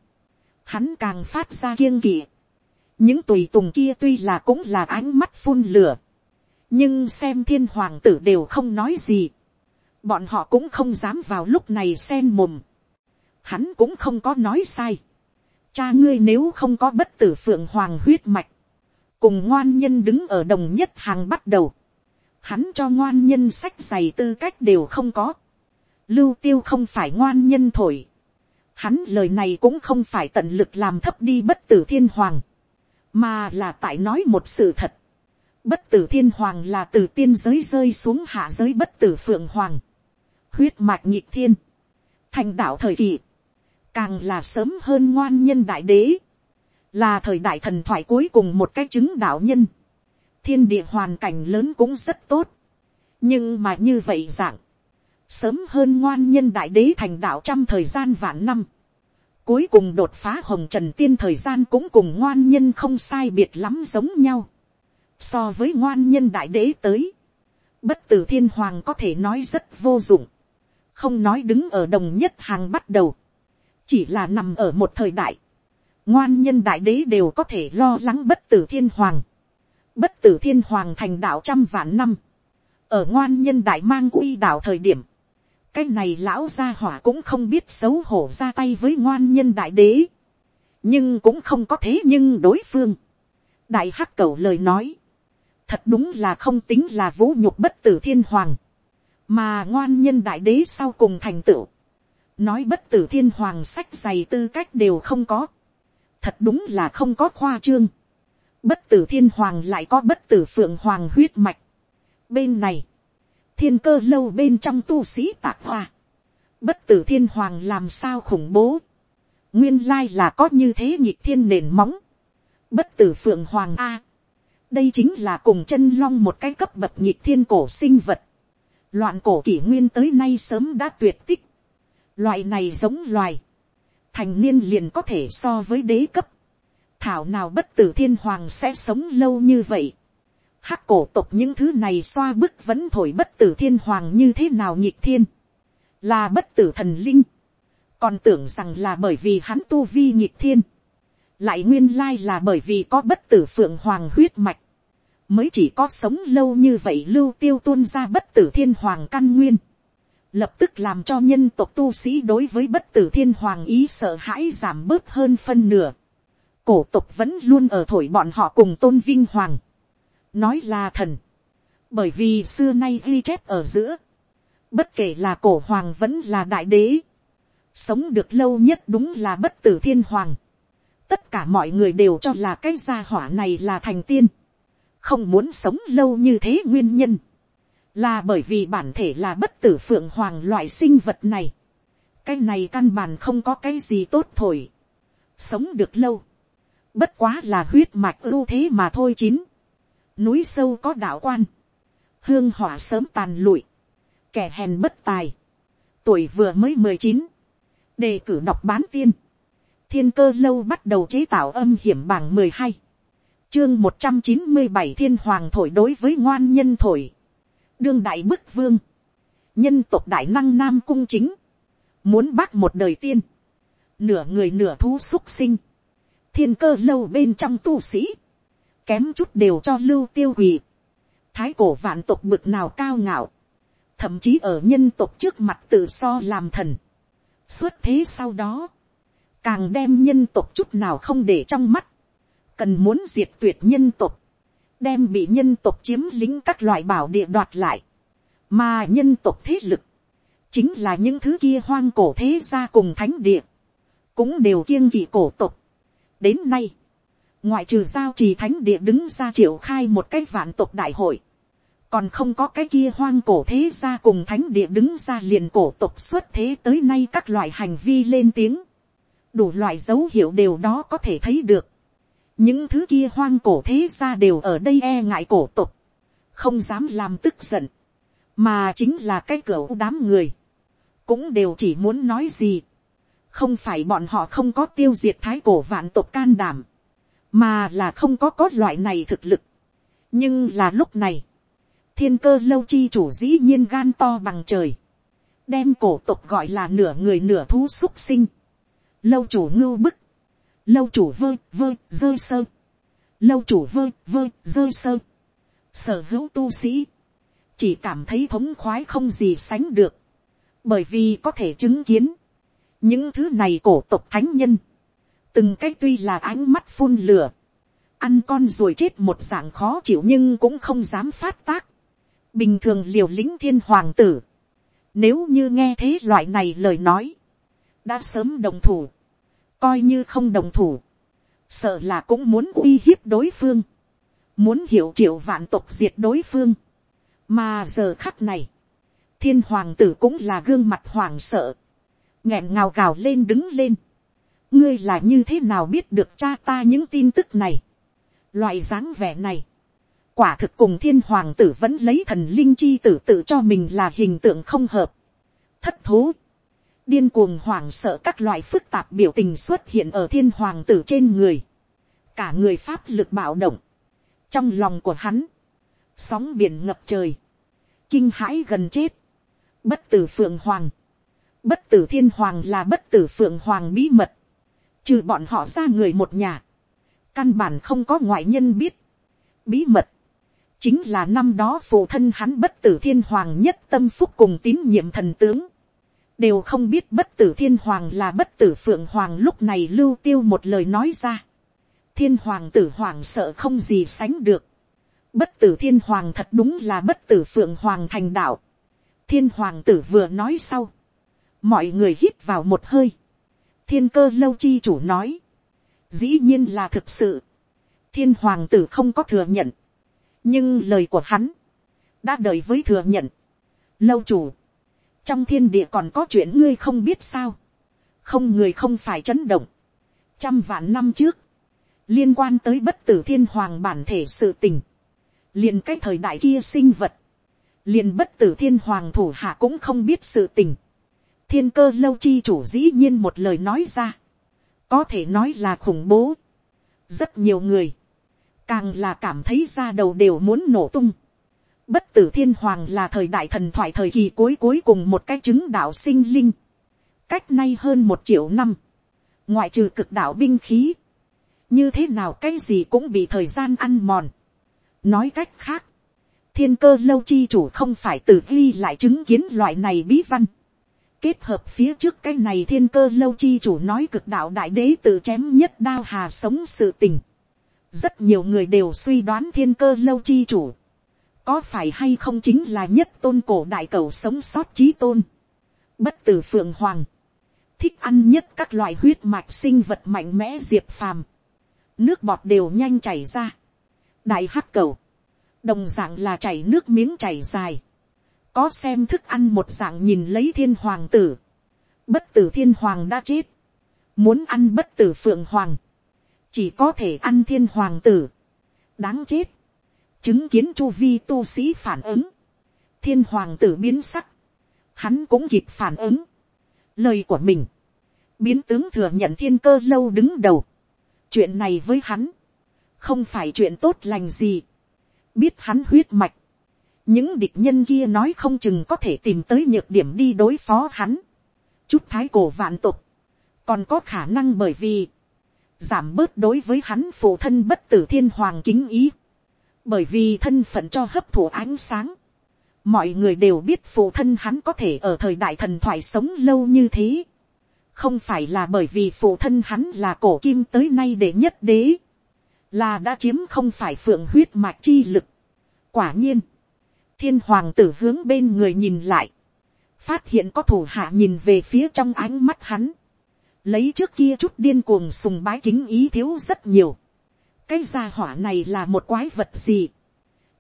hắn càng phát ra kiêng kỵ, những tùy tùng kia tuy là cũng là ánh mắt phun lửa, nhưng xem thiên hoàng tử đều không nói gì, bọn họ cũng không dám vào lúc này xen mồm. Hắn cũng không có nói sai. Cha ngươi nếu không có bất tử phượng hoàng huyết mạch, cùng ngoan nhân đứng ở đồng nhất hàng bắt đầu. Hắn cho ngoan nhân sách giày tư cách đều không có. Lưu tiêu không phải ngoan nhân thổi. Hắn lời này cũng không phải tận lực làm thấp đi bất tử thiên hoàng. Mà là tại nói một sự thật. Bất tử thiên hoàng là từ tiên giới rơi xuống hạ giới bất tử phượng hoàng huyết mạch nhịp thiên, thành đạo thời kỳ, càng là sớm hơn ngoan nhân đại đế, là thời đại thần thoại cuối cùng một cái chứng đạo nhân, thiên địa hoàn cảnh lớn cũng rất tốt, nhưng mà như vậy dạng, sớm hơn ngoan nhân đại đế thành đạo trăm thời gian vạn năm, cuối cùng đột phá hồng trần tiên thời gian cũng cùng ngoan nhân không sai biệt lắm giống nhau, so với ngoan nhân đại đế tới, bất tử thiên hoàng có thể nói rất vô dụng, không nói đứng ở đồng nhất hàng bắt đầu, chỉ là nằm ở một thời đại, ngoan nhân đại đế đều có thể lo lắng bất tử thiên hoàng, bất tử thiên hoàng thành đạo trăm vạn năm, ở ngoan nhân đại mang uy đạo thời điểm, cái này lão gia hỏa cũng không biết xấu hổ ra tay với ngoan nhân đại đế, nhưng cũng không có thế nhưng đối phương, đại hắc cầu lời nói, thật đúng là không tính là vũ nhục bất tử thiên hoàng, mà ngoan nhân đại đế sau cùng thành tựu, nói bất tử thiên hoàng sách dày tư cách đều không có, thật đúng là không có khoa trương, bất tử thiên hoàng lại có bất tử phượng hoàng huyết mạch, bên này, thiên cơ lâu bên trong tu sĩ tạc hoa, bất tử thiên hoàng làm sao khủng bố, nguyên lai là có như thế nhịp thiên nền móng, bất tử phượng hoàng a, đây chính là cùng chân long một cái cấp bậc nhịp thiên cổ sinh vật, loạn cổ kỷ nguyên tới nay sớm đã tuyệt tích, loại này giống loài, thành niên liền có thể so với đế cấp, thảo nào bất tử thiên hoàng sẽ sống lâu như vậy, hắc cổ tộc những thứ này xoa bức vẫn thổi bất tử thiên hoàng như thế nào nhịp thiên, là bất tử thần linh, còn tưởng rằng là bởi vì hắn tu vi nhịp thiên, lại nguyên lai là bởi vì có bất tử phượng hoàng huyết mạch, mới chỉ có sống lâu như vậy lưu tiêu tuôn ra bất tử thiên hoàng căn nguyên, lập tức làm cho nhân tộc tu sĩ đối với bất tử thiên hoàng ý sợ hãi giảm bớt hơn phân nửa cổ tộc vẫn luôn ở thổi bọn họ cùng tôn vinh hoàng, nói là thần, bởi vì xưa nay ghi chép ở giữa, bất kể là cổ hoàng vẫn là đại đế, sống được lâu nhất đúng là bất tử thiên hoàng, tất cả mọi người đều cho là cái gia hỏa này là thành tiên, không muốn sống lâu như thế nguyên nhân, là bởi vì bản thể là bất tử phượng hoàng loại sinh vật này, cái này căn bản không có cái gì tốt thổi, sống được lâu, bất quá là huyết mạch ưu thế mà thôi chín, núi sâu có đạo quan, hương hỏa sớm tàn lụi, kẻ hèn bất tài, tuổi vừa mới mười chín, đề cử đọc bán tiên, thiên cơ lâu bắt đầu chế tạo âm hiểm bảng mười hai, chương một trăm chín mươi bảy thiên hoàng thổi đối với ngoan nhân thổi, đương đại bức vương, nhân tộc đại năng nam cung chính, muốn bác một đời tiên, nửa người nửa thú xúc sinh, thiên cơ lâu bên trong tu sĩ, kém chút đều cho lưu tiêu quỳ, thái cổ vạn tộc bực nào cao ngạo, thậm chí ở nhân tộc trước mặt tự so làm thần, suốt thế sau đó, càng đem nhân tộc chút nào không để trong mắt, cần muốn diệt tuyệt nhân tộc, đem bị nhân tộc chiếm lính các loại bảo địa đoạt lại, mà nhân tộc thế lực, chính là những thứ kia hoang cổ thế gia cùng thánh địa, cũng đều kiêng vị cổ tộc đến nay, ngoại trừ giao trì thánh địa đứng ra triệu khai một cái vạn tộc đại hội, còn không có cái kia hoang cổ thế ra cùng thánh địa đứng ra liền cổ tộc xuất thế tới nay các loại hành vi lên tiếng, đủ loại dấu hiệu đều đó có thể thấy được, những thứ kia hoang cổ thế ra đều ở đây e ngại cổ tục, không dám làm tức giận, mà chính là cái cửa đám người, cũng đều chỉ muốn nói gì, không phải bọn họ không có tiêu diệt thái cổ vạn tộc can đảm, mà là không có có loại này thực lực. nhưng là lúc này, thiên cơ lâu chi chủ dĩ nhiên gan to bằng trời, đem cổ tộc gọi là nửa người nửa thú xúc sinh, lâu chủ ngưu bức, lâu chủ vơ vơ dơ sơ, lâu chủ vơ vơ dơ sơ, sở hữu tu sĩ, chỉ cảm thấy thống khoái không gì sánh được, bởi vì có thể chứng kiến, những thứ này cổ tộc thánh nhân, từng cái tuy là ánh mắt phun lửa, ăn con rồi chết một dạng khó chịu nhưng cũng không dám phát tác, bình thường liều lĩnh thiên hoàng tử, nếu như nghe thế loại này lời nói, đã sớm đồng thủ, coi như không đồng thủ, sợ là cũng muốn uy hiếp đối phương, muốn hiểu triệu vạn tộc diệt đối phương, mà giờ khắc này, thiên hoàng tử cũng là gương mặt hoàng sợ, nghẹn ngào gào lên đứng lên, ngươi là như thế nào biết được cha ta những tin tức này, loại dáng vẻ này, quả thực cùng thiên hoàng tử vẫn lấy thần linh chi tử tự cho mình là hình tượng không hợp, thất thố, điên cuồng hoảng sợ các loại phức tạp biểu tình xuất hiện ở thiên hoàng tử trên người, cả người pháp lực bạo động, trong lòng của hắn, sóng biển ngập trời, kinh hãi gần chết, bất tử phượng hoàng, bất tử thiên hoàng là bất tử phượng hoàng bí mật, trừ bọn họ ra người một nhà, căn bản không có ngoại nhân biết, bí mật, chính là năm đó phụ thân hắn bất tử thiên hoàng nhất tâm phúc cùng tín nhiệm thần tướng, đều không biết bất tử thiên hoàng là bất tử phượng hoàng lúc này lưu tiêu một lời nói ra. thiên hoàng tử hoàng sợ không gì sánh được. bất tử thiên hoàng thật đúng là bất tử phượng hoàng thành đạo. thiên hoàng tử vừa nói sau mọi người hít vào một hơi. thiên cơ lâu chi chủ nói. dĩ nhiên là thực sự. thiên hoàng tử không có thừa nhận. nhưng lời của hắn đã đợi với thừa nhận. lâu chủ trong thiên địa còn có chuyện ngươi không biết sao, không người không phải chấn động. trăm vạn năm trước, liên quan tới bất tử thiên hoàng bản thể sự tình, liền cái thời đại kia sinh vật, liền bất tử thiên hoàng thủ hạ cũng không biết sự tình thiên cơ lâu chi chủ dĩ nhiên một lời nói ra, có thể nói là khủng bố. rất nhiều người, càng là cảm thấy ra đầu đều muốn nổ tung. bất tử thiên hoàng là thời đại thần thoại thời kỳ cuối cuối cùng một cái chứng đạo sinh linh. cách nay hơn một triệu năm, ngoại trừ cực đạo binh khí, như thế nào cái gì cũng bị thời gian ăn mòn. nói cách khác, thiên cơ lâu chi chủ không phải tự ghi lại chứng kiến loại này bí văn kết hợp phía trước cái này thiên cơ lâu chi chủ nói cực đạo đại đế tự chém nhất đao hà sống sự tình. rất nhiều người đều suy đoán thiên cơ lâu chi chủ. có phải hay không chính là nhất tôn cổ đại cầu sống sót trí tôn. bất tử phượng hoàng. thích ăn nhất các loại huyết mạch sinh vật mạnh mẽ diệp phàm. nước bọt đều nhanh chảy ra. đại hắc cầu đồng dạng là chảy nước miếng chảy dài, có xem thức ăn một dạng nhìn lấy thiên hoàng tử, bất tử thiên hoàng đã chết, muốn ăn bất tử phượng hoàng, chỉ có thể ăn thiên hoàng tử, đáng chết, chứng kiến chu vi tu sĩ phản ứng, thiên hoàng tử biến sắc, hắn cũng kịp phản ứng, lời của mình, biến tướng thừa nhận thiên cơ lâu đứng đầu, chuyện này với hắn, không phải chuyện tốt lành gì, biết hắn huyết mạch, những địch nhân kia nói không chừng có thể tìm tới nhược điểm đi đối phó hắn, chút thái cổ vạn tục, còn có khả năng bởi vì, giảm bớt đối với hắn phụ thân bất tử thiên hoàng kính ý, bởi vì thân phận cho hấp thụ ánh sáng, mọi người đều biết phụ thân hắn có thể ở thời đại thần thoại sống lâu như thế, không phải là bởi vì phụ thân hắn là cổ kim tới nay để nhất đế, là đã chiếm không phải phượng huyết mạch chi lực. quả nhiên, thiên hoàng tử hướng bên người nhìn lại, phát hiện có thủ hạ nhìn về phía trong ánh mắt hắn, lấy trước kia chút điên cuồng sùng bái kính ý thiếu rất nhiều. cái gia hỏa này là một quái vật gì,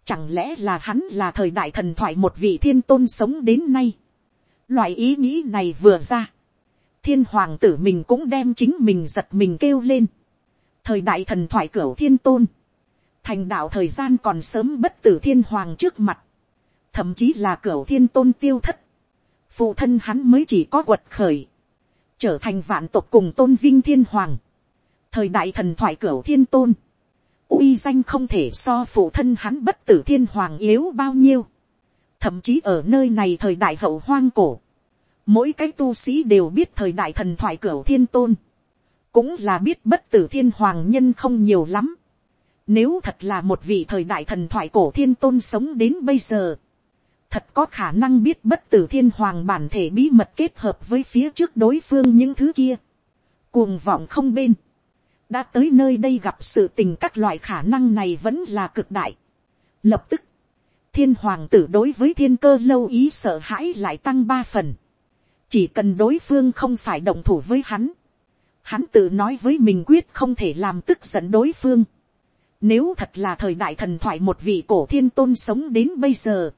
chẳng lẽ là hắn là thời đại thần thoại một vị thiên tôn sống đến nay. loại ý nghĩ này vừa ra, thiên hoàng tử mình cũng đem chính mình giật mình kêu lên. Thời đại thần thoại cửa thiên tôn, thành đạo thời gian còn sớm bất tử thiên hoàng trước mặt, thậm chí là cửu thiên tôn tiêu thất, phụ thân hắn mới chỉ có quật khởi, trở thành vạn tộc cùng tôn vinh thiên hoàng, thời đại thần thoại cửu thiên tôn, uy danh không thể so phụ thân hắn bất tử thiên hoàng yếu bao nhiêu, thậm chí ở nơi này thời đại hậu hoang cổ, mỗi cái tu sĩ đều biết thời đại thần thoại cửu thiên tôn, cũng là biết bất tử thiên hoàng nhân không nhiều lắm. Nếu thật là một vị thời đại thần thoại cổ thiên tôn sống đến bây giờ, thật có khả năng biết bất tử thiên hoàng bản thể bí mật kết hợp với phía trước đối phương những thứ kia. Cuồng vọng không bên. Đã tới nơi đây gặp sự tình các loại khả năng này vẫn là cực đại. Lập tức, thiên hoàng tử đối với thiên cơ lâu ý sợ hãi lại tăng ba phần. Chỉ cần đối phương không phải đồng thủ với hắn hắn tự nói với mình quyết không thể làm tức giận đối phương. Nếu thật là thời đại thần thoại một vị cổ thiên tôn sống đến bây giờ,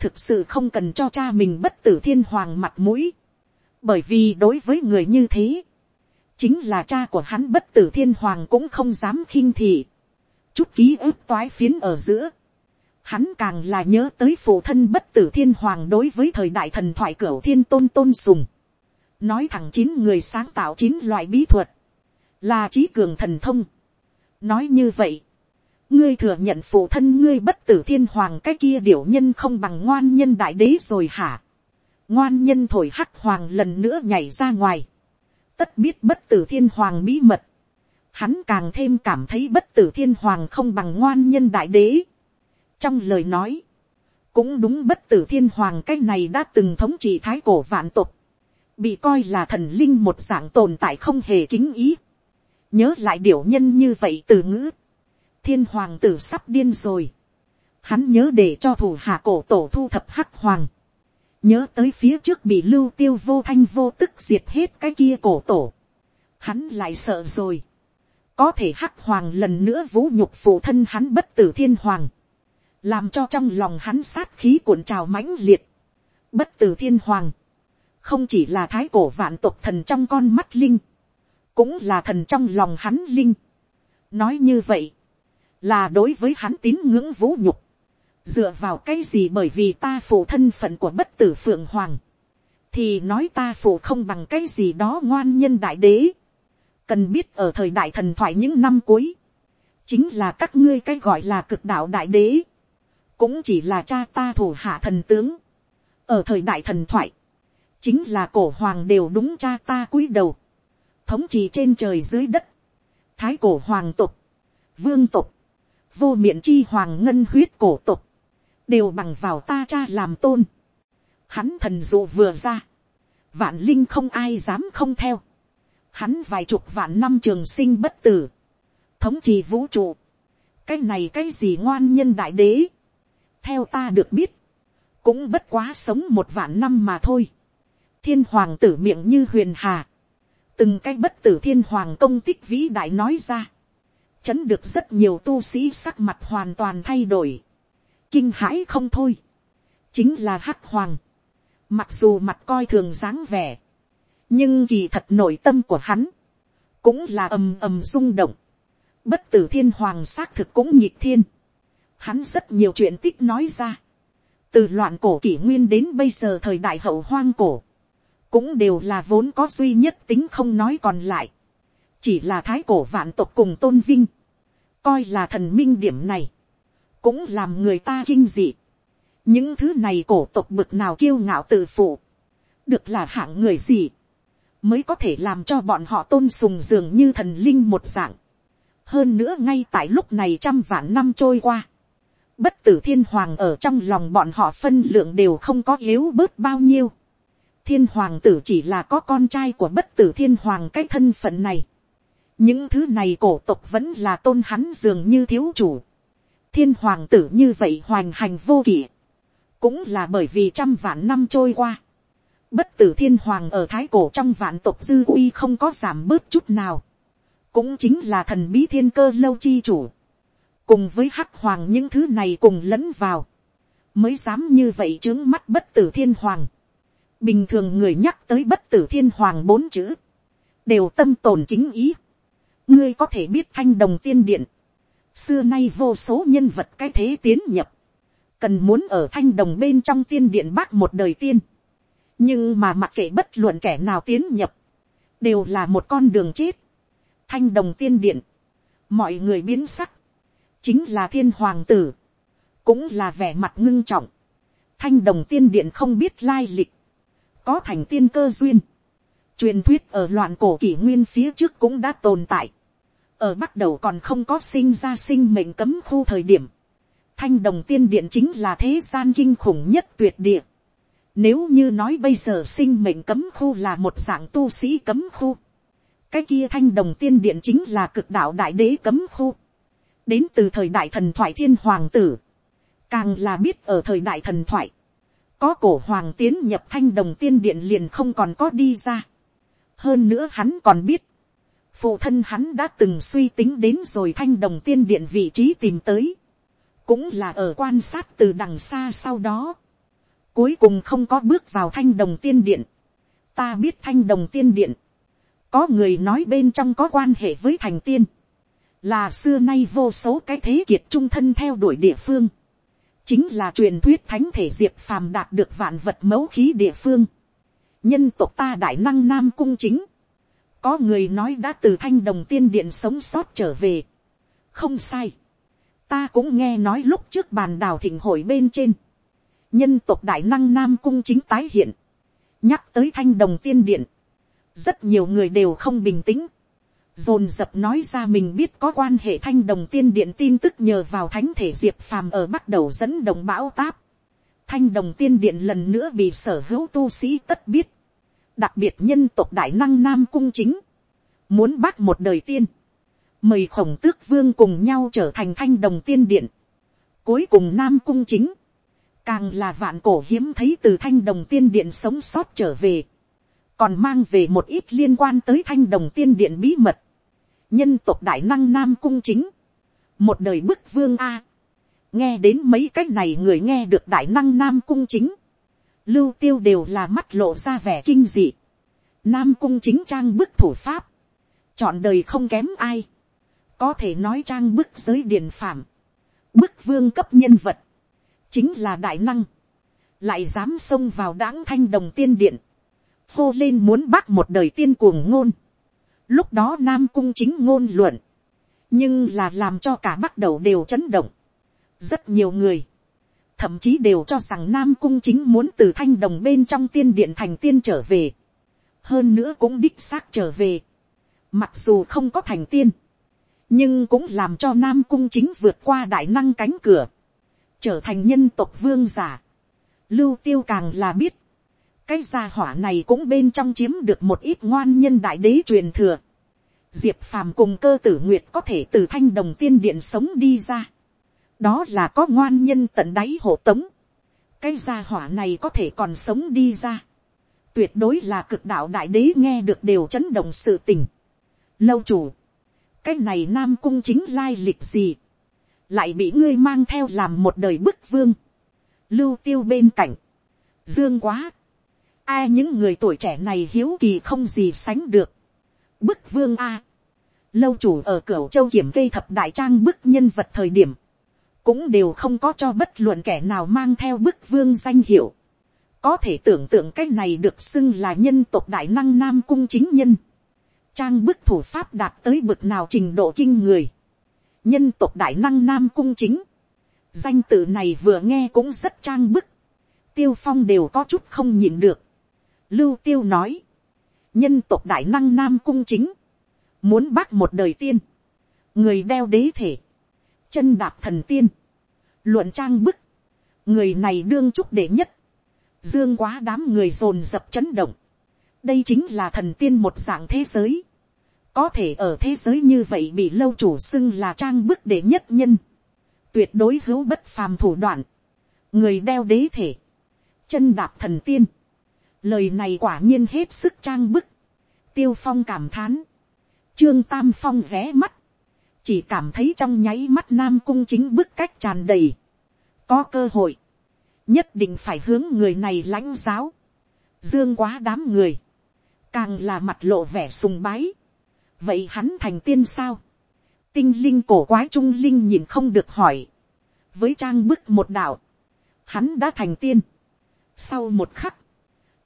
thực sự không cần cho cha mình bất tử thiên hoàng mặt mũi. Bởi vì đối với người như thế, chính là cha của hắn bất tử thiên hoàng cũng không dám khinh thị. Chút ký ức toái phiến ở giữa. Hắn càng là nhớ tới phụ thân bất tử thiên hoàng đối với thời đại thần thoại cửu thiên tôn tôn sùng nói thẳng chín người sáng tạo chín loại bí thuật, là trí cường thần thông. nói như vậy, ngươi thừa nhận phụ thân ngươi bất tử thiên hoàng cái kia điểu nhân không bằng ngoan nhân đại đế rồi hả. ngoan nhân thổi hắc hoàng lần nữa nhảy ra ngoài. tất biết bất tử thiên hoàng bí mật. hắn càng thêm cảm thấy bất tử thiên hoàng không bằng ngoan nhân đại đế. trong lời nói, cũng đúng bất tử thiên hoàng cái này đã từng thống trị thái cổ vạn tục bị coi là thần linh một dạng tồn tại không hề kính ý. nhớ lại điểu nhân như vậy từ ngữ thiên hoàng tử sắp điên rồi. hắn nhớ để cho thủ hạ cổ tổ thu thập hắc hoàng. nhớ tới phía trước bị lưu tiêu vô thanh vô tức diệt hết cái kia cổ tổ. hắn lại sợ rồi. có thể hắc hoàng lần nữa vũ nhục phụ thân hắn bất tử thiên hoàng. làm cho trong lòng hắn sát khí cuộn trào mãnh liệt. bất tử thiên hoàng không chỉ là thái cổ vạn tộc thần trong con mắt linh, cũng là thần trong lòng hắn linh. nói như vậy, là đối với hắn tín ngưỡng vũ nhục, dựa vào cái gì bởi vì ta phụ thân phận của bất tử phượng hoàng, thì nói ta phụ không bằng cái gì đó ngoan nhân đại đế. cần biết ở thời đại thần thoại những năm cuối, chính là các ngươi cái gọi là cực đạo đại đế, cũng chỉ là cha ta thủ hạ thần tướng. ở thời đại thần thoại, chính là cổ hoàng đều đúng cha ta cúi đầu, thống trị trên trời dưới đất, thái cổ hoàng tục, vương tục, vô miệng chi hoàng ngân huyết cổ tục, đều bằng vào ta cha làm tôn. Hắn thần dụ vừa ra, vạn linh không ai dám không theo. Hắn vài chục vạn năm trường sinh bất tử, thống trị vũ trụ. cái này cái gì ngoan nhân đại đế. theo ta được biết, cũng bất quá sống một vạn năm mà thôi. thiên hoàng tử miệng như huyền hà, từng cái bất tử thiên hoàng công tích vĩ đại nói ra, chấn được rất nhiều tu sĩ sắc mặt hoàn toàn thay đổi, kinh hãi không thôi, chính là hắc hoàng, mặc dù mặt coi thường dáng vẻ, nhưng kỳ thật nội tâm của hắn, cũng là ầm ầm rung động, bất tử thiên hoàng xác thực cũng nhịp thiên, hắn rất nhiều chuyện tích nói ra, từ loạn cổ kỷ nguyên đến bây giờ thời đại hậu hoang cổ, cũng đều là vốn có duy nhất tính không nói còn lại, chỉ là thái cổ vạn tộc cùng tôn vinh, coi là thần minh điểm này, cũng làm người ta kinh dị. những thứ này cổ tộc bực nào kiêu ngạo tự phụ, được là hạng người gì, mới có thể làm cho bọn họ tôn sùng dường như thần linh một dạng. hơn nữa ngay tại lúc này trăm vạn năm trôi qua, bất tử thiên hoàng ở trong lòng bọn họ phân lượng đều không có yếu bớt bao nhiêu. thiên hoàng tử chỉ là có con trai của bất tử thiên hoàng cái thân phận này những thứ này cổ tộc vẫn là tôn hắn dường như thiếu chủ. Thiên hoàng tử như vậy hoành hành vô kỷ, cũng là bởi vì trăm vạn năm trôi qua, bất tử thiên hoàng ở thái cổ trong vạn tộc dư uy không có giảm bớt chút nào, cũng chính là thần bí thiên cơ lâu chi chủ, cùng với hắc hoàng những thứ này cùng lẫn vào, mới dám như vậy trướng mắt bất tử thiên hoàng. bình thường người nhắc tới bất tử thiên hoàng bốn chữ, đều tâm tồn kính ý ngươi có thể biết thanh đồng tiên điện, xưa nay vô số nhân vật cái thế tiến nhập, cần muốn ở thanh đồng bên trong tiên điện bác một đời tiên, nhưng mà mặc kệ bất luận kẻ nào tiến nhập, đều là một con đường chết, thanh đồng tiên điện, mọi người biến sắc, chính là thiên hoàng tử, cũng là vẻ mặt ngưng trọng, thanh đồng tiên điện không biết lai lịch, có thành tiên cơ duyên, truyền thuyết ở loạn cổ kỷ nguyên phía trước cũng đã tồn tại, ở bắt đầu còn không có sinh ra sinh mệnh cấm khu thời điểm, thanh đồng tiên điện chính là thế gian kinh khủng nhất tuyệt địa. Nếu như nói bây giờ sinh mệnh cấm khu là một dạng tu sĩ cấm khu, cái kia thanh đồng tiên điện chính là cực đạo đại đế cấm khu, đến từ thời đại thần thoại thiên hoàng tử, càng là biết ở thời đại thần thoại, có cổ hoàng tiến nhập thanh đồng tiên điện liền không còn có đi ra. hơn nữa hắn còn biết, phụ thân hắn đã từng suy tính đến rồi thanh đồng tiên điện vị trí tìm tới, cũng là ở quan sát từ đằng xa sau đó, cuối cùng không có bước vào thanh đồng tiên điện, ta biết thanh đồng tiên điện, có người nói bên trong có quan hệ với thành tiên, là xưa nay vô số cái thế kiệt trung thân theo đuổi địa phương, chính là truyền thuyết thánh thể diệp phàm đạt được vạn vật mẫu khí địa phương, nhân tộc ta đại năng nam cung chính, có người nói đã từ thanh đồng tiên điện sống sót trở về. không sai. ta cũng nghe nói lúc trước bàn đào thịnh hội bên trên. nhân tộc đại năng nam cung chính tái hiện. nhắc tới thanh đồng tiên điện. rất nhiều người đều không bình tĩnh. dồn dập nói ra mình biết có quan hệ thanh đồng tiên điện tin tức nhờ vào thánh thể diệp phàm ở bắt đầu dẫn đồng bão táp. thanh đồng tiên điện lần nữa bị sở hữu tu sĩ tất biết đặc biệt nhân tộc đại năng nam cung chính, muốn bác một đời tiên, mời khổng tước vương cùng nhau trở thành thanh đồng tiên điện, cuối cùng nam cung chính, càng là vạn cổ hiếm thấy từ thanh đồng tiên điện sống sót trở về, còn mang về một ít liên quan tới thanh đồng tiên điện bí mật, nhân tộc đại năng nam cung chính, một đời bức vương a, nghe đến mấy cái này người nghe được đại năng nam cung chính, lưu tiêu đều là mắt lộ ra vẻ kinh dị. Nam cung chính trang bức thủ pháp, chọn đời không kém ai, có thể nói trang bức giới điển phạm, bức vương cấp nhân vật, chính là đại năng, lại dám xông vào đáng thanh đồng tiên điện, hô lên muốn bắt một đời tiên cuồng ngôn, lúc đó nam cung chính ngôn luận, nhưng là làm cho cả bắt đầu đều chấn động, rất nhiều người, thậm chí đều cho rằng nam cung chính muốn từ thanh đồng bên trong tiên điện thành tiên trở về, hơn nữa cũng đích xác trở về, mặc dù không có thành tiên, nhưng cũng làm cho nam cung chính vượt qua đại năng cánh cửa, trở thành nhân tộc vương giả. Lưu tiêu càng là biết, cái gia hỏa này cũng bên trong chiếm được một ít ngoan nhân đại đế truyền thừa. Diệp phàm cùng cơ tử nguyệt có thể từ thanh đồng tiên điện sống đi ra đó là có ngoan nhân tận đáy hộ tống. cái gia hỏa này có thể còn sống đi ra. tuyệt đối là cực đạo đại đế nghe được đều chấn động sự tình. lâu chủ, cái này nam cung chính lai lịch gì, lại bị ngươi mang theo làm một đời bức vương, lưu tiêu bên cạnh, dương quá, ai những người tuổi trẻ này hiếu kỳ không gì sánh được, bức vương a, lâu chủ ở cửa châu kiểm cây thập đại trang bức nhân vật thời điểm, cũng đều không có cho bất luận kẻ nào mang theo bức vương danh hiệu, có thể tưởng tượng cái này được xưng là nhân tộc đại năng nam cung chính nhân, trang bức thủ pháp đạt tới bực nào trình độ kinh người, nhân tộc đại năng nam cung chính, danh tự này vừa nghe cũng rất trang bức, tiêu phong đều có chút không nhìn được, lưu tiêu nói, nhân tộc đại năng nam cung chính, muốn bác một đời tiên, người đeo đế thể, chân đạp thần tiên, luận trang bức, người này đương trúc đệ nhất, dương quá đám người dồn dập chấn động, đây chính là thần tiên một dạng thế giới, có thể ở thế giới như vậy bị lâu chủ xưng là trang bức đệ nhất nhân, tuyệt đối hữu bất phàm thủ đoạn, người đeo đế thể, chân đạp thần tiên, lời này quả nhiên hết sức trang bức, tiêu phong cảm thán, trương tam phong vé mắt, chỉ cảm thấy trong nháy mắt nam cung chính bức cách tràn đầy, có cơ hội, nhất định phải hướng người này lãnh giáo, dương quá đám người, càng là mặt lộ vẻ sùng bái, vậy hắn thành tiên sao, tinh linh cổ quái trung linh nhìn không được hỏi, với trang bức một đạo, hắn đã thành tiên. Sau một khắc,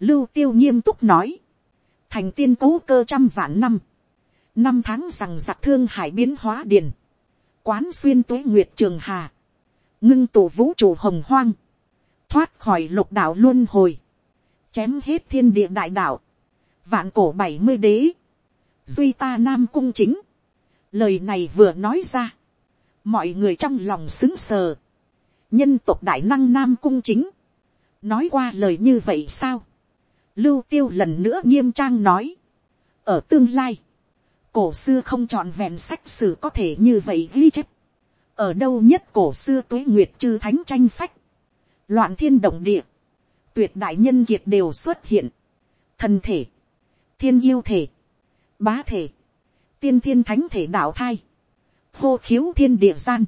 lưu tiêu nghiêm túc nói, thành tiên cố cơ trăm vạn năm, năm tháng rằng giặc thương hải biến hóa điền, quán xuyên tuế nguyệt trường hà, ngưng tổ vũ trụ hồng hoang, thoát khỏi lục đạo luân hồi, chém hết thiên địa đại đạo, vạn cổ bảy mươi đế, duy ta nam cung chính, lời này vừa nói ra, mọi người trong lòng xứng sờ, nhân tộc đại năng nam cung chính, nói qua lời như vậy sao, lưu tiêu lần nữa nghiêm trang nói, ở tương lai, cổ xưa không trọn vẹn sách sử có thể như vậy ghi chép, ở đâu nhất cổ xưa tuế nguyệt chư thánh tranh phách, loạn thiên động địa, tuyệt đại nhân kiệt đều xuất hiện, thần thể, thiên yêu thể, bá thể, tiên thiên thánh thể đạo thai, hô khiếu thiên địa gian,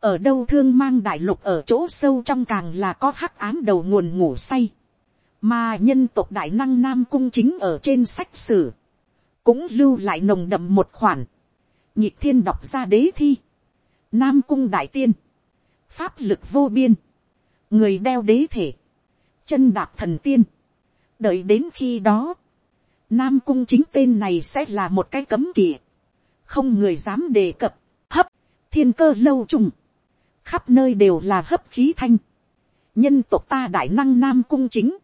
ở đâu thương mang đại lục ở chỗ sâu trong càng là có hắc ám đầu nguồn ngủ say, mà nhân tộc đại năng nam cung chính ở trên sách sử, cũng lưu lại nồng đậm một khoản, nhịp thiên đọc ra đế thi, nam cung đại tiên, pháp lực vô biên, người đeo đế thể, chân đạp thần tiên, đợi đến khi đó, Nam cung chính tên này sẽ là một cái cấm kỵ. Không người dám đề cập. Hấp. Thiên cơ lâu trùng. Khắp nơi đều là hấp khí thanh. Nhân tộc ta đại năng Nam cung chính.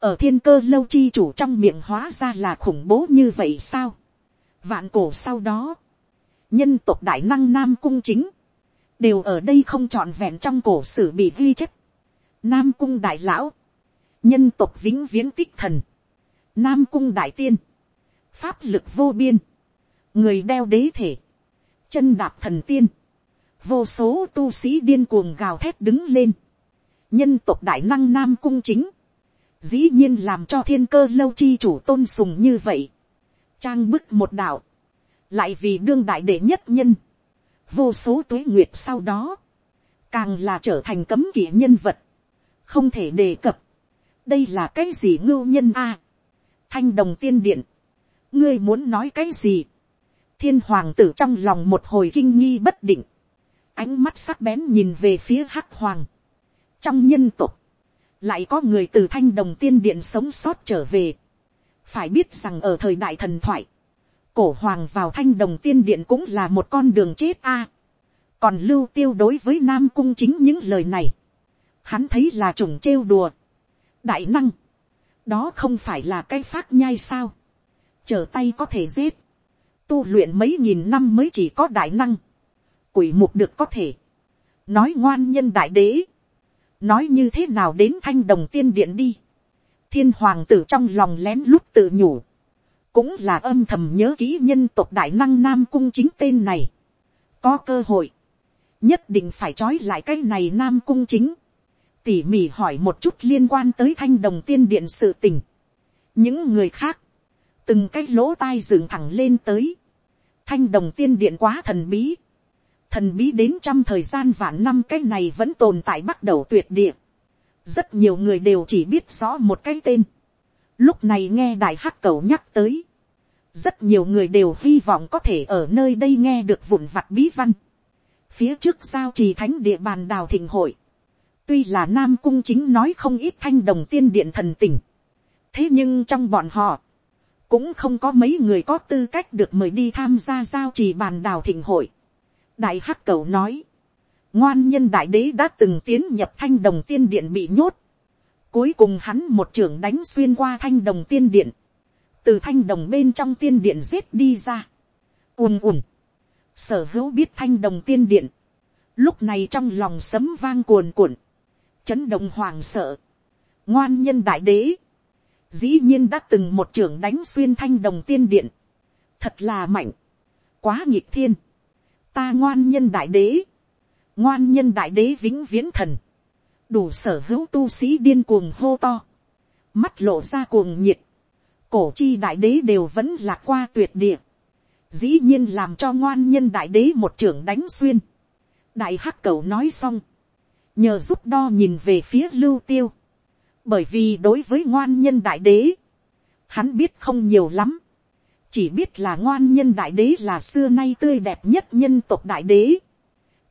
Ở thiên cơ lâu chi chủ trong miệng hóa ra là khủng bố như vậy sao? Vạn cổ sau đó. Nhân tộc đại năng Nam cung chính. Đều ở đây không trọn vẹn trong cổ sử bị ghi chép. Nam cung đại lão. Nhân tộc vĩnh viễn tích thần Nam cung đại tiên. Pháp lực vô biên. Người đeo đế thể. Chân đạp thần tiên. Vô số tu sĩ điên cuồng gào thét đứng lên. Nhân tộc đại năng Nam cung chính. Dĩ nhiên làm cho thiên cơ lâu chi chủ tôn sùng như vậy. Trang bức một đạo. Lại vì đương đại đệ nhất nhân. Vô số tuế nguyệt sau đó. Càng là trở thành cấm kỵ nhân vật. Không thể đề cập đây là cái gì ngưu nhân a, thanh đồng tiên điện, ngươi muốn nói cái gì, thiên hoàng tử trong lòng một hồi kinh nghi bất định, ánh mắt sắc bén nhìn về phía hắc hoàng, trong nhân tục, lại có người từ thanh đồng tiên điện sống sót trở về, phải biết rằng ở thời đại thần thoại, cổ hoàng vào thanh đồng tiên điện cũng là một con đường chết a. còn lưu tiêu đối với nam cung chính những lời này, hắn thấy là trùng trêu đùa. đại năng, đó không phải là cái phát nhai sao, trở tay có thể giết, tu luyện mấy nghìn năm mới chỉ có đại năng, quỷ mục được có thể, nói ngoan nhân đại đế, nói như thế nào đến thanh đồng tiên điện đi, thiên hoàng tử trong lòng lén lút tự nhủ, cũng là âm thầm nhớ kỹ nhân tộc đại năng nam cung chính tên này, có cơ hội, nhất định phải trói lại cái này nam cung chính, tỉ mỉ hỏi một chút liên quan tới thanh đồng tiên điện sự tình. những người khác, từng cái lỗ tai dựng thẳng lên tới, thanh đồng tiên điện quá thần bí, thần bí đến trăm thời gian vạn năm cái này vẫn tồn tại bắt đầu tuyệt địa, rất nhiều người đều chỉ biết rõ một cái tên, lúc này nghe đại hắc cầu nhắc tới, rất nhiều người đều hy vọng có thể ở nơi đây nghe được vụn vặt bí văn, phía trước giao trì thánh địa bàn đào thịnh hội, Tuy là Nam Cung chính nói không ít thanh đồng tiên điện thần tỉnh. Thế nhưng trong bọn họ, cũng không có mấy người có tư cách được mời đi tham gia giao trì bàn đào thịnh hội. Đại Hắc Cầu nói, ngoan nhân đại đế đã từng tiến nhập thanh đồng tiên điện bị nhốt. Cuối cùng hắn một trưởng đánh xuyên qua thanh đồng tiên điện. Từ thanh đồng bên trong tiên điện giết đi ra. ùm ùm. Sở hữu biết thanh đồng tiên điện. Lúc này trong lòng sấm vang cuồn cuộn chấn động hoàng sợ, ngoan nhân đại đế, dĩ nhiên đã từng một trưởng đánh xuyên thanh đồng tiên điện, thật là mạnh, quá nhịp thiên, ta ngoan nhân đại đế, ngoan nhân đại đế vĩnh viễn thần, đủ sở hữu tu sĩ điên cuồng hô to, mắt lộ ra cuồng nhiệt, cổ chi đại đế đều vẫn lạc qua tuyệt địa, dĩ nhiên làm cho ngoan nhân đại đế một trưởng đánh xuyên, đại hắc cầu nói xong, nhờ giúp đo nhìn về phía lưu tiêu, bởi vì đối với ngoan nhân đại đế, hắn biết không nhiều lắm, chỉ biết là ngoan nhân đại đế là xưa nay tươi đẹp nhất nhân tộc đại đế,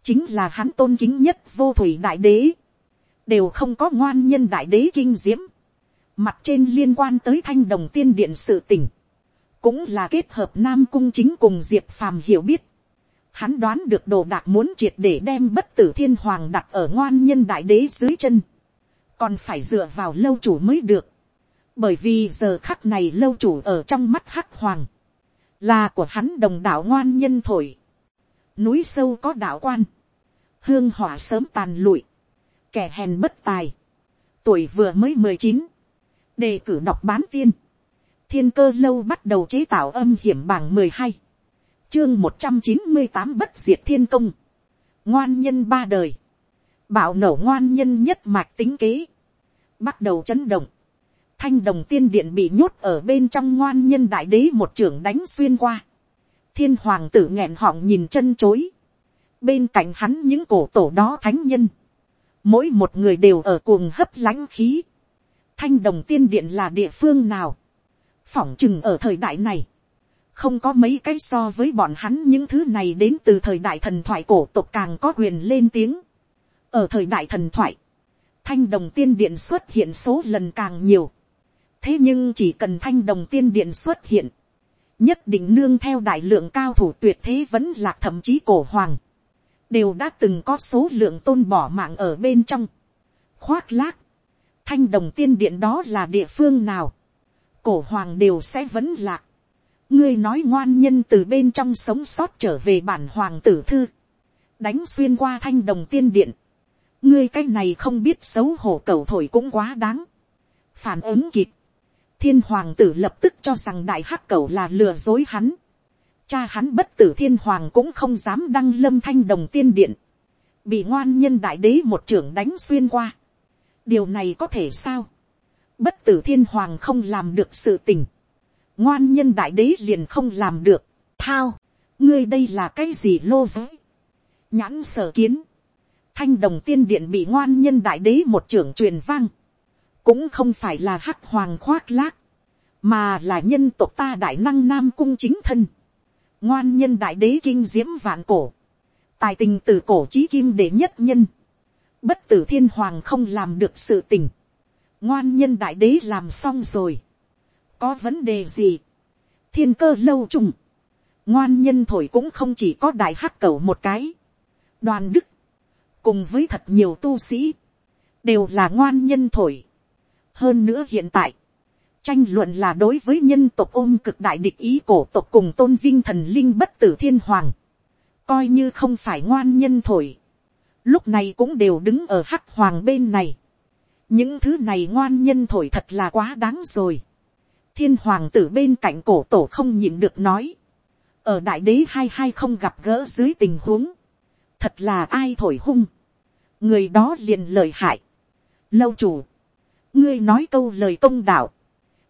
chính là hắn tôn kính nhất vô thủy đại đế, đều không có ngoan nhân đại đế kinh diễm, mặt trên liên quan tới thanh đồng tiên điện sự tỉnh, cũng là kết hợp nam cung chính cùng diệp phàm hiểu biết, Hắn đoán được đồ đạc muốn triệt để đem bất tử thiên hoàng đặt ở ngoan nhân đại đế dưới chân. Còn phải dựa vào lâu chủ mới được. Bởi vì giờ khắc này lâu chủ ở trong mắt hắc hoàng. Là của hắn đồng đạo ngoan nhân thổi. Núi sâu có đạo quan. Hương hỏa sớm tàn lụi. Kẻ hèn bất tài. Tuổi vừa mới mười chín Đề cử đọc bán tiên. Thiên cơ lâu bắt đầu chế tạo âm hiểm bảng mười hai chương một trăm chín mươi tám bất diệt thiên công, ngoan nhân ba đời, bạo nổ ngoan nhân nhất mạch tính kế, bắt đầu chấn động, thanh đồng tiên điện bị nhốt ở bên trong ngoan nhân đại đế một trưởng đánh xuyên qua, thiên hoàng tử nghẹn họng nhìn chân chối, bên cạnh hắn những cổ tổ đó thánh nhân, mỗi một người đều ở cuồng hấp lãnh khí, thanh đồng tiên điện là địa phương nào, phỏng chừng ở thời đại này, không có mấy cái so với bọn hắn những thứ này đến từ thời đại thần thoại cổ tộc càng có quyền lên tiếng. ở thời đại thần thoại, thanh đồng tiên điện xuất hiện số lần càng nhiều thế nhưng chỉ cần thanh đồng tiên điện xuất hiện, nhất định nương theo đại lượng cao thủ tuyệt thế vẫn là thậm chí cổ hoàng, đều đã từng có số lượng tôn bỏ mạng ở bên trong. khoác lác, thanh đồng tiên điện đó là địa phương nào, cổ hoàng đều sẽ vẫn lạc ngươi nói ngoan nhân từ bên trong sống sót trở về bản hoàng tử thư, đánh xuyên qua thanh đồng tiên điện, ngươi cái này không biết xấu hổ cầu thổi cũng quá đáng, phản ứng kịp, thiên hoàng tử lập tức cho rằng đại hắc cầu là lừa dối hắn, cha hắn bất tử thiên hoàng cũng không dám đăng lâm thanh đồng tiên điện, bị ngoan nhân đại đế một trưởng đánh xuyên qua, điều này có thể sao, bất tử thiên hoàng không làm được sự tình, ngoan nhân đại đế liền không làm được, thao, ngươi đây là cái gì lô giới, nhãn sở kiến, thanh đồng tiên điện bị ngoan nhân đại đế một trưởng truyền vang, cũng không phải là hắc hoàng khoác lác, mà là nhân tộc ta đại năng nam cung chính thân, ngoan nhân đại đế kinh diễm vạn cổ, tài tình từ cổ trí kim đệ nhất nhân, bất tử thiên hoàng không làm được sự tình, ngoan nhân đại đế làm xong rồi, có vấn đề gì, thiên cơ lâu trùng, ngoan nhân thổi cũng không chỉ có đại hắc cầu một cái, đoàn đức, cùng với thật nhiều tu sĩ, đều là ngoan nhân thổi hơn nữa hiện tại, tranh luận là đối với nhân tộc ôm cực đại địch ý cổ tộc cùng tôn vinh thần linh bất tử thiên hoàng, coi như không phải ngoan nhân thổi, lúc này cũng đều đứng ở hắc hoàng bên này. những thứ này ngoan nhân thổi thật là quá đáng rồi. thiên hoàng tử bên cạnh cổ tổ không nhịn được nói, ở đại đế hai hai không gặp gỡ dưới tình huống, thật là ai thổi hung, người đó liền lời hại. lâu chủ, ngươi nói câu lời công đạo,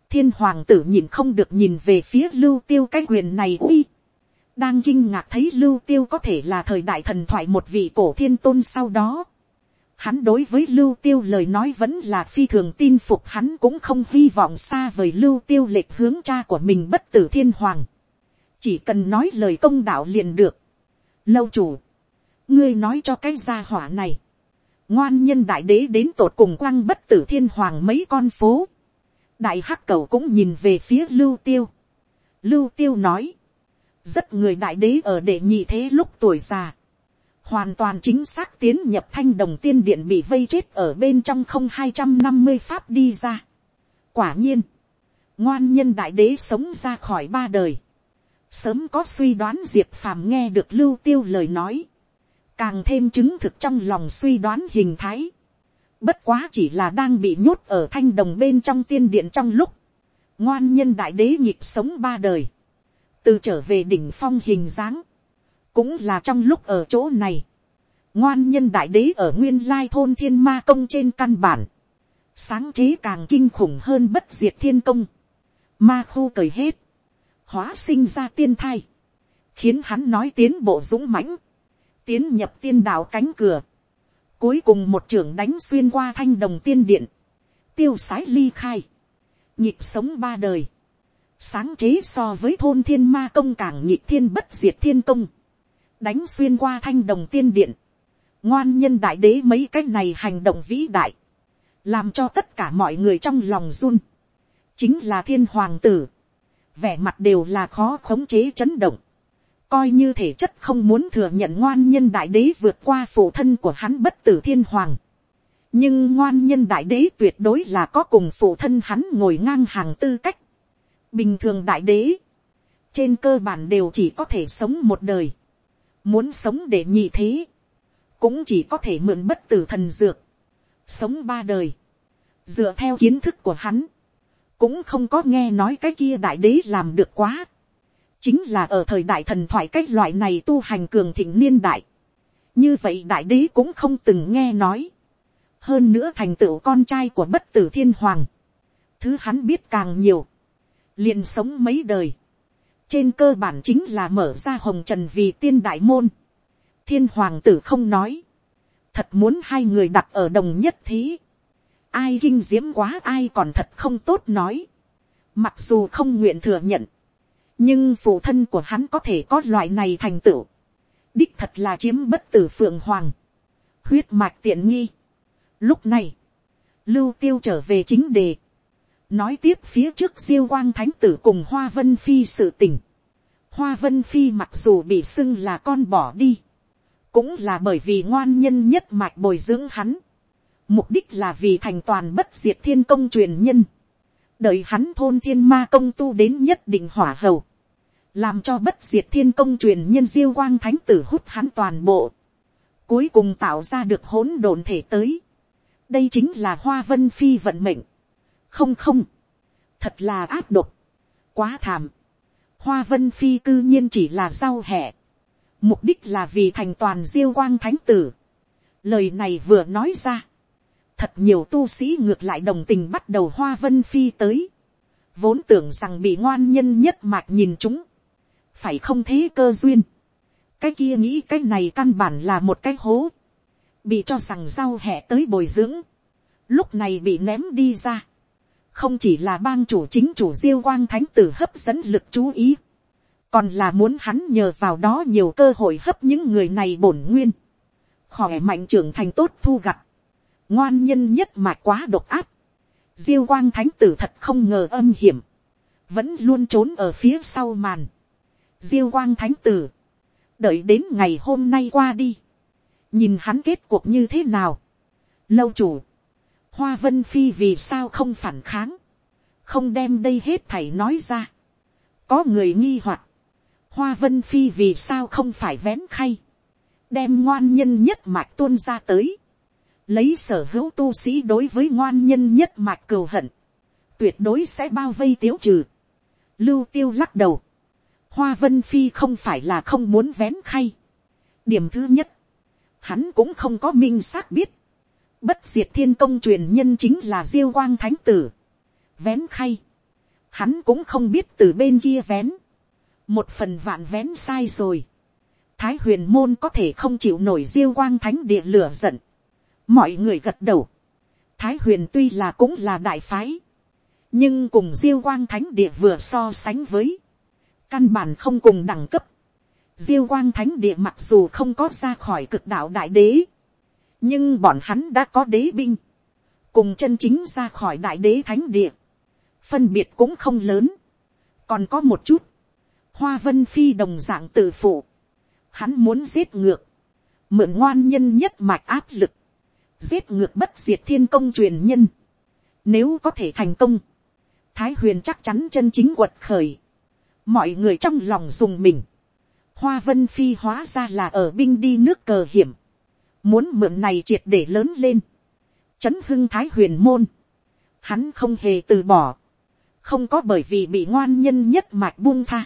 thiên hoàng tử nhìn không được nhìn về phía lưu tiêu cái quyền này uy. đang kinh ngạc thấy lưu tiêu có thể là thời đại thần thoại một vị cổ thiên tôn sau đó. hắn đối với lưu tiêu lời nói vẫn là phi thường tin phục hắn cũng không hy vọng xa vời lưu tiêu lệch hướng cha của mình bất tử thiên hoàng. chỉ cần nói lời công đạo liền được. lâu chủ, ngươi nói cho cái gia hỏa này ngoan nhân đại đế đến tột cùng quăng bất tử thiên hoàng mấy con phố đại hắc cầu cũng nhìn về phía lưu tiêu. lưu tiêu nói, rất người đại đế ở đệ nhị thế lúc tuổi già, hoàn toàn chính xác tiến nhập thanh đồng tiên điện bị vây chết ở bên trong không hai trăm năm mươi pháp đi ra. quả nhiên, ngoan nhân đại đế sống ra khỏi ba đời, sớm có suy đoán diệp phàm nghe được lưu tiêu lời nói, càng thêm chứng thực trong lòng suy đoán hình thái. Bất quá chỉ là đang bị nhốt ở thanh đồng bên trong tiên điện trong lúc. Ngoan nhân đại đế nhịp sống ba đời. Từ trở về đỉnh phong hình dáng. Cũng là trong lúc ở chỗ này. Ngoan nhân đại đế ở nguyên lai thôn thiên ma công trên căn bản. Sáng chế càng kinh khủng hơn bất diệt thiên công. Ma khu cởi hết. Hóa sinh ra tiên thai. Khiến hắn nói tiến bộ dũng mãnh. Tiến nhập tiên đạo cánh cửa Cuối cùng một trưởng đánh xuyên qua thanh đồng tiên điện. Tiêu sái ly khai. Nhịp sống ba đời. Sáng chế so với thôn thiên ma công càng nhịp thiên bất diệt thiên công. Đánh xuyên qua thanh đồng tiên điện. Ngoan nhân đại đế mấy cái này hành động vĩ đại. Làm cho tất cả mọi người trong lòng run. Chính là thiên hoàng tử. Vẻ mặt đều là khó khống chế chấn động coi như thể chất không muốn thừa nhận ngoan nhân đại đế vượt qua phụ thân của hắn bất tử thiên hoàng. nhưng ngoan nhân đại đế tuyệt đối là có cùng phụ thân hắn ngồi ngang hàng tư cách. bình thường đại đế, trên cơ bản đều chỉ có thể sống một đời. muốn sống để nhị thế, cũng chỉ có thể mượn bất tử thần dược, sống ba đời, dựa theo kiến thức của hắn, cũng không có nghe nói cái kia đại đế làm được quá chính là ở thời đại thần thoại cái loại này tu hành cường thịnh niên đại. như vậy đại đế cũng không từng nghe nói. hơn nữa thành tựu con trai của bất tử thiên hoàng. thứ hắn biết càng nhiều. liền sống mấy đời. trên cơ bản chính là mở ra hồng trần vì tiên đại môn. thiên hoàng tử không nói. thật muốn hai người đặt ở đồng nhất thí ai kinh diễm quá, ai còn thật không tốt nói. mặc dù không nguyện thừa nhận nhưng phụ thân của hắn có thể có loại này thành tựu, đích thật là chiếm bất tử phượng hoàng, huyết mạch tiện nghi. Lúc này, lưu tiêu trở về chính đề, nói tiếp phía trước diêu quang thánh tử cùng hoa vân phi sự tình. hoa vân phi mặc dù bị xưng là con bỏ đi, cũng là bởi vì ngoan nhân nhất mạch bồi dưỡng hắn, mục đích là vì thành toàn bất diệt thiên công truyền nhân, đợi hắn thôn thiên ma công tu đến nhất định hỏa hầu, làm cho bất diệt thiên công truyền nhân diêu quang thánh tử hút hắn toàn bộ, cuối cùng tạo ra được hỗn độn thể tới. đây chính là hoa vân phi vận mệnh. không không, thật là áp độc, quá thảm. hoa vân phi cư nhiên chỉ là rau hẹ, mục đích là vì thành toàn diêu quang thánh tử. lời này vừa nói ra, thật nhiều tu sĩ ngược lại đồng tình bắt đầu hoa vân phi tới, vốn tưởng rằng bị ngoan nhân nhất mạc nhìn chúng, phải không thế cơ duyên. cái kia nghĩ cái này căn bản là một cái hố, bị cho rằng rau hẹ tới bồi dưỡng, lúc này bị ném đi ra, không chỉ là bang chủ chính chủ diêu quang thánh tử hấp dẫn lực chú ý, còn là muốn hắn nhờ vào đó nhiều cơ hội hấp những người này bổn nguyên, khỏe mạnh trưởng thành tốt thu gặt, ngoan nhân nhất mà quá độc áp, diêu quang thánh tử thật không ngờ âm hiểm, vẫn luôn trốn ở phía sau màn, diêu quang thánh tử, đợi đến ngày hôm nay qua đi, nhìn hắn kết cuộc như thế nào, lâu chủ, hoa vân phi vì sao không phản kháng, không đem đây hết thảy nói ra, có người nghi hoặc, hoa vân phi vì sao không phải vén khay, đem ngoan nhân nhất mạch tuôn ra tới, lấy sở hữu tu sĩ đối với ngoan nhân nhất mạch cừu hận, tuyệt đối sẽ bao vây tiếu trừ. Lưu tiêu lắc đầu, hoa vân phi không phải là không muốn vén khay. điểm thứ nhất, hắn cũng không có minh xác biết, bất diệt thiên công truyền nhân chính là diêu quang thánh tử, vén khay, hắn cũng không biết từ bên kia vén, một phần vạn vén sai rồi, thái huyền môn có thể không chịu nổi diêu quang thánh địa lửa giận, mọi người gật đầu, thái huyền tuy là cũng là đại phái, nhưng cùng diêu quang thánh địa vừa so sánh với, căn bản không cùng đẳng cấp, diêu quang thánh địa mặc dù không có ra khỏi cực đạo đại đế, nhưng bọn hắn đã có đế binh, cùng chân chính ra khỏi đại đế thánh địa, phân biệt cũng không lớn, còn có một chút, hoa vân phi đồng dạng tự phụ, hắn muốn giết ngược, mượn ngoan nhân nhất mạch áp lực, giết ngược bất diệt thiên công truyền nhân, nếu có thể thành công, thái huyền chắc chắn chân chính quật khởi, mọi người trong lòng dùng mình, hoa vân phi hóa ra là ở binh đi nước cờ hiểm, muốn mượn này triệt để lớn lên, chấn hưng thái huyền môn, hắn không hề từ bỏ, không có bởi vì bị ngoan nhân nhất mạch buông tha,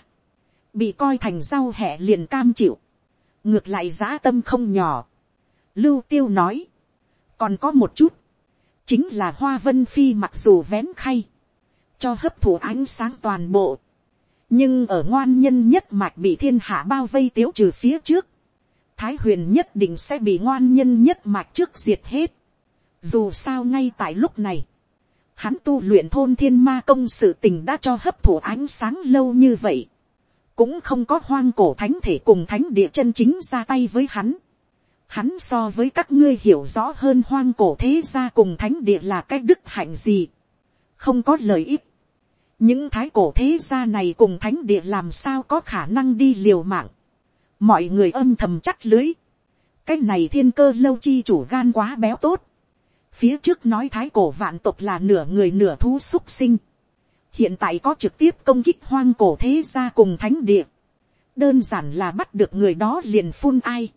bị coi thành rau hẹ liền cam chịu, ngược lại giã tâm không nhỏ. Lưu tiêu nói, còn có một chút, chính là hoa vân phi mặc dù vén khay, cho hấp thụ ánh sáng toàn bộ, nhưng ở ngoan nhân nhất mạch bị thiên hạ bao vây tiếu trừ phía trước, thái huyền nhất định sẽ bị ngoan nhân nhất mạch trước diệt hết. Dù sao ngay tại lúc này, hắn tu luyện thôn thiên ma công sự tình đã cho hấp thụ ánh sáng lâu như vậy. Cũng không có hoang cổ thánh thể cùng thánh địa chân chính ra tay với hắn. Hắn so với các ngươi hiểu rõ hơn hoang cổ thế gia cùng thánh địa là cái đức hạnh gì. Không có lợi ích. Những thái cổ thế gia này cùng thánh địa làm sao có khả năng đi liều mạng? Mọi người âm thầm chắc lưới, cái này thiên cơ lâu chi chủ gan quá béo tốt, phía trước nói thái cổ vạn tộc là nửa người nửa thú xúc sinh, hiện tại có trực tiếp công kích hoang cổ thế gia cùng thánh địa, đơn giản là bắt được người đó liền phun ai,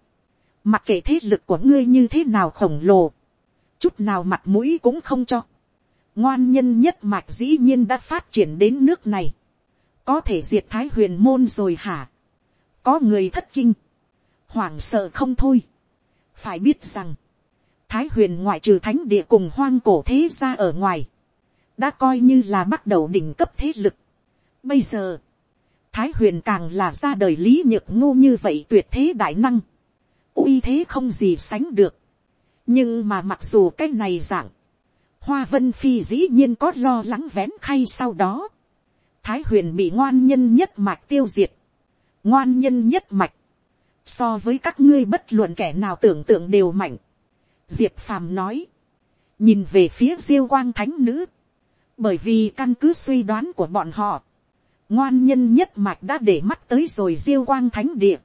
mặc kệ thế lực của ngươi như thế nào khổng lồ, chút nào mặt mũi cũng không cho, ngoan nhân nhất mạch dĩ nhiên đã phát triển đến nước này, có thể diệt thái huyền môn rồi hả, có người thất kinh, hoảng sợ không thôi. phải biết rằng, thái huyền ngoại trừ thánh địa cùng hoang cổ thế ra ở ngoài, đã coi như là bắt đầu đỉnh cấp thế lực. bây giờ, thái huyền càng là ra đời lý nhược ngu như vậy tuyệt thế đại năng, uy thế không gì sánh được. nhưng mà mặc dù cái này dạng, hoa vân phi dĩ nhiên có lo lắng vén khay sau đó, thái huyền bị ngoan nhân nhất mạch tiêu diệt, ngoan nhân nhất mạch, so với các ngươi bất luận kẻ nào tưởng tượng đều mạnh. Diệp phàm nói, nhìn về phía diêu quang thánh nữ, bởi vì căn cứ suy đoán của bọn họ, ngoan nhân nhất mạch đã để mắt tới rồi diêu quang thánh địa,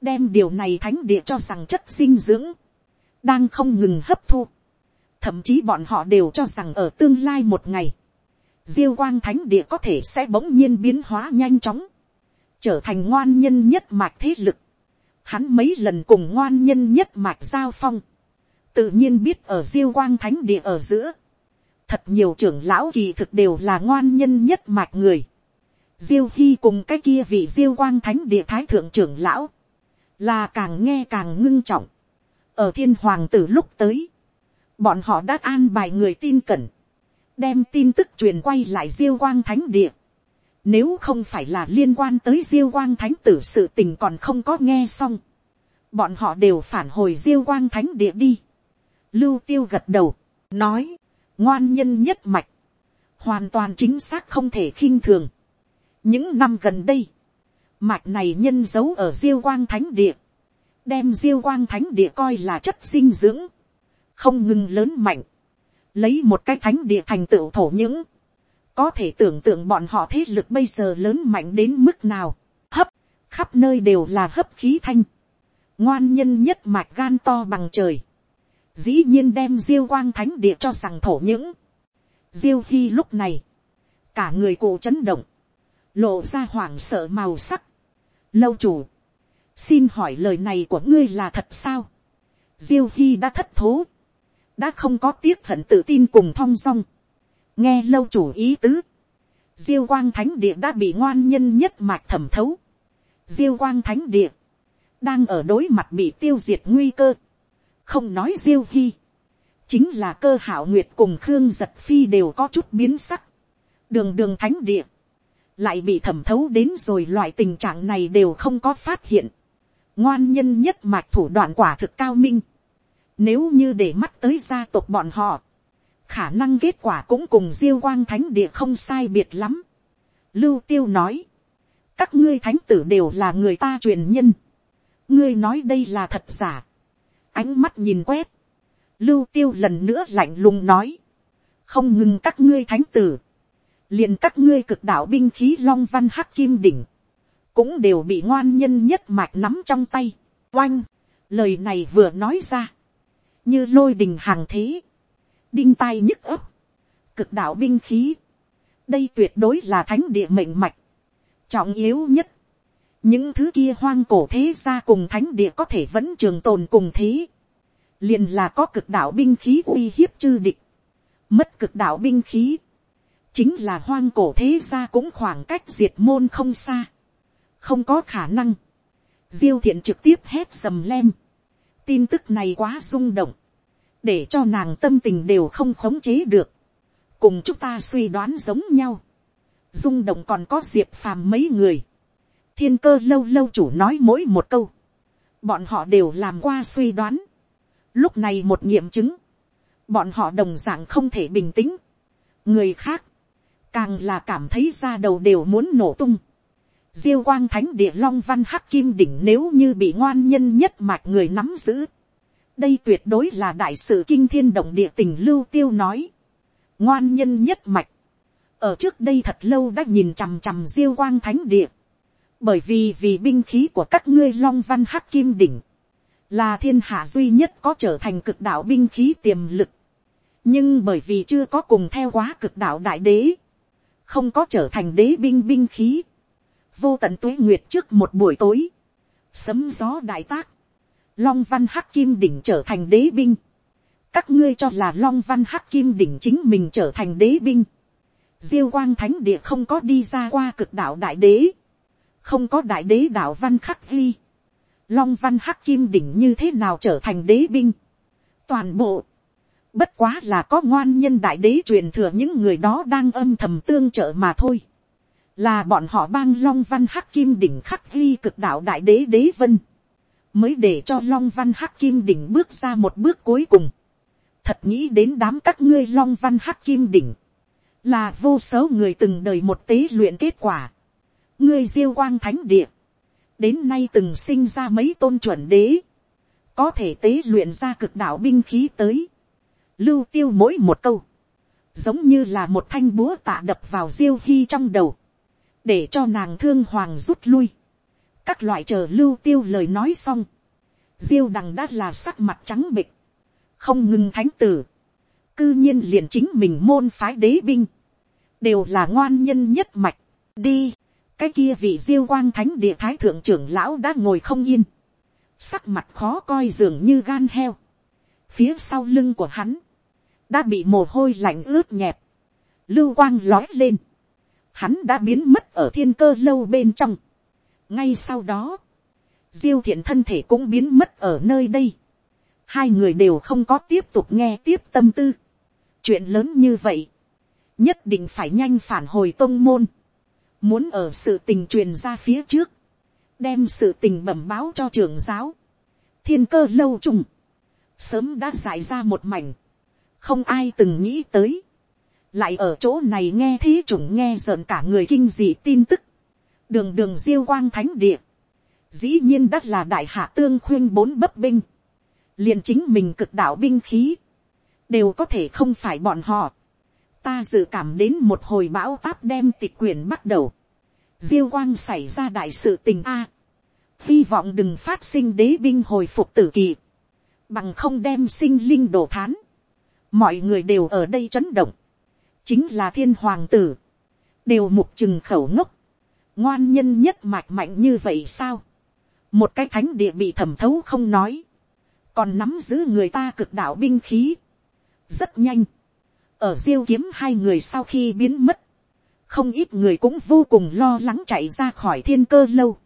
đem điều này thánh địa cho rằng chất dinh dưỡng, đang không ngừng hấp thu. Thậm chí bọn họ đều cho rằng ở tương lai một ngày, diêu quang thánh địa có thể sẽ bỗng nhiên biến hóa nhanh chóng trở thành ngoan nhân nhất mạch thế lực. Hắn mấy lần cùng ngoan nhân nhất mạch giao phong. Tự nhiên biết ở diêu quang thánh địa ở giữa. Thật nhiều trưởng lão kỳ thực đều là ngoan nhân nhất mạch người. Diêu Hy cùng cái kia vị diêu quang thánh địa thái thượng trưởng lão. Là càng nghe càng ngưng trọng. Ở thiên hoàng tử lúc tới. Bọn họ đã an bài người tin cẩn. Đem tin tức truyền quay lại diêu quang thánh địa nếu không phải là liên quan tới diêu quang thánh tử sự tình còn không có nghe xong. Bọn họ đều phản hồi diêu quang thánh địa đi. Lưu tiêu gật đầu, nói, ngoan nhân nhất mạch, hoàn toàn chính xác không thể khinh thường. những năm gần đây, mạch này nhân giấu ở diêu quang thánh địa, đem diêu quang thánh địa coi là chất dinh dưỡng, không ngừng lớn mạnh, lấy một cái thánh địa thành tựu thổ những, có thể tưởng tượng bọn họ thế lực bây giờ lớn mạnh đến mức nào, hấp, khắp nơi đều là hấp khí thanh, ngoan nhân nhất mạch gan to bằng trời, dĩ nhiên đem diêu quang thánh địa cho rằng thổ những, diêu khi lúc này, cả người cụ chấn động, lộ ra hoảng sợ màu sắc, lâu chủ, xin hỏi lời này của ngươi là thật sao, diêu hy đã thất thố, đã không có tiếc hận tự tin cùng thong dong, nghe lâu chủ ý tứ, diêu quang thánh địa đã bị ngoan nhân nhất mạch thẩm thấu, diêu quang thánh địa, đang ở đối mặt bị tiêu diệt nguy cơ, không nói diêu hy, chính là cơ hảo nguyệt cùng khương giật phi đều có chút biến sắc, đường đường thánh địa, lại bị thẩm thấu đến rồi loại tình trạng này đều không có phát hiện, ngoan nhân nhất mạch thủ đoạn quả thực cao minh, nếu như để mắt tới gia tộc bọn họ, khả năng kết quả cũng cùng diêu quang thánh địa không sai biệt lắm. Lưu tiêu nói, các ngươi thánh tử đều là người ta truyền nhân. ngươi nói đây là thật giả. ánh mắt nhìn quét. Lưu tiêu lần nữa lạnh lùng nói, không ngừng các ngươi thánh tử liền các ngươi cực đạo binh khí long văn hắc kim đỉnh. cũng đều bị ngoan nhân nhất mạch nắm trong tay. oanh, lời này vừa nói ra. như lôi đình hàng thế đinh tai nhức ấp, cực đạo binh khí, đây tuyệt đối là thánh địa mệnh mạch, trọng yếu nhất, những thứ kia hoang cổ thế gia cùng thánh địa có thể vẫn trường tồn cùng thế, liền là có cực đạo binh khí uy hiếp chư địch, mất cực đạo binh khí, chính là hoang cổ thế gia cũng khoảng cách diệt môn không xa, không có khả năng, diêu thiện trực tiếp hét sầm lem, tin tức này quá rung động, để cho nàng tâm tình đều không khống chế được, cùng chúng ta suy đoán giống nhau, rung động còn có diệp phàm mấy người, thiên cơ lâu lâu chủ nói mỗi một câu, bọn họ đều làm qua suy đoán, lúc này một nghiệm chứng, bọn họ đồng d ạ n g không thể bình tĩnh, người khác, càng là cảm thấy ra đầu đều muốn nổ tung, diêu quang thánh địa long văn hắc kim đỉnh nếu như bị ngoan nhân nhất mạch người nắm giữ, đây tuyệt đối là đại sự kinh thiên động địa tình lưu tiêu nói. ngoan nhân nhất mạch. ở trước đây thật lâu đã nhìn chằm chằm diêu quang thánh địa. bởi vì vì binh khí của các ngươi long văn hắc kim đỉnh, là thiên hạ duy nhất có trở thành cực đạo binh khí tiềm lực. nhưng bởi vì chưa có cùng theo quá cực đạo đại đế, không có trở thành đế binh binh khí. vô tận tuế nguyệt trước một buổi tối, sấm gió đại tác, Long văn hắc kim đỉnh trở thành đế binh. Các ngươi cho là long văn hắc kim đỉnh chính mình trở thành đế binh. Diêu quang thánh địa không có đi ra qua cực đạo đại đế. Không có đại đế đạo văn khắc ghi. Long văn hắc kim đỉnh như thế nào trở thành đế binh. Toàn bộ. Bất quá là có ngoan nhân đại đế truyền thừa những người đó đang âm thầm tương trợ mà thôi. Là bọn họ bang long văn hắc kim đỉnh khắc ghi cực đạo đại đế đế vân mới để cho long văn hắc kim đỉnh bước ra một bước cuối cùng. thật nghĩ đến đám các ngươi long văn hắc kim đỉnh, là vô số người từng đời một tế luyện kết quả. ngươi diêu quang thánh địa, đến nay từng sinh ra mấy tôn chuẩn đế, có thể tế luyện ra cực đạo binh khí tới, lưu tiêu mỗi một câu, giống như là một thanh búa tạ đập vào diêu hy trong đầu, để cho nàng thương hoàng rút lui. Các loại chờ lưu tiêu lời nói xong, diêu đằng đã là sắc mặt trắng bịch, không ngừng thánh tử, cư nhiên liền chính mình môn phái đế binh, đều là ngoan nhân nhất mạch, đi, cái kia vị diêu quang thánh địa thái thượng trưởng lão đã ngồi không yên, sắc mặt khó coi dường như gan heo, phía sau lưng của hắn, đã bị mồ hôi lạnh ướt nhẹp, lưu quang lói lên, hắn đã biến mất ở thiên cơ lâu bên trong, ngay sau đó, diêu thiện thân thể cũng biến mất ở nơi đây. hai người đều không có tiếp tục nghe tiếp tâm tư. chuyện lớn như vậy, nhất định phải nhanh phản hồi tôn môn. muốn ở sự tình truyền ra phía trước, đem sự tình bẩm báo cho trưởng giáo. thiên cơ lâu trùng, sớm đã giải ra một mảnh, không ai từng nghĩ tới, lại ở chỗ này nghe thế chủng nghe rợn cả người kinh dị tin tức, đường đường diêu quang thánh địa, dĩ nhiên đất là đại hạ tương khuyên bốn bấp binh, liền chính mình cực đạo binh khí, đều có thể không phải bọn họ. ta dự cảm đến một hồi bão táp đem tịch quyền bắt đầu, diêu quang xảy ra đại sự tình a, hy vọng đừng phát sinh đế binh hồi phục tử kỳ, bằng không đem sinh linh đổ thán, mọi người đều ở đây chấn động, chính là thiên hoàng tử, đều mục chừng khẩu ngốc, ngoan nhân nhất mạch mạnh như vậy sao, một cái thánh địa bị thẩm thấu không nói, còn nắm giữ người ta cực đạo binh khí, rất nhanh, ở diêu kiếm hai người sau khi biến mất, không ít người cũng vô cùng lo lắng chạy ra khỏi thiên cơ lâu.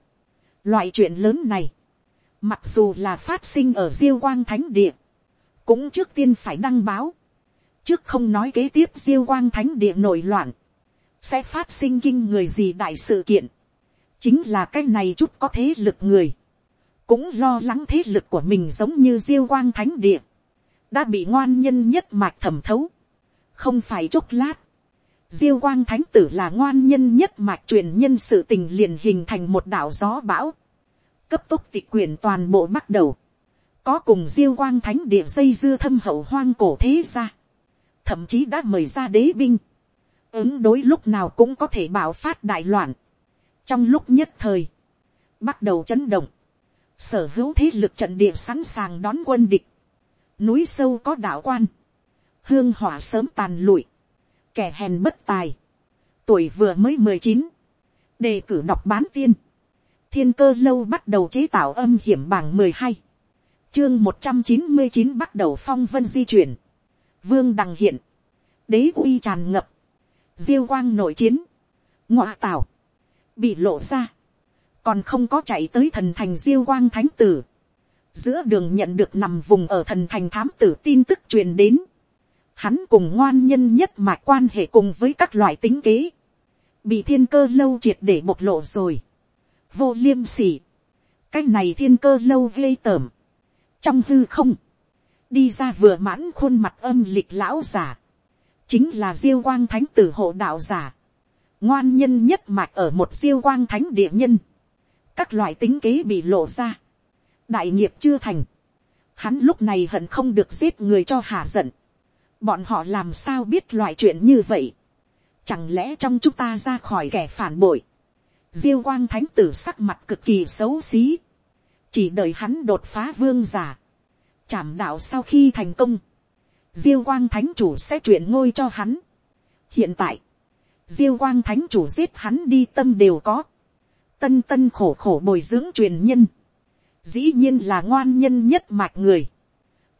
Loại chuyện lớn này, mặc dù là phát sinh ở diêu quang thánh địa, cũng trước tiên phải đăng báo, trước không nói kế tiếp diêu quang thánh địa nổi loạn, sẽ phát sinh kinh người gì đại sự kiện, chính là cái này chút có thế lực người, cũng lo lắng thế lực của mình giống như diêu quang thánh địa, đã bị ngoan nhân nhất mạch thẩm thấu, không phải chốc lát, diêu quang thánh tử là ngoan nhân nhất mạch truyền nhân sự tình liền hình thành một đảo gió bão, cấp tốc tịch quyền toàn bộ bắt đầu, có cùng diêu quang thánh địa dây dưa thâm hậu hoang cổ thế ra, thậm chí đã mời ra đế binh, ứng đối lúc nào cũng có thể bảo phát đại loạn, trong lúc nhất thời, bắt đầu chấn động, sở hữu thế lực trận địa sẵn sàng đón quân địch, núi sâu có đạo quan, hương hỏa sớm tàn lụi, kẻ hèn bất tài, tuổi vừa mới mười chín, đề cử đọc bán tiên, thiên cơ lâu bắt đầu chế tạo âm hiểm bảng mười hai, chương một trăm chín mươi chín bắt đầu phong vân di chuyển, vương đằng hiện, đế uy tràn ngập, diêu quang nội chiến, ngọa tảo, bị lộ ra, còn không có chạy tới thần thành diêu quang thánh tử, giữa đường nhận được nằm vùng ở thần thành thám tử tin tức truyền đến, hắn cùng ngoan nhân nhất mà quan hệ cùng với các loại tính kế, bị thiên cơ lâu triệt để bộc lộ rồi, vô liêm sỉ, cái này thiên cơ lâu ghê tởm, trong hư không, đi ra vừa mãn khuôn mặt âm lịch lão giả, chính là diêu quang thánh tử hộ đạo giả, ngoan nhân nhất mạch ở một diêu quang thánh địa nhân, các loại tính kế bị lộ ra, đại nghiệp chưa thành, hắn lúc này hận không được giết người cho hà giận, bọn họ làm sao biết loại chuyện như vậy, chẳng lẽ trong chúng ta ra khỏi kẻ phản bội, diêu quang thánh tử sắc mặt cực kỳ xấu xí, chỉ đợi hắn đột phá vương giả, chảm đạo sau khi thành công, diêu quang thánh chủ sẽ chuyển ngôi cho hắn. hiện tại, diêu quang thánh chủ giết hắn đi tâm đều có, tân tân khổ khổ bồi dưỡng truyền nhân, dĩ nhiên là ngoan nhân nhất mạch người,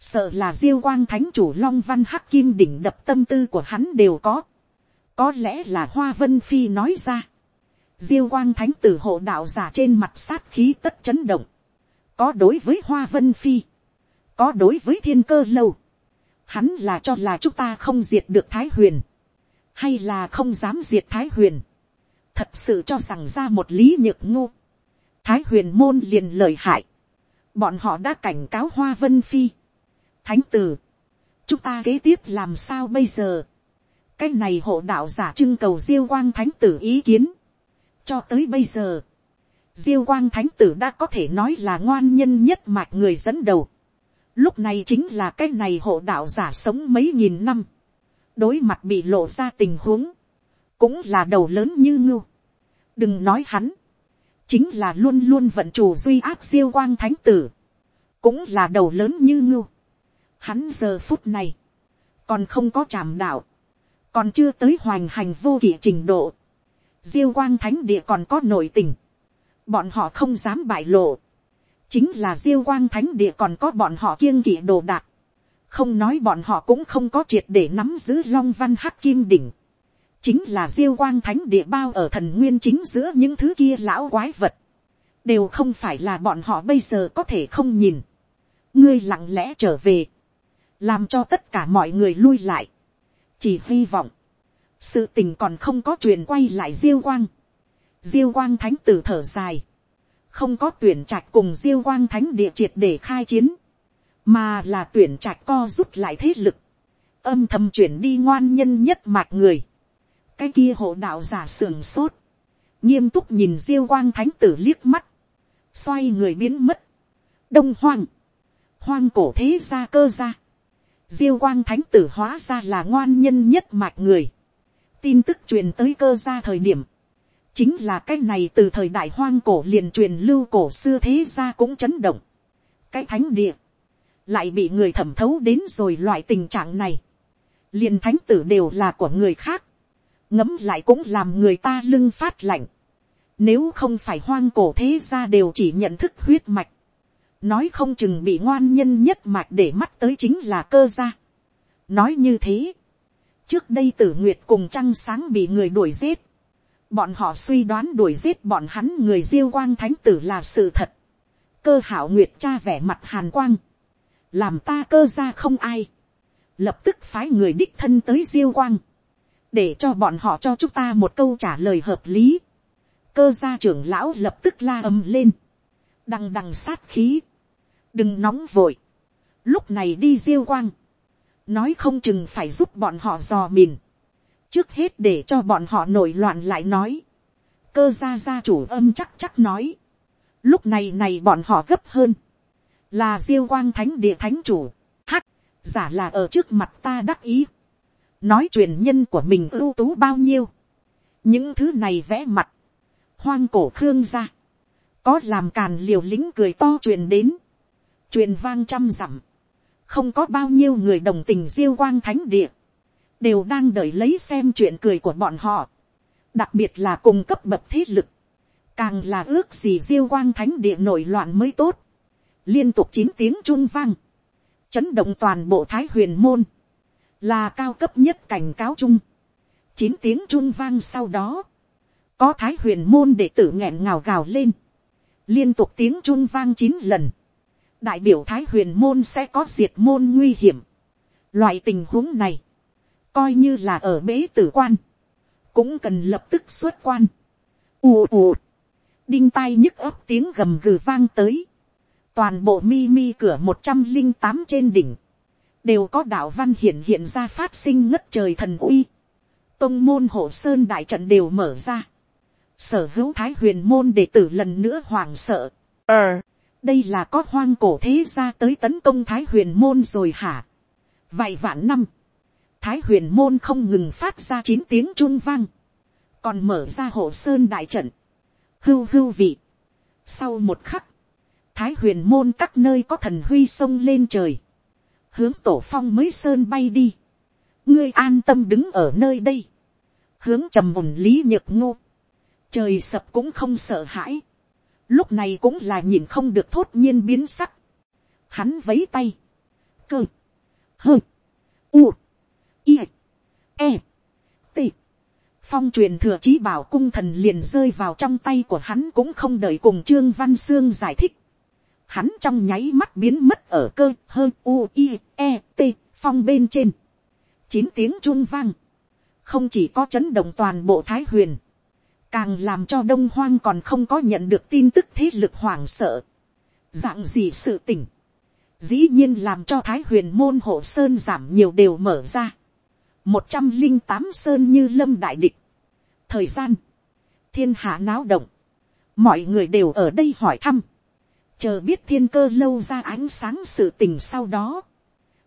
sợ là diêu quang thánh chủ long văn hắc kim đỉnh đập tâm tư của hắn đều có, có lẽ là hoa vân phi nói ra, diêu quang thánh tử hộ đạo giả trên mặt sát khí tất chấn động, có đối với hoa vân phi, có đối với thiên cơ lâu, hắn là cho là chúng ta không diệt được thái huyền, hay là không dám diệt thái huyền, thật sự cho rằng ra một lý nhược ngu, thái huyền môn liền lời hại, bọn họ đã cảnh cáo hoa vân phi, thánh tử, chúng ta kế tiếp làm sao bây giờ, cái này hộ đạo giả trưng cầu diêu quang thánh tử ý kiến, cho tới bây giờ, diêu quang thánh tử đã có thể nói là ngoan nhân nhất mạch người dẫn đầu, lúc này chính là cái này hộ đạo giả sống mấy nghìn năm, đối mặt bị lộ ra tình huống, cũng là đầu lớn như ngưu. đừng nói hắn, chính là luôn luôn vận chủ duy áp siêu quang thánh tử, cũng là đầu lớn như ngưu. Hắn giờ phút này, còn không có tràm đạo, còn chưa tới hoành hành vô kỷ trình độ. Diêu quang thánh địa còn có nội tình, bọn họ không dám bại lộ, chính là diêu quang thánh địa còn có bọn họ kiêng kỵ đồ đạc, không nói bọn họ cũng không có triệt để nắm giữ long văn hắc kim đỉnh, chính là diêu quang thánh địa bao ở thần nguyên chính giữa những thứ kia lão quái vật, đều không phải là bọn họ bây giờ có thể không nhìn, ngươi lặng lẽ trở về, làm cho tất cả mọi người lui lại, chỉ hy vọng, sự tình còn không có chuyện quay lại diêu quang, diêu quang thánh tử thở dài, không có tuyển trạch cùng diêu quang thánh địa triệt để khai chiến, mà là tuyển trạch co rút lại thế lực, âm thầm chuyển đi ngoan nhân nhất mạch người, cái kia hộ đạo giả sườn sốt, nghiêm túc nhìn diêu quang thánh tử liếc mắt, xoay người biến mất, đông hoang, hoang cổ thế ra cơ ra, diêu quang thánh tử hóa ra là ngoan nhân nhất mạch người, tin tức truyền tới cơ ra thời điểm, chính là cái này từ thời đại hoang cổ liền truyền lưu cổ xưa thế gia cũng chấn động, cái thánh địa, lại bị người thẩm thấu đến rồi loại tình trạng này, liền thánh tử đều là của người khác, ngấm lại cũng làm người ta lưng phát lạnh, nếu không phải hoang cổ thế gia đều chỉ nhận thức huyết mạch, nói không chừng bị ngoan nhân nhất mạch để mắt tới chính là cơ gia. nói như thế, trước đây tử nguyệt cùng trăng sáng bị người đuổi giết, bọn họ suy đoán đuổi giết bọn hắn người diêu quang thánh tử là sự thật, cơ hảo nguyệt cha vẻ mặt hàn quang, làm ta cơ ra không ai, lập tức phái người đích thân tới diêu quang, để cho bọn họ cho chúng ta một câu trả lời hợp lý. cơ gia trưởng lão lập tức la ầm lên, đằng đằng sát khí, đừng nóng vội, lúc này đi diêu quang, nói không chừng phải giúp bọn họ dò mìn, trước hết để cho bọn họ nổi loạn lại nói, cơ gia gia chủ âm chắc chắc nói, lúc này này bọn họ gấp hơn, là diêu quang thánh địa thánh chủ, hắc, giả là ở trước mặt ta đắc ý, nói truyền nhân của mình ưu tú bao nhiêu, những thứ này vẽ mặt, hoang cổ khương gia, có làm càn liều lính cười to truyền đến, truyền vang trăm dặm, không có bao nhiêu người đồng tình diêu quang thánh địa, đều đang đợi lấy xem chuyện cười của bọn họ, đặc biệt là cùng cấp bậc thế lực, càng là ước gì diêu quang thánh địa nổi loạn mới tốt, liên tục chín tiếng chun vang, chấn động toàn bộ thái huyền môn, là cao cấp nhất cảnh cáo chung, chín tiếng chun vang sau đó, có thái huyền môn để tử nghẹn ngào gào lên, liên tục tiếng chun vang chín lần, đại biểu thái huyền môn sẽ có diệt môn nguy hiểm. Loại tình huống này, coi như là ở bế tử quan, cũng cần lập tức xuất quan. ù ù, đinh tai nhức ấp tiếng gầm gừ vang tới, toàn bộ mi mi cửa một trăm linh tám trên đỉnh, đều có đạo văn hiện hiện ra phát sinh ngất trời thần uy, tông môn hộ sơn đại trận đều mở ra, sở hữu thái huyền môn đệ tử lần nữa hoàng sợ, ờ, đây là có hoang cổ thế ra tới tấn công thái huyền môn rồi hả, vài vạn năm, thái huyền môn không ngừng phát ra chín tiếng chun vang, còn mở ra hộ sơn đại trận, hưu hưu vị. Sau một khắc, thái huyền môn các nơi có thần huy sông lên trời, hướng tổ phong mới sơn bay đi, ngươi an tâm đứng ở nơi đây, hướng trầm ổn lý nhược ngô, trời sập cũng không sợ hãi, lúc này cũng là nhìn không được thốt nhiên biến sắc, hắn vấy tay, cơ, hơ, u, i, e, t, phong truyền thừa chí bảo cung thần liền rơi vào trong tay của hắn cũng không đợi cùng trương văn sương giải thích, hắn trong nháy mắt biến mất ở cơ hơ u i e t phong bên trên. Chín tiếng chuông vang. Không chỉ có chấn động toàn bộ thái huyền càng làm cho đông hoang còn không có nhận được tin tức thế lực hoảng sợ. Dạng gì sự tỉnh dĩ nhiên làm cho thái huyền môn hộ sơn giảm nhiều đều mở ra một trăm linh tám sơn như lâm đại địch. Thời gian. Thiên hạ náo động. Mọi người đều ở đây hỏi thăm. Chờ biết thiên cơ lâu ra ánh sáng sự tình sau đó,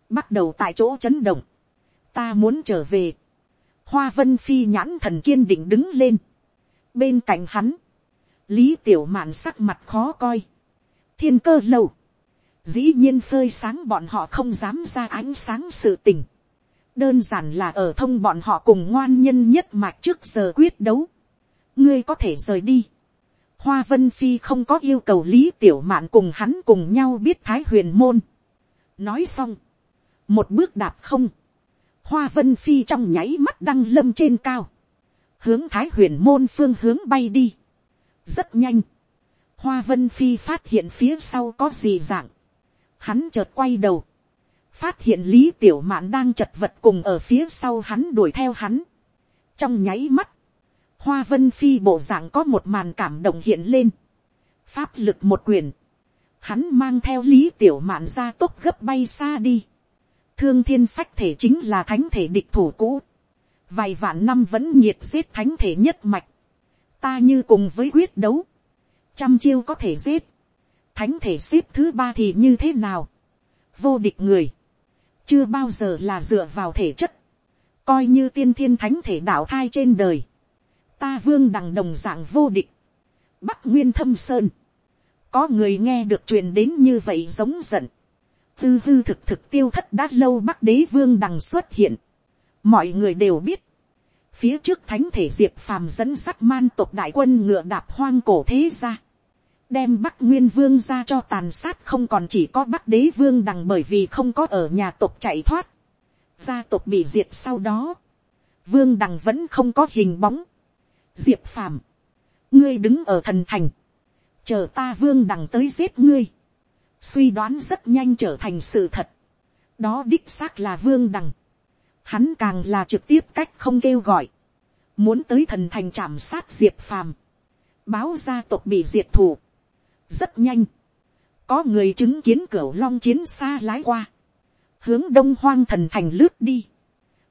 bắt đầu tại chỗ chấn động, ta muốn trở về, hoa vân phi nhãn thần kiên định đứng lên, bên cạnh hắn, lý tiểu mạn sắc mặt khó coi, thiên cơ lâu, dĩ nhiên phơi sáng bọn họ không dám ra ánh sáng sự tình, đơn giản là ở thông bọn họ cùng ngoan nhân nhất mạch trước giờ quyết đấu, ngươi có thể rời đi, Hoa Vân Phi không có yêu cầu Lý Tiểu Mạn cùng hắn cùng nhau biết Thái Huyền Môn. Nói xong. Một bước đạp không. Hoa Vân Phi trong nháy mắt đăng lâm trên cao. Hướng Thái Huyền Môn phương hướng bay đi. Rất nhanh. Hoa Vân Phi phát hiện phía sau có gì dạng. Hắn chợt quay đầu. Phát hiện Lý Tiểu Mạn đang chật vật cùng ở phía sau hắn đuổi theo hắn. Trong nháy mắt hoa vân phi bộ dạng có một màn cảm động hiện lên, pháp lực một quyền, hắn mang theo lý tiểu mạn ra tốc gấp bay xa đi, thương thiên phách thể chính là thánh thể địch thủ cũ, vài vạn năm vẫn nhiệt giết thánh thể nhất mạch, ta như cùng với quyết đấu, trăm chiêu có thể giết, thánh thể xếp thứ ba thì như thế nào, vô địch người, chưa bao giờ là dựa vào thể chất, coi như tiên thiên thánh thể đạo thai trên đời, ta vương đằng đồng dạng vô địch, bắc nguyên thâm sơn, có người nghe được truyền đến như vậy giống giận, tư tư thực thực tiêu thất đã lâu bắc đế vương đằng xuất hiện, mọi người đều biết, phía trước thánh thể diệp phàm dẫn sắt man tộc đại quân ngựa đạp hoang cổ thế ra, đem bắc nguyên vương ra cho tàn sát không còn chỉ có bắc đế vương đằng bởi vì không có ở nhà tộc chạy thoát, gia tộc bị diệt sau đó, vương đằng vẫn không có hình bóng, diệp phàm, ngươi đứng ở thần thành, chờ ta vương đằng tới giết ngươi, suy đoán rất nhanh trở thành sự thật, đó đích xác là vương đằng, hắn càng là trực tiếp cách không kêu gọi, muốn tới thần thành chạm sát diệp phàm, báo gia tộc bị diệt thủ, rất nhanh, có người chứng kiến cửa long chiến xa lái qua, hướng đông hoang thần thành lướt đi,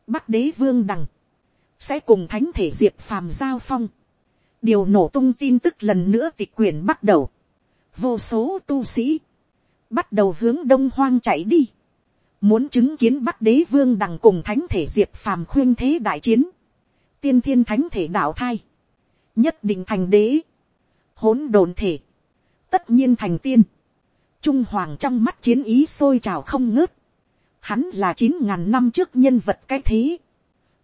bắc đế vương đằng, sẽ cùng thánh thể diệp phàm giao phong, điều nổ tung tin tức lần nữa tịch quyền bắt đầu, vô số tu sĩ, bắt đầu hướng đông hoang chạy đi, muốn chứng kiến bắc đế vương đằng cùng thánh thể diệp phàm khuyên thế đại chiến, tiên thiên thánh thể đạo thai, nhất định thành đế, hỗn đồn thể, tất nhiên thành tiên, trung hoàng trong mắt chiến ý sôi trào không ngớt, hắn là chín ngàn năm trước nhân vật cái thế,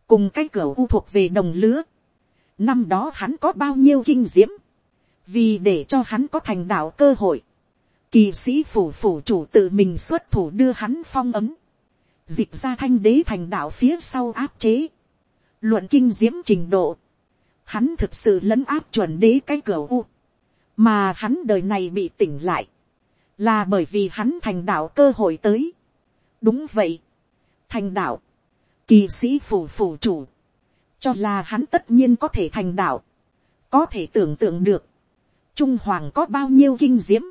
cùng cái cửa u thuộc về đồng lứa, năm đó hắn có bao nhiêu kinh diễm, vì để cho hắn có thành đạo cơ hội, kỳ sĩ phủ phủ chủ tự mình xuất thủ đưa hắn phong ấm, dịch ra thanh đế thành đạo phía sau áp chế, luận kinh diễm trình độ, hắn thực sự lấn áp chuẩn đế cái cửa u, mà hắn đời này bị tỉnh lại, là bởi vì hắn thành đạo cơ hội tới. đúng vậy, thành đạo, kỳ sĩ phủ phủ chủ, cho là hắn tất nhiên có thể thành đạo, có thể tưởng tượng được, trung hoàng có bao nhiêu kinh diễm,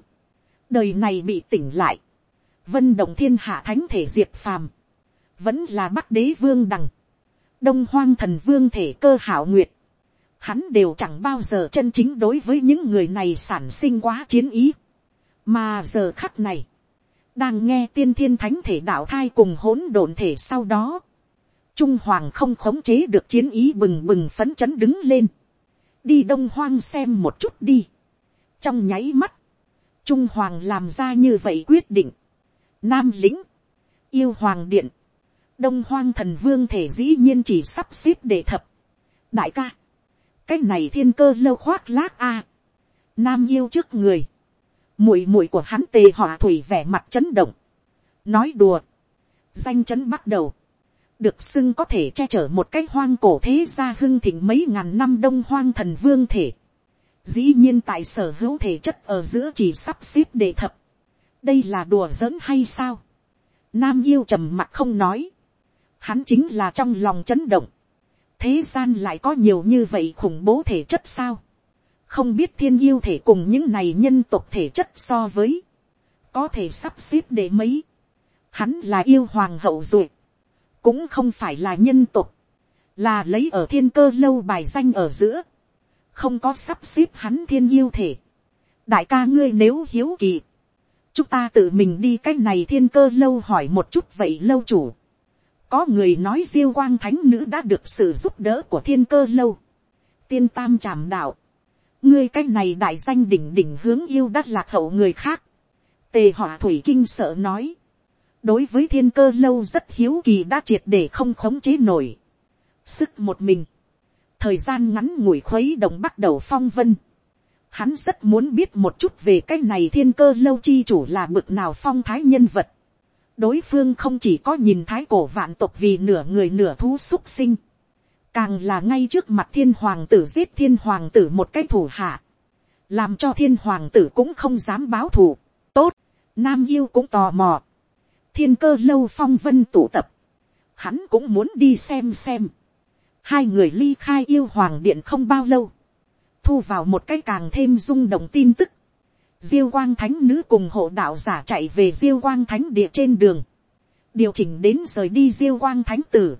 đời này bị tỉnh lại, vân động thiên hạ thánh thể diệt phàm, vẫn là bắc đế vương đằng, đông hoang thần vương thể cơ hảo nguyệt, hắn đều chẳng bao giờ chân chính đối với những người này sản sinh quá chiến ý, mà giờ khắc này, đang nghe tiên thiên thánh thể đạo thai cùng hỗn độn thể sau đó, trung hoàng không khống chế được chiến ý bừng bừng phấn chấn đứng lên, đi đông hoang xem một chút đi, trong nháy mắt, trung hoàng làm ra như vậy quyết định, nam lĩnh, yêu hoàng điện, đông hoang thần vương thể dĩ nhiên chỉ sắp xếp để thập, đại ca, cái này thiên cơ lâu khoác lác a, nam yêu trước người, muội muội của hắn tề hỏa thủy vẻ mặt chấn động, nói đùa, danh chấn bắt đầu, được xưng có thể che chở một cái hoang cổ thế gia hưng thịnh mấy ngàn năm đông hoang thần vương thể. Dĩ nhiên tại sở hữu thể chất ở giữa chỉ sắp xếp để thập. đây là đùa giỡn hay sao. Nam yêu trầm mặt không nói. Hắn chính là trong lòng chấn động thế gian lại có nhiều như vậy khủng bố thể chất sao. không biết thiên yêu thể cùng những này nhân tộc thể chất so với. có thể sắp xếp để mấy. hắn là yêu hoàng hậu rồi cũng không phải là nhân tộc là lấy ở thiên cơ lâu bài danh ở giữa, không có sắp xếp hắn thiên yêu thể. đại ca ngươi nếu hiếu kỳ, chúng ta tự mình đi cái này thiên cơ lâu hỏi một chút vậy lâu chủ có người nói diêu quang thánh nữ đã được sự giúp đỡ của thiên cơ lâu. tiên tam tràm đạo, ngươi cái này đại danh đỉnh đỉnh hướng yêu đắc lạc hậu người khác. tề họa thủy kinh sợ nói, đối với thiên cơ lâu rất hiếu kỳ đã triệt để không khống chế nổi. Sức một mình, thời gian ngắn ngủi khuấy động bắt đầu phong vân. Hắn rất muốn biết một chút về cái này thiên cơ lâu chi chủ là bực nào phong thái nhân vật. Đối phương không chỉ có nhìn thái cổ vạn tộc vì nửa người nửa thú xúc sinh. Càng là ngay trước mặt thiên hoàng tử giết thiên hoàng tử một cái thủ hạ. Làm cho thiên hoàng tử cũng không dám báo thù. Tốt, Nam yêu cũng tò mò thiên cơ lâu phong vân tụ tập, hắn cũng muốn đi xem xem. hai người ly khai yêu hoàng điện không bao lâu, thu vào một cái càng thêm rung động tin tức diêu quang thánh nữ cùng hộ đạo giả chạy về diêu quang thánh địa trên đường, điều chỉnh đến rời đi diêu quang thánh tử.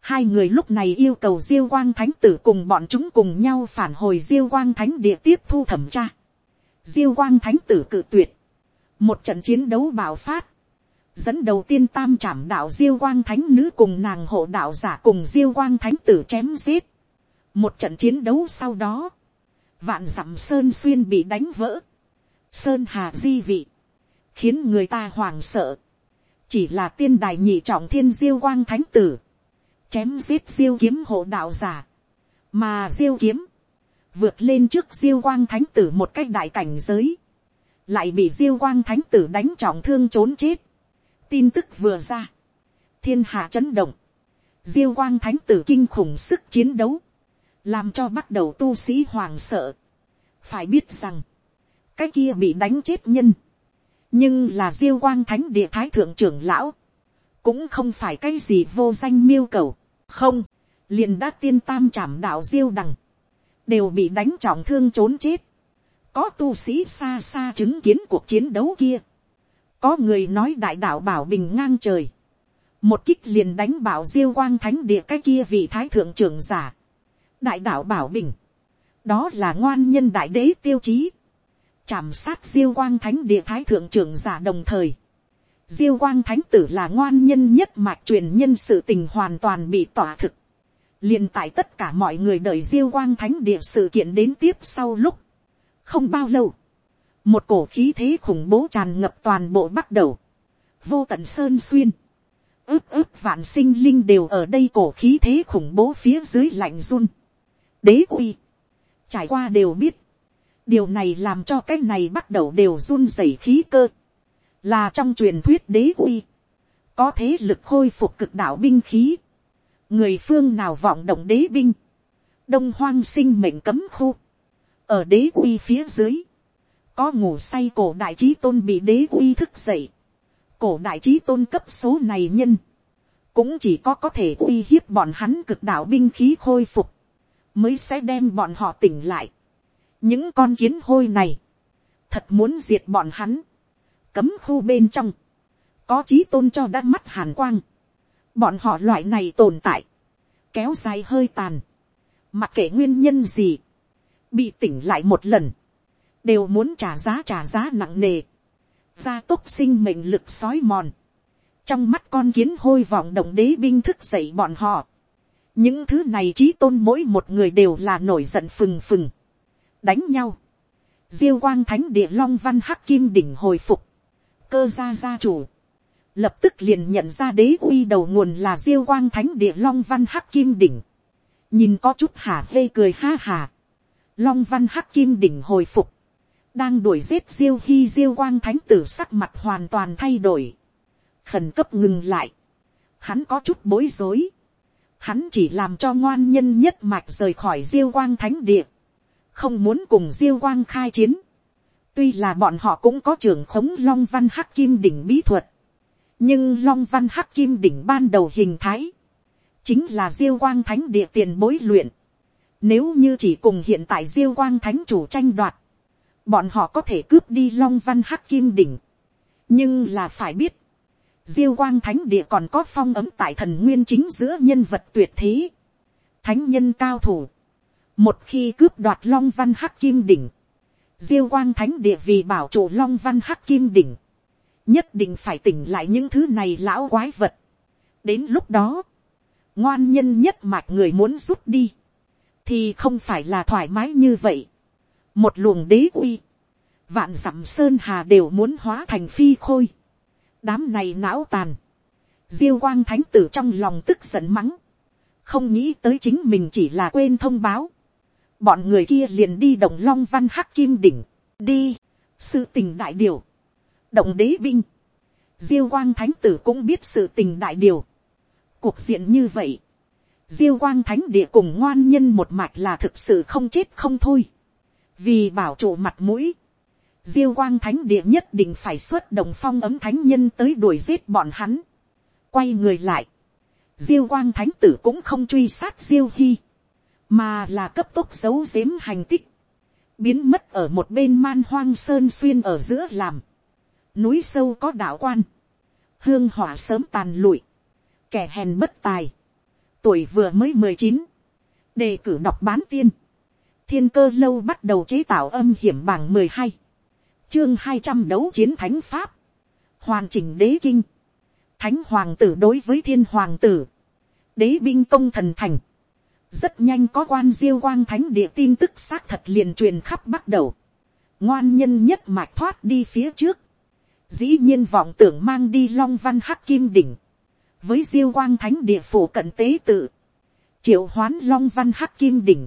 Hai người lúc này yêu cầu diêu quang thánh tử cùng bọn chúng cùng nhau phản hồi diêu quang thánh địa tiếp thu thẩm tra. Diêu quang thánh tử cự tuyệt. Một trận chiến đấu bạo phát. Dẫn đầu tiên tam trảm đạo diêu quang thánh nữ cùng nàng hộ đạo giả cùng diêu quang thánh tử chém giết. Một trận chiến đấu sau đó. Vạn dặm sơn xuyên bị đánh vỡ. Sơn hà di vị. Khiến người ta hoàng sợ. Chỉ là tiên đài nhị trọng thiên diêu quang thánh tử. Chém giết diêu kiếm hộ đạo giả. Mà diêu kiếm vượt lên trước diêu quang thánh tử một cách đại cảnh giới, lại bị diêu quang thánh tử đánh trọng thương trốn chết. tin tức vừa ra, thiên hạ chấn động, diêu quang thánh tử kinh khủng sức chiến đấu, làm cho bắt đầu tu sĩ hoàng sợ. phải biết rằng, cái kia bị đánh chết nhân, nhưng là diêu quang thánh địa thái thượng trưởng lão, cũng không phải cái gì vô danh miêu cầu, không, liền đã tiên tam trảm đạo diêu đằng, đều bị đánh trọng thương trốn chết. có tu sĩ xa xa chứng kiến cuộc chiến đấu kia. có người nói đại đạo bảo bình ngang trời. một kích liền đánh bảo diêu quang thánh địa cái kia vị thái thượng trưởng giả. đại đạo bảo bình. đó là ngoan nhân đại đế tiêu chí chạm sát diêu quang thánh địa thái thượng trưởng giả đồng thời. diêu quang thánh tử là ngoan nhân nhất mạch truyền nhân sự tình hoàn toàn bị tỏa thực. Liền tại tất cả mọi người đợi diêu quang thánh địa sự kiện đến tiếp sau lúc, không bao lâu, một cổ khí thế khủng bố tràn ngập toàn bộ bắt đầu, vô tận sơn xuyên, ướp ướp vạn sinh linh đều ở đây cổ khí thế khủng bố phía dưới lạnh run, đế uy, trải qua đều biết, điều này làm cho cái này bắt đầu đều run rẩy khí cơ, là trong truyền thuyết đế uy, có thế lực khôi phục cực đạo binh khí, người phương nào vọng động đế binh, đông hoang sinh mệnh cấm khu, ở đế uy phía dưới, có ngủ say cổ đại trí tôn bị đế uy thức dậy, cổ đại trí tôn cấp số này nhân, cũng chỉ có có thể uy hiếp bọn hắn cực đạo binh khí khôi phục, mới sẽ đem bọn họ tỉnh lại những con kiến hôi này, thật muốn diệt bọn hắn, cấm khu bên trong, có trí tôn cho đã mắt hàn quang, bọn họ loại này tồn tại, kéo dài hơi tàn, mặc kệ nguyên nhân gì, bị tỉnh lại một lần, đều muốn trả giá trả giá nặng nề, gia tốc sinh mệnh lực sói mòn, trong mắt con kiến hôi vọng động đế binh thức dậy bọn họ, những thứ này trí tôn mỗi một người đều là nổi giận phừng phừng, đánh nhau, diêu quang thánh địa long văn hắc kim đỉnh hồi phục, cơ gia gia chủ, lập tức liền nhận ra đế uy đầu nguồn là diêu quang thánh địa long văn hắc kim đỉnh, nhìn có chút hả hê cười ha hà, long văn hắc kim đỉnh hồi phục, đang đuổi giết diêu hy diêu quang thánh tử sắc mặt hoàn toàn thay đổi, khẩn cấp ngừng lại, hắn có chút bối rối, hắn chỉ làm cho ngoan nhân nhất mạch rời khỏi diêu quang thánh địa, không muốn cùng diêu quang khai chiến, tuy là bọn họ cũng có trưởng khống long văn hắc kim đỉnh bí thuật, nhưng long văn hắc kim đỉnh ban đầu hình thái, chính là diêu quang thánh địa tiền bối luyện. Nếu như chỉ cùng hiện tại diêu quang thánh chủ tranh đoạt, bọn họ có thể cướp đi long văn hắc kim đỉnh. nhưng là phải biết, diêu quang thánh địa còn có phong ấm tại thần nguyên chính giữa nhân vật tuyệt thế, thánh nhân cao thủ một khi cướp đoạt long văn hắc kim đỉnh, diêu quang thánh địa vì bảo chủ long văn hắc kim đỉnh, nhất định phải tỉnh lại những thứ này lão quái vật. đến lúc đó, ngoan nhân nhất mạch người muốn rút đi, thì không phải là thoải mái như vậy. một luồng đế uy, vạn dặm sơn hà đều muốn hóa thành phi khôi. đám này não tàn, diêu quang thánh tử trong lòng tức giận mắng, không nghĩ tới chính mình chỉ là quên thông báo bọn người kia liền đi đồng long văn hắc kim đỉnh, đi, sự tình đại điều, động đế binh. Diêu quang thánh tử cũng biết sự tình đại điều. Cuộc diện như vậy. Diêu quang thánh địa cùng ngoan nhân một mạch là thực sự không chết không thôi. Vì bảo trụ mặt mũi. Diêu quang thánh địa nhất định phải xuất đồng phong ấm thánh nhân tới đuổi giết bọn hắn. Quay người lại. Diêu quang thánh tử cũng không truy sát Diêu hy. Mà là cấp tốc giấu giếm hành tích. Biến mất ở một bên man hoang sơn xuyên ở giữa làm núi sâu có đạo quan, hương hỏa sớm tàn lụi, kẻ hèn bất tài, tuổi vừa mới mười chín, đề cử đọc bán tiên, thiên cơ lâu bắt đầu chế tạo âm hiểm bảng mười hai, chương hai trăm đấu chiến thánh pháp, hoàn chỉnh đế kinh, thánh hoàng tử đối với thiên hoàng tử, đế binh công thần thành, rất nhanh có quan diêu quang thánh địa tin tức xác thật liền truyền khắp bắt đầu, ngoan nhân nhất mạch thoát đi phía trước, dĩ nhiên vọng tưởng mang đi long văn hắc kim đỉnh, với diêu quang thánh địa phủ cận tế tự, triệu hoán long văn hắc kim đỉnh,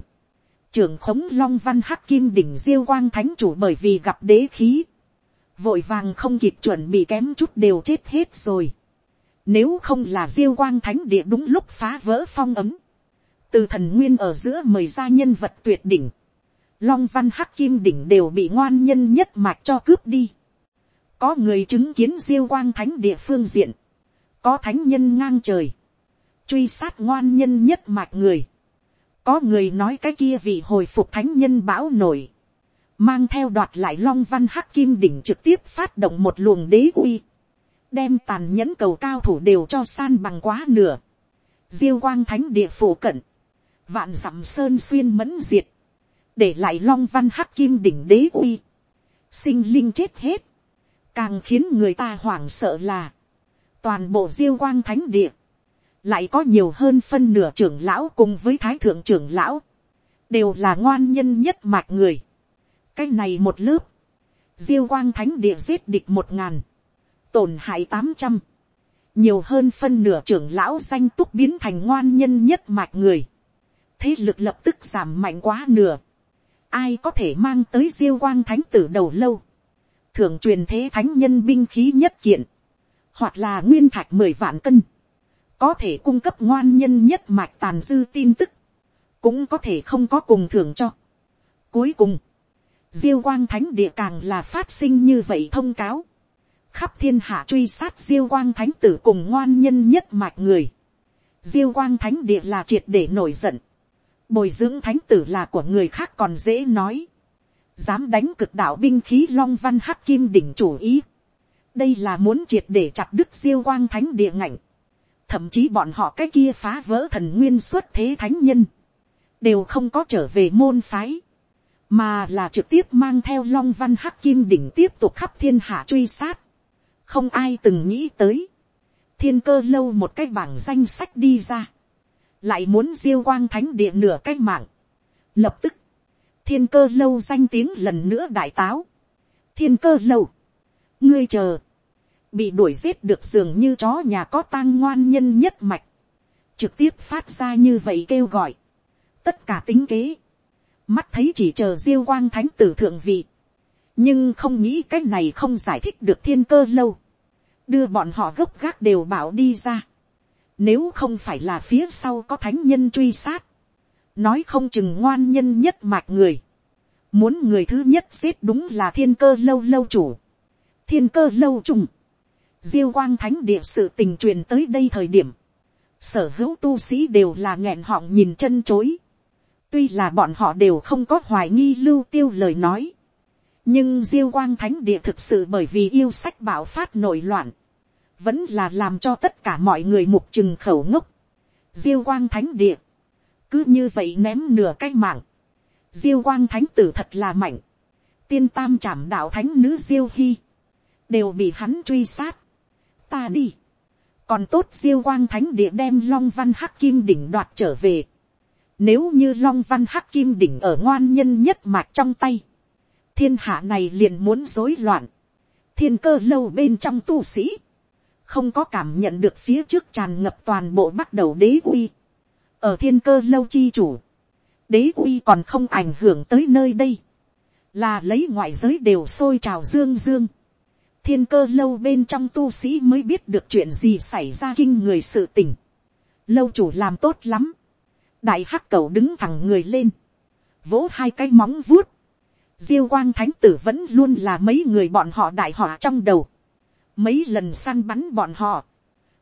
trưởng khống long văn hắc kim đỉnh diêu quang thánh chủ bởi vì gặp đế khí, vội vàng không kịp chuẩn bị kém chút đều chết hết rồi. Nếu không là diêu quang thánh địa đúng lúc phá vỡ phong ấm, từ thần nguyên ở giữa mời ra nhân vật tuyệt đỉnh, long văn hắc kim đỉnh đều bị ngoan nhân nhất mạch cho cướp đi. có người chứng kiến diêu quang thánh địa phương diện, có thánh nhân ngang trời, truy sát ngoan nhân nhất mạch người, có người nói cái kia vì hồi phục thánh nhân bão nổi, mang theo đoạt lại long văn hắc kim đỉnh trực tiếp phát động một luồng đế uy, đem tàn nhẫn cầu cao thủ đều cho san bằng quá nửa, diêu quang thánh địa phủ cận, vạn dặm sơn xuyên mẫn diệt, để lại long văn hắc kim đỉnh đế uy, sinh linh chết hết, càng khiến người ta hoảng sợ là, toàn bộ diêu quang thánh địa, lại có nhiều hơn phân nửa trưởng lão cùng với thái thượng trưởng lão, đều là ngoan nhân nhất mạch người. cái này một lớp, diêu quang thánh địa giết địch một ngàn, tổn hại tám trăm, nhiều hơn phân nửa trưởng lão danh túc biến thành ngoan nhân nhất mạch người, thế lực lập tức giảm mạnh quá nửa, ai có thể mang tới diêu quang thánh tử đầu lâu, thường truyền thế thánh nhân binh khí nhất kiện, hoặc là nguyên thạch mười vạn cân, có thể cung cấp ngoan nhân nhất mạch tàn dư tin tức, cũng có thể không có cùng thưởng cho. Cuối cùng, diêu quang thánh địa càng là phát sinh như vậy thông cáo, khắp thiên hạ truy sát diêu quang thánh tử cùng ngoan nhân nhất mạch người. diêu quang thánh địa là triệt để nổi giận, bồi dưỡng thánh tử là của người khác còn dễ nói, dám đánh cực đạo binh khí long văn hắc kim đỉnh chủ ý, đây là muốn triệt để chặt đứt diêu quang thánh địa ngạnh, thậm chí bọn họ cái kia phá vỡ thần nguyên xuất thế thánh nhân, đều không có trở về môn phái, mà là trực tiếp mang theo long văn hắc kim đỉnh tiếp tục khắp thiên hạ truy sát, không ai từng nghĩ tới, thiên cơ lâu một cái bảng danh sách đi ra, lại muốn diêu quang thánh địa nửa cái mạng, lập tức, thiên cơ lâu danh tiếng lần nữa đại táo, thiên cơ lâu, ngươi chờ, bị đuổi giết được dường như chó nhà có tang ngoan nhân nhất mạch, trực tiếp phát ra như vậy kêu gọi, tất cả tính kế, mắt thấy chỉ chờ diêu quang thánh tử thượng vị, nhưng không nghĩ cái này không giải thích được thiên cơ lâu, đưa bọn họ gốc gác đều bảo đi ra, nếu không phải là phía sau có thánh nhân truy sát, nói không chừng ngoan nhân nhất mạch người, muốn người thứ nhất giết đúng là thiên cơ lâu lâu chủ, thiên cơ lâu trùng, diêu quang thánh địa sự tình truyền tới đây thời điểm, sở hữu tu sĩ đều là nghẹn họng nhìn chân chối, tuy là bọn họ đều không có hoài nghi lưu tiêu lời nói, nhưng diêu quang thánh địa thực sự bởi vì yêu sách bảo phát nội loạn, vẫn là làm cho tất cả mọi người mục chừng khẩu ngốc. diêu quang thánh địa, cứ như vậy ném nửa cái mạng, diêu quang thánh tử thật là mạnh, tiên tam trảm đạo thánh nữ diêu hy, đều bị hắn truy sát, ta đi. còn tốt diêu quang thánh địa đem long văn hắc kim đỉnh đoạt trở về. nếu như long văn hắc kim đỉnh ở ngoan nhân nhất mạch trong tay, thiên hạ này liền muốn rối loạn. thiên cơ lâu bên trong tu sĩ, không có cảm nhận được phía trước tràn ngập toàn bộ bắt đầu đế uy. ở thiên cơ lâu chi chủ, đế uy còn không ảnh hưởng tới nơi đây, là lấy ngoại giới đều sôi trào dương dương thiên cơ lâu bên trong tu sĩ mới biết được chuyện gì xảy ra kinh người sự tình. Lâu chủ làm tốt lắm. Đại hắc cầu đứng thẳng người lên. Vỗ hai cái móng vuốt. Diêu quang thánh tử vẫn luôn là mấy người bọn họ đại họa trong đầu. Mấy lần săn bắn bọn họ.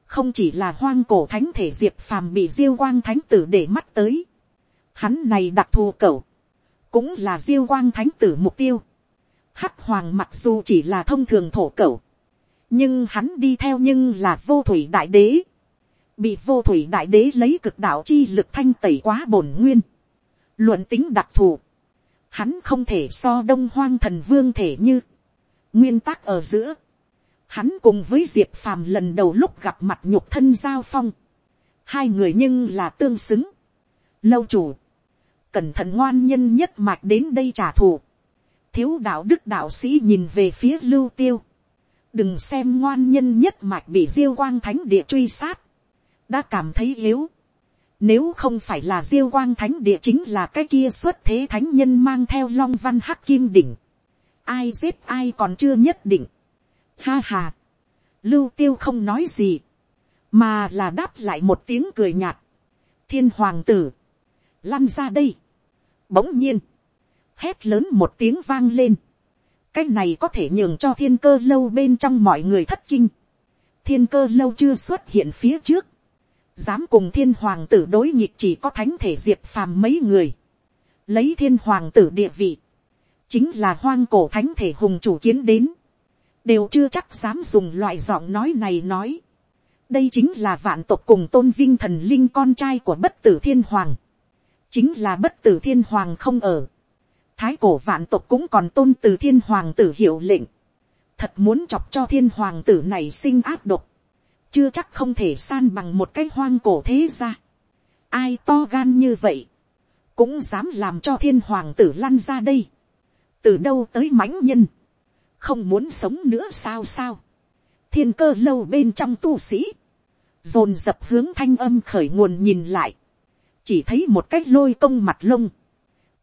Không chỉ là hoang cổ thánh thể diệp phàm bị diêu quang thánh tử để mắt tới. Hắn này đặc thù cầu. Cũng là diêu quang thánh tử mục tiêu Hắc hoàng mặc dù chỉ là thông thường thổ cẩu. nhưng hắn đi theo nhưng là vô thủy đại đế, bị vô thủy đại đế lấy cực đạo chi lực thanh tẩy quá bổn nguyên, luận tính đặc thù, hắn không thể so đông hoang thần vương thể như, nguyên tắc ở giữa, hắn cùng với diệp phàm lần đầu lúc gặp mặt nhục thân giao phong, hai người nhưng là tương xứng, lâu chủ, cẩn thận ngoan nhân nhất mạch đến đây trả thù, thiếu đạo đức đạo sĩ nhìn về phía lưu tiêu, đừng xem ngoan nhân nhất mạch bị diêu quang thánh địa truy sát, đã cảm thấy yếu. Nếu không phải là diêu quang thánh địa chính là cái kia xuất thế thánh nhân mang theo long văn hắc kim đỉnh. Ai giết ai còn chưa nhất định. Ha ha. Lưu tiêu không nói gì. Mà là đáp lại một tiếng cười nhạt. Thiên hoàng tử. Lăn ra đây. Bỗng nhiên. Hét lớn một tiếng vang lên cái này có thể nhường cho thiên cơ lâu bên trong mọi người thất kinh. thiên cơ lâu chưa xuất hiện phía trước. dám cùng thiên hoàng tử đối nghịch chỉ có thánh thể diệp phàm mấy người. lấy thiên hoàng tử địa vị. chính là hoang cổ thánh thể hùng chủ kiến đến đều chưa chắc dám dùng loại giọng nói này nói. đây chính là vạn tộc cùng tôn vinh thần linh con trai của bất tử thiên hoàng. chính là bất tử thiên hoàng không ở thái cổ vạn tộc cũng còn tôn từ thiên hoàng tử hiệu lệnh, thật muốn chọc cho thiên hoàng tử này sinh áp độc, chưa chắc không thể san bằng một cái hoang cổ thế ra. ai to gan như vậy, cũng dám làm cho thiên hoàng tử lăn ra đây, từ đâu tới mãnh nhân, không muốn sống nữa sao sao, thiên cơ lâu bên trong tu sĩ, dồn dập hướng thanh âm khởi nguồn nhìn lại, chỉ thấy một cái lôi công mặt lông,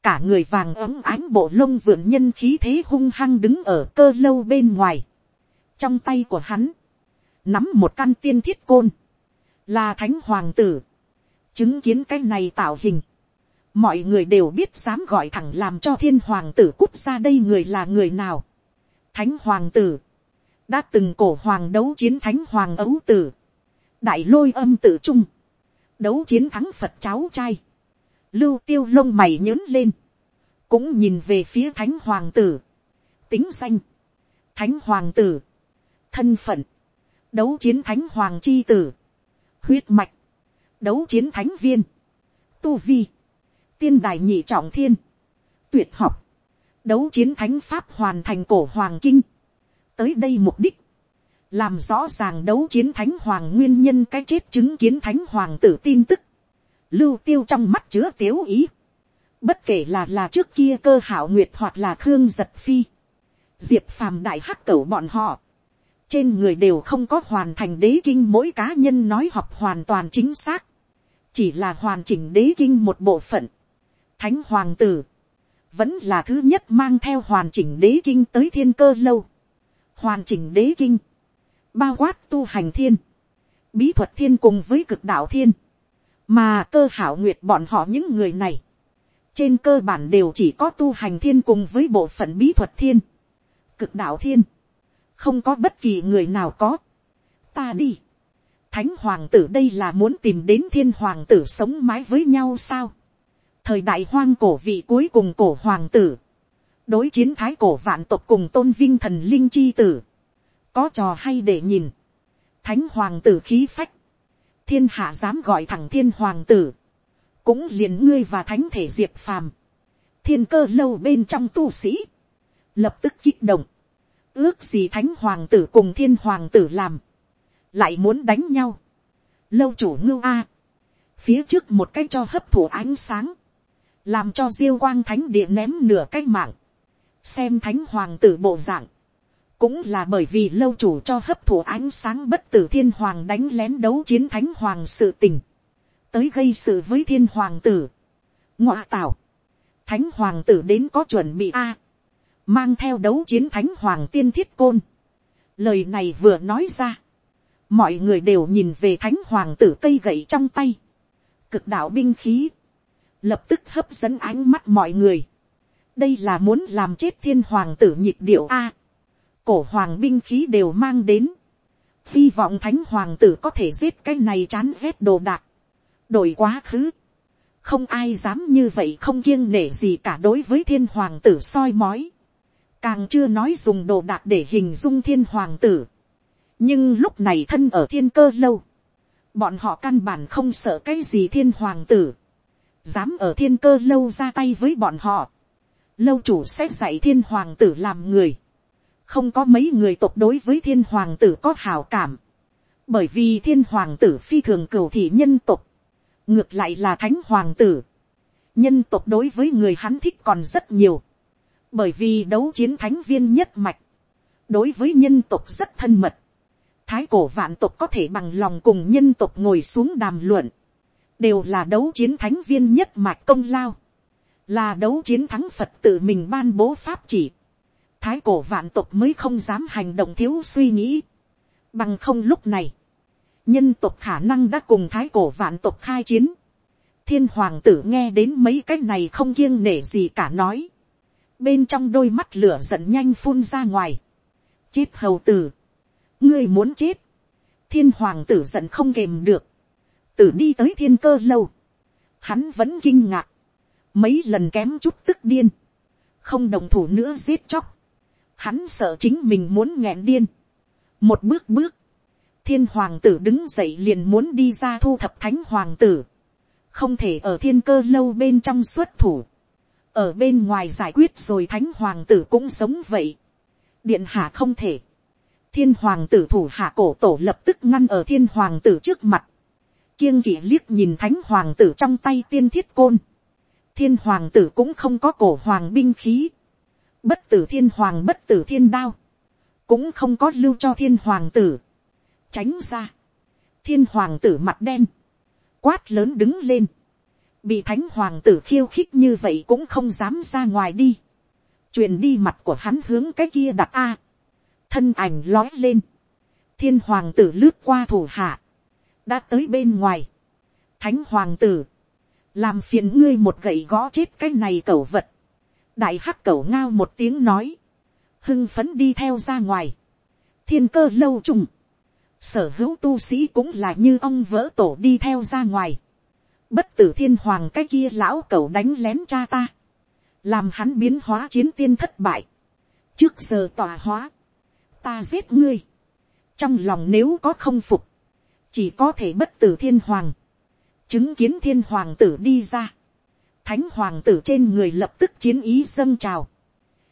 cả người vàng ấm ánh bộ lông vượn nhân khí thế hung hăng đứng ở cơ lâu bên ngoài. trong tay của hắn, nắm một căn tiên thiết côn, là thánh hoàng tử, chứng kiến cái này tạo hình. mọi người đều biết dám gọi thẳng làm cho thiên hoàng tử cút ra đây người là người nào thánh hoàng tử, đã từng cổ hoàng đấu chiến thánh hoàng ấu tử, đại lôi âm tử trung, đấu chiến thắng phật cháu trai lưu tiêu lông mày nhớn lên, cũng nhìn về phía thánh hoàng tử, tính danh, thánh hoàng tử, thân phận, đấu chiến thánh hoàng chi tử, huyết mạch, đấu chiến thánh viên, tu vi, tiên đài nhị trọng thiên, tuyệt học, đấu chiến thánh pháp hoàn thành cổ hoàng kinh, tới đây mục đích, làm rõ ràng đấu chiến thánh hoàng nguyên nhân cái chết chứng kiến thánh hoàng tử tin tức, lưu tiêu trong mắt chứa tiếu ý. Bất kể là là trước kia cơ hảo nguyệt hoặc là khương giật phi. Diệp phàm đại hắc cẩu bọn họ. Trên người đều không có hoàn thành đế kinh mỗi cá nhân nói học hoàn toàn chính xác. Chỉ là hoàn chỉnh đế kinh một bộ phận. Thánh hoàng tử. Vẫn là thứ nhất mang theo hoàn chỉnh đế kinh tới thiên cơ lâu. Hoàn chỉnh đế kinh. Bao quát tu hành thiên. Bí thuật thiên cùng với cực đạo thiên mà cơ hảo nguyệt bọn họ những người này, trên cơ bản đều chỉ có tu hành thiên cùng với bộ phận bí thuật thiên, cực đạo thiên, không có bất kỳ người nào có. ta đi, thánh hoàng tử đây là muốn tìm đến thiên hoàng tử sống mái với nhau sao thời đại hoang cổ vị cuối cùng cổ hoàng tử, đối chiến thái cổ vạn tộc cùng tôn vinh thần linh chi tử, có trò hay để nhìn, thánh hoàng tử khí phách, thiên hạ dám gọi thẳng thiên hoàng tử, cũng liền ngươi và thánh thể diệt phàm, thiên cơ lâu bên trong tu sĩ, lập tức kích động, ước gì thánh hoàng tử cùng thiên hoàng tử làm, lại muốn đánh nhau, lâu chủ ngưu a, phía trước một cái cho hấp thụ ánh sáng, làm cho diêu quang thánh địa ném nửa cái mạng, xem thánh hoàng tử bộ dạng, cũng là bởi vì lâu chủ cho hấp thụ ánh sáng bất tử thiên hoàng đánh lén đấu chiến thánh hoàng sự tình, tới gây sự với thiên hoàng tử. ngoạ tạo, thánh hoàng tử đến có chuẩn bị a, mang theo đấu chiến thánh hoàng tiên thiết côn. lời này vừa nói ra, mọi người đều nhìn về thánh hoàng tử cây gậy trong tay, cực đạo binh khí, lập tức hấp dẫn ánh mắt mọi người. đây là muốn làm chết thiên hoàng tử nhịp điệu a cổ hoàng binh khí đều mang đến. Hy vọng thánh hoàng tử có thể giết cái này chán rét đồ đạc. Đổi quá khứ. Không ai dám như vậy không kiêng nể gì cả đối với thiên hoàng tử soi mói. Càng chưa nói dùng đồ đạc để hình dung thiên hoàng tử. nhưng lúc này thân ở thiên cơ lâu, bọn họ căn bản không sợ cái gì thiên hoàng tử, dám ở thiên cơ lâu ra tay với bọn họ, lâu chủ sẽ dạy thiên hoàng tử làm người, không có mấy người tộc đối với thiên hoàng tử có hào cảm, bởi vì thiên hoàng tử phi thường cửu thị nhân tộc, ngược lại là thánh hoàng tử, nhân tộc đối với người hắn thích còn rất nhiều, bởi vì đấu chiến thánh viên nhất mạch, đối với nhân tộc rất thân mật, thái cổ vạn tộc có thể bằng lòng cùng nhân tộc ngồi xuống đàm luận, đều là đấu chiến thánh viên nhất mạch công lao, là đấu chiến thắng phật tự mình ban bố pháp chỉ, thái cổ vạn tộc mới không dám hành động thiếu suy nghĩ, bằng không lúc này, nhân tộc khả năng đã cùng thái cổ vạn tộc khai chiến, thiên hoàng tử nghe đến mấy cái này không kiêng nể gì cả nói, bên trong đôi mắt lửa giận nhanh phun ra ngoài, chết hầu tử, ngươi muốn chết, thiên hoàng tử giận không kềm được, từ đi tới thiên cơ lâu, hắn vẫn kinh ngạc, mấy lần kém chút tức điên, không đồng thủ nữa giết chóc, hắn sợ chính mình muốn nghẹn điên, một bước bước, thiên hoàng tử đứng dậy liền muốn đi ra thu thập thánh hoàng tử, không thể ở thiên cơ lâu bên trong xuất thủ, ở bên ngoài giải quyết rồi thánh hoàng tử cũng sống vậy, điện hạ không thể, thiên hoàng tử thủ hạ cổ tổ lập tức ngăn ở thiên hoàng tử trước mặt, kiêng kỵ liếc nhìn thánh hoàng tử trong tay tiên thiết côn, thiên hoàng tử cũng không có cổ hoàng binh khí, bất tử thiên hoàng bất tử thiên đao, cũng không có lưu cho thiên hoàng tử, tránh ra, thiên hoàng tử mặt đen, quát lớn đứng lên, bị thánh hoàng tử khiêu khích như vậy cũng không dám ra ngoài đi, truyền đi mặt của hắn hướng cái kia đặt a, thân ảnh lói lên, thiên hoàng tử lướt qua thủ hạ, đã tới bên ngoài, thánh hoàng tử, làm phiền ngươi một gậy gõ chết cái này cẩu vật, đại hắc cẩu ngao một tiếng nói, hưng phấn đi theo ra ngoài, thiên cơ lâu trùng, sở hữu tu sĩ cũng là như ông vỡ tổ đi theo ra ngoài, bất tử thiên hoàng cái kia lão cẩu đánh lén cha ta, làm hắn biến hóa chiến tiên thất bại, trước giờ tòa hóa, ta giết ngươi, trong lòng nếu có không phục, chỉ có thể bất tử thiên hoàng, chứng kiến thiên hoàng tử đi ra, thánh hoàng tử trên người lập tức chiến ý dâng trào,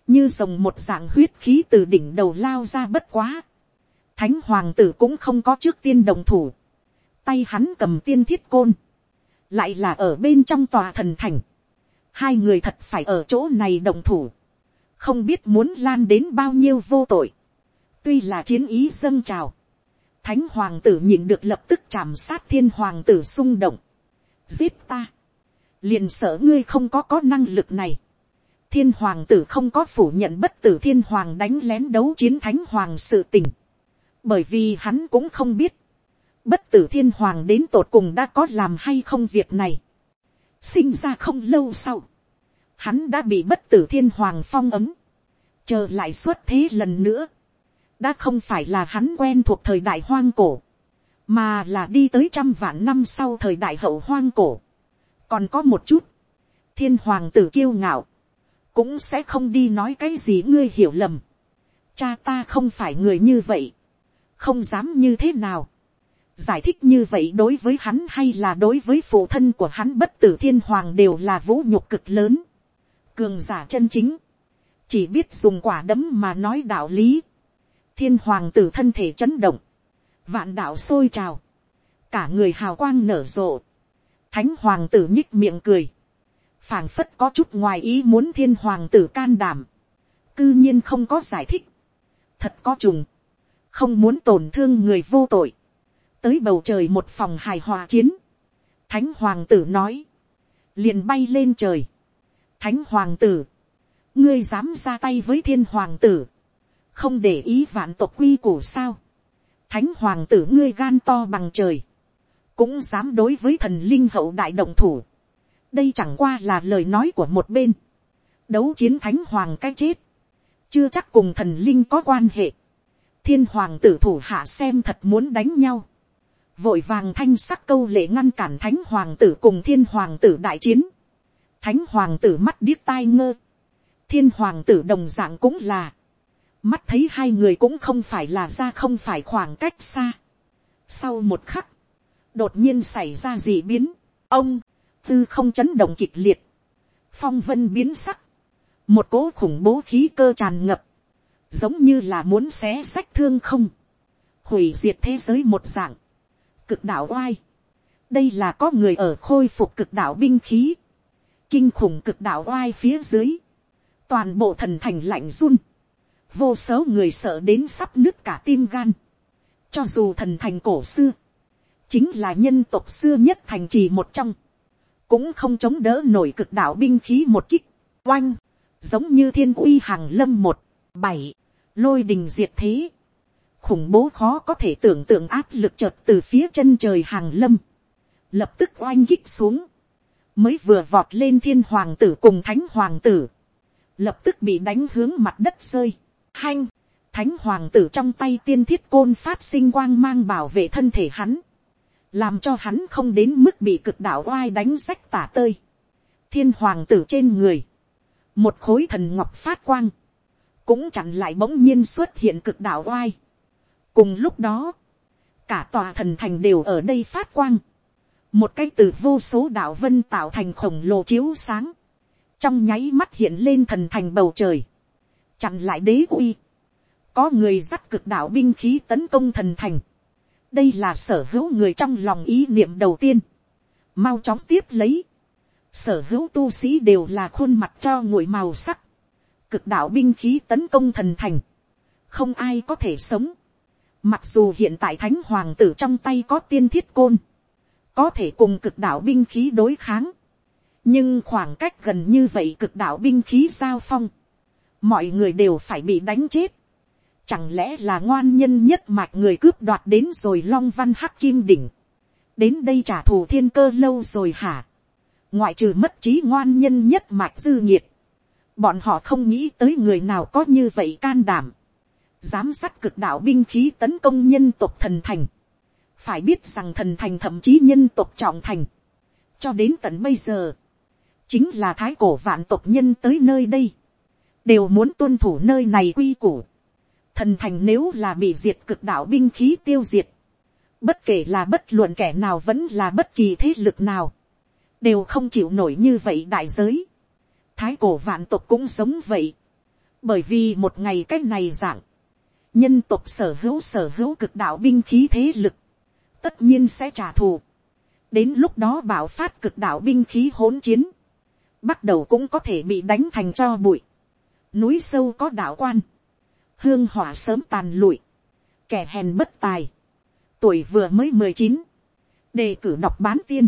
như dòng một dạng huyết khí từ đỉnh đầu lao ra bất quá, thánh hoàng tử cũng không có trước tiên đồng thủ, tay hắn cầm tiên thiết côn, lại là ở bên trong tòa thần thành, hai người thật phải ở chỗ này đồng thủ, không biết muốn lan đến bao nhiêu vô tội, tuy là chiến ý dâng trào, thánh hoàng tử nhìn được lập tức chạm sát thiên hoàng tử xung động, giết ta, liền sợ ngươi không có có năng lực này, thiên hoàng tử không có phủ nhận bất tử thiên hoàng đánh lén đấu chiến thánh hoàng sự tình, bởi vì hắn cũng không biết, bất tử thiên hoàng đến tột cùng đã có làm hay không việc này, sinh ra không lâu sau, hắn đã bị bất tử thiên hoàng phong ấm, chờ lại xuất thế lần nữa, đã không phải là hắn quen thuộc thời đại hoang cổ, mà là đi tới trăm vạn năm sau thời đại hậu hoang cổ. còn có một chút, thiên hoàng tử kiêu ngạo, cũng sẽ không đi nói cái gì ngươi hiểu lầm. cha ta không phải người như vậy, không dám như thế nào. giải thích như vậy đối với hắn hay là đối với phụ thân của hắn bất tử thiên hoàng đều là vũ nhục cực lớn. cường giả chân chính, chỉ biết dùng quả đấm mà nói đạo lý thiên hoàng tử thân thể chấn động, vạn đạo sôi trào, cả người hào quang nở rộ, thánh hoàng tử nhích miệng cười, phảng phất có chút ngoài ý muốn thiên hoàng tử can đảm, cư nhiên không có giải thích, thật có trùng, không muốn tổn thương người vô tội, tới bầu trời một phòng hài hòa chiến, thánh hoàng tử nói, liền bay lên trời, thánh hoàng tử, ngươi dám ra tay với thiên hoàng tử, không để ý vạn tộc quy củ sao, thánh hoàng tử ngươi gan to bằng trời, cũng dám đối với thần linh hậu đại động thủ, đây chẳng qua là lời nói của một bên, đấu chiến thánh hoàng cái chết, chưa chắc cùng thần linh có quan hệ, thiên hoàng tử thủ hạ xem thật muốn đánh nhau, vội vàng thanh sắc câu lệ ngăn cản thánh hoàng tử cùng thiên hoàng tử đại chiến, thánh hoàng tử mắt điếc tai ngơ, thiên hoàng tử đồng dạng cũng là, mắt thấy hai người cũng không phải là ra không phải khoảng cách xa. sau một khắc, đột nhiên xảy ra gì biến, ông, tư không chấn động kịch liệt, phong vân biến sắc, một cố khủng bố khí cơ tràn ngập, giống như là muốn xé sách thương không, hủy diệt thế giới một dạng, cực đạo oai, đây là có người ở khôi phục cực đạo binh khí, kinh khủng cực đạo oai phía dưới, toàn bộ thần thành lạnh run, vô số người sợ đến sắp nứt cả tim gan, cho dù thần thành cổ xưa, chính là nhân tộc xưa nhất thành trì một trong, cũng không chống đỡ nổi cực đạo binh khí một kích, oanh, giống như thiên uy hàng lâm một, bảy, lôi đình diệt thế, khủng bố khó có thể tưởng tượng áp lực chợt từ phía chân trời hàng lâm, lập tức oanh kích xuống, mới vừa vọt lên thiên hoàng tử cùng thánh hoàng tử, lập tức bị đánh hướng mặt đất rơi, hanh, thánh hoàng tử trong tay tiên thiết côn phát sinh quang mang bảo vệ thân thể hắn, làm cho hắn không đến mức bị cực đạo oai đánh rách tả tơi. thiên hoàng tử trên người, một khối thần ngọc phát quang, cũng chặn lại bỗng nhiên xuất hiện cực đạo oai. cùng lúc đó, cả tòa thần thành đều ở đây phát quang, một cái từ vô số đạo vân tạo thành khổng lồ chiếu sáng, trong nháy mắt hiện lên thần thành bầu trời, chặn lại đế uy, có người dắt cực đạo binh khí tấn công thần thành, đây là sở hữu người trong lòng ý niệm đầu tiên, mau chóng tiếp lấy, sở hữu tu sĩ đều là khuôn mặt cho ngụy màu sắc, cực đạo binh khí tấn công thần thành, không ai có thể sống, mặc dù hiện tại thánh hoàng tử trong tay có tiên thiết côn, có thể cùng cực đạo binh khí đối kháng, nhưng khoảng cách gần như vậy cực đạo binh khí giao phong, mọi người đều phải bị đánh chết, Chẳng lẽ là ngoan nhân nhất mạch người cướp đoạt đến rồi long văn hắc kim đỉnh. Đến đây trả thù thiên cơ lâu rồi hả? Ngoại trừ mất trí ngoan nhân nhất mạch dư nhiệt. Bọn họ không nghĩ tới người nào có như vậy can đảm. Giám sát cực đạo binh khí tấn công nhân tộc thần thành. Phải biết rằng thần thành thậm chí nhân tộc trọng thành. Cho đến tận bây giờ. Chính là thái cổ vạn tộc nhân tới nơi đây. Đều muốn tuân thủ nơi này quy củ thần thành nếu là bị diệt cực đạo binh khí tiêu diệt, bất kể là bất luận kẻ nào vẫn là bất kỳ thế lực nào, đều không chịu nổi như vậy đại giới. thái cổ vạn tộc cũng sống vậy, bởi vì một ngày cái này dạng, nhân tộc sở hữu sở hữu cực đạo binh khí thế lực, tất nhiên sẽ trả thù. đến lúc đó bảo phát cực đạo binh khí hỗn chiến, bắt đầu cũng có thể bị đánh thành cho bụi núi sâu có đạo quan, hương hỏa sớm tàn lụi, kẻ hèn bất tài, tuổi vừa mới mười chín, đề cử đọc bán tiên,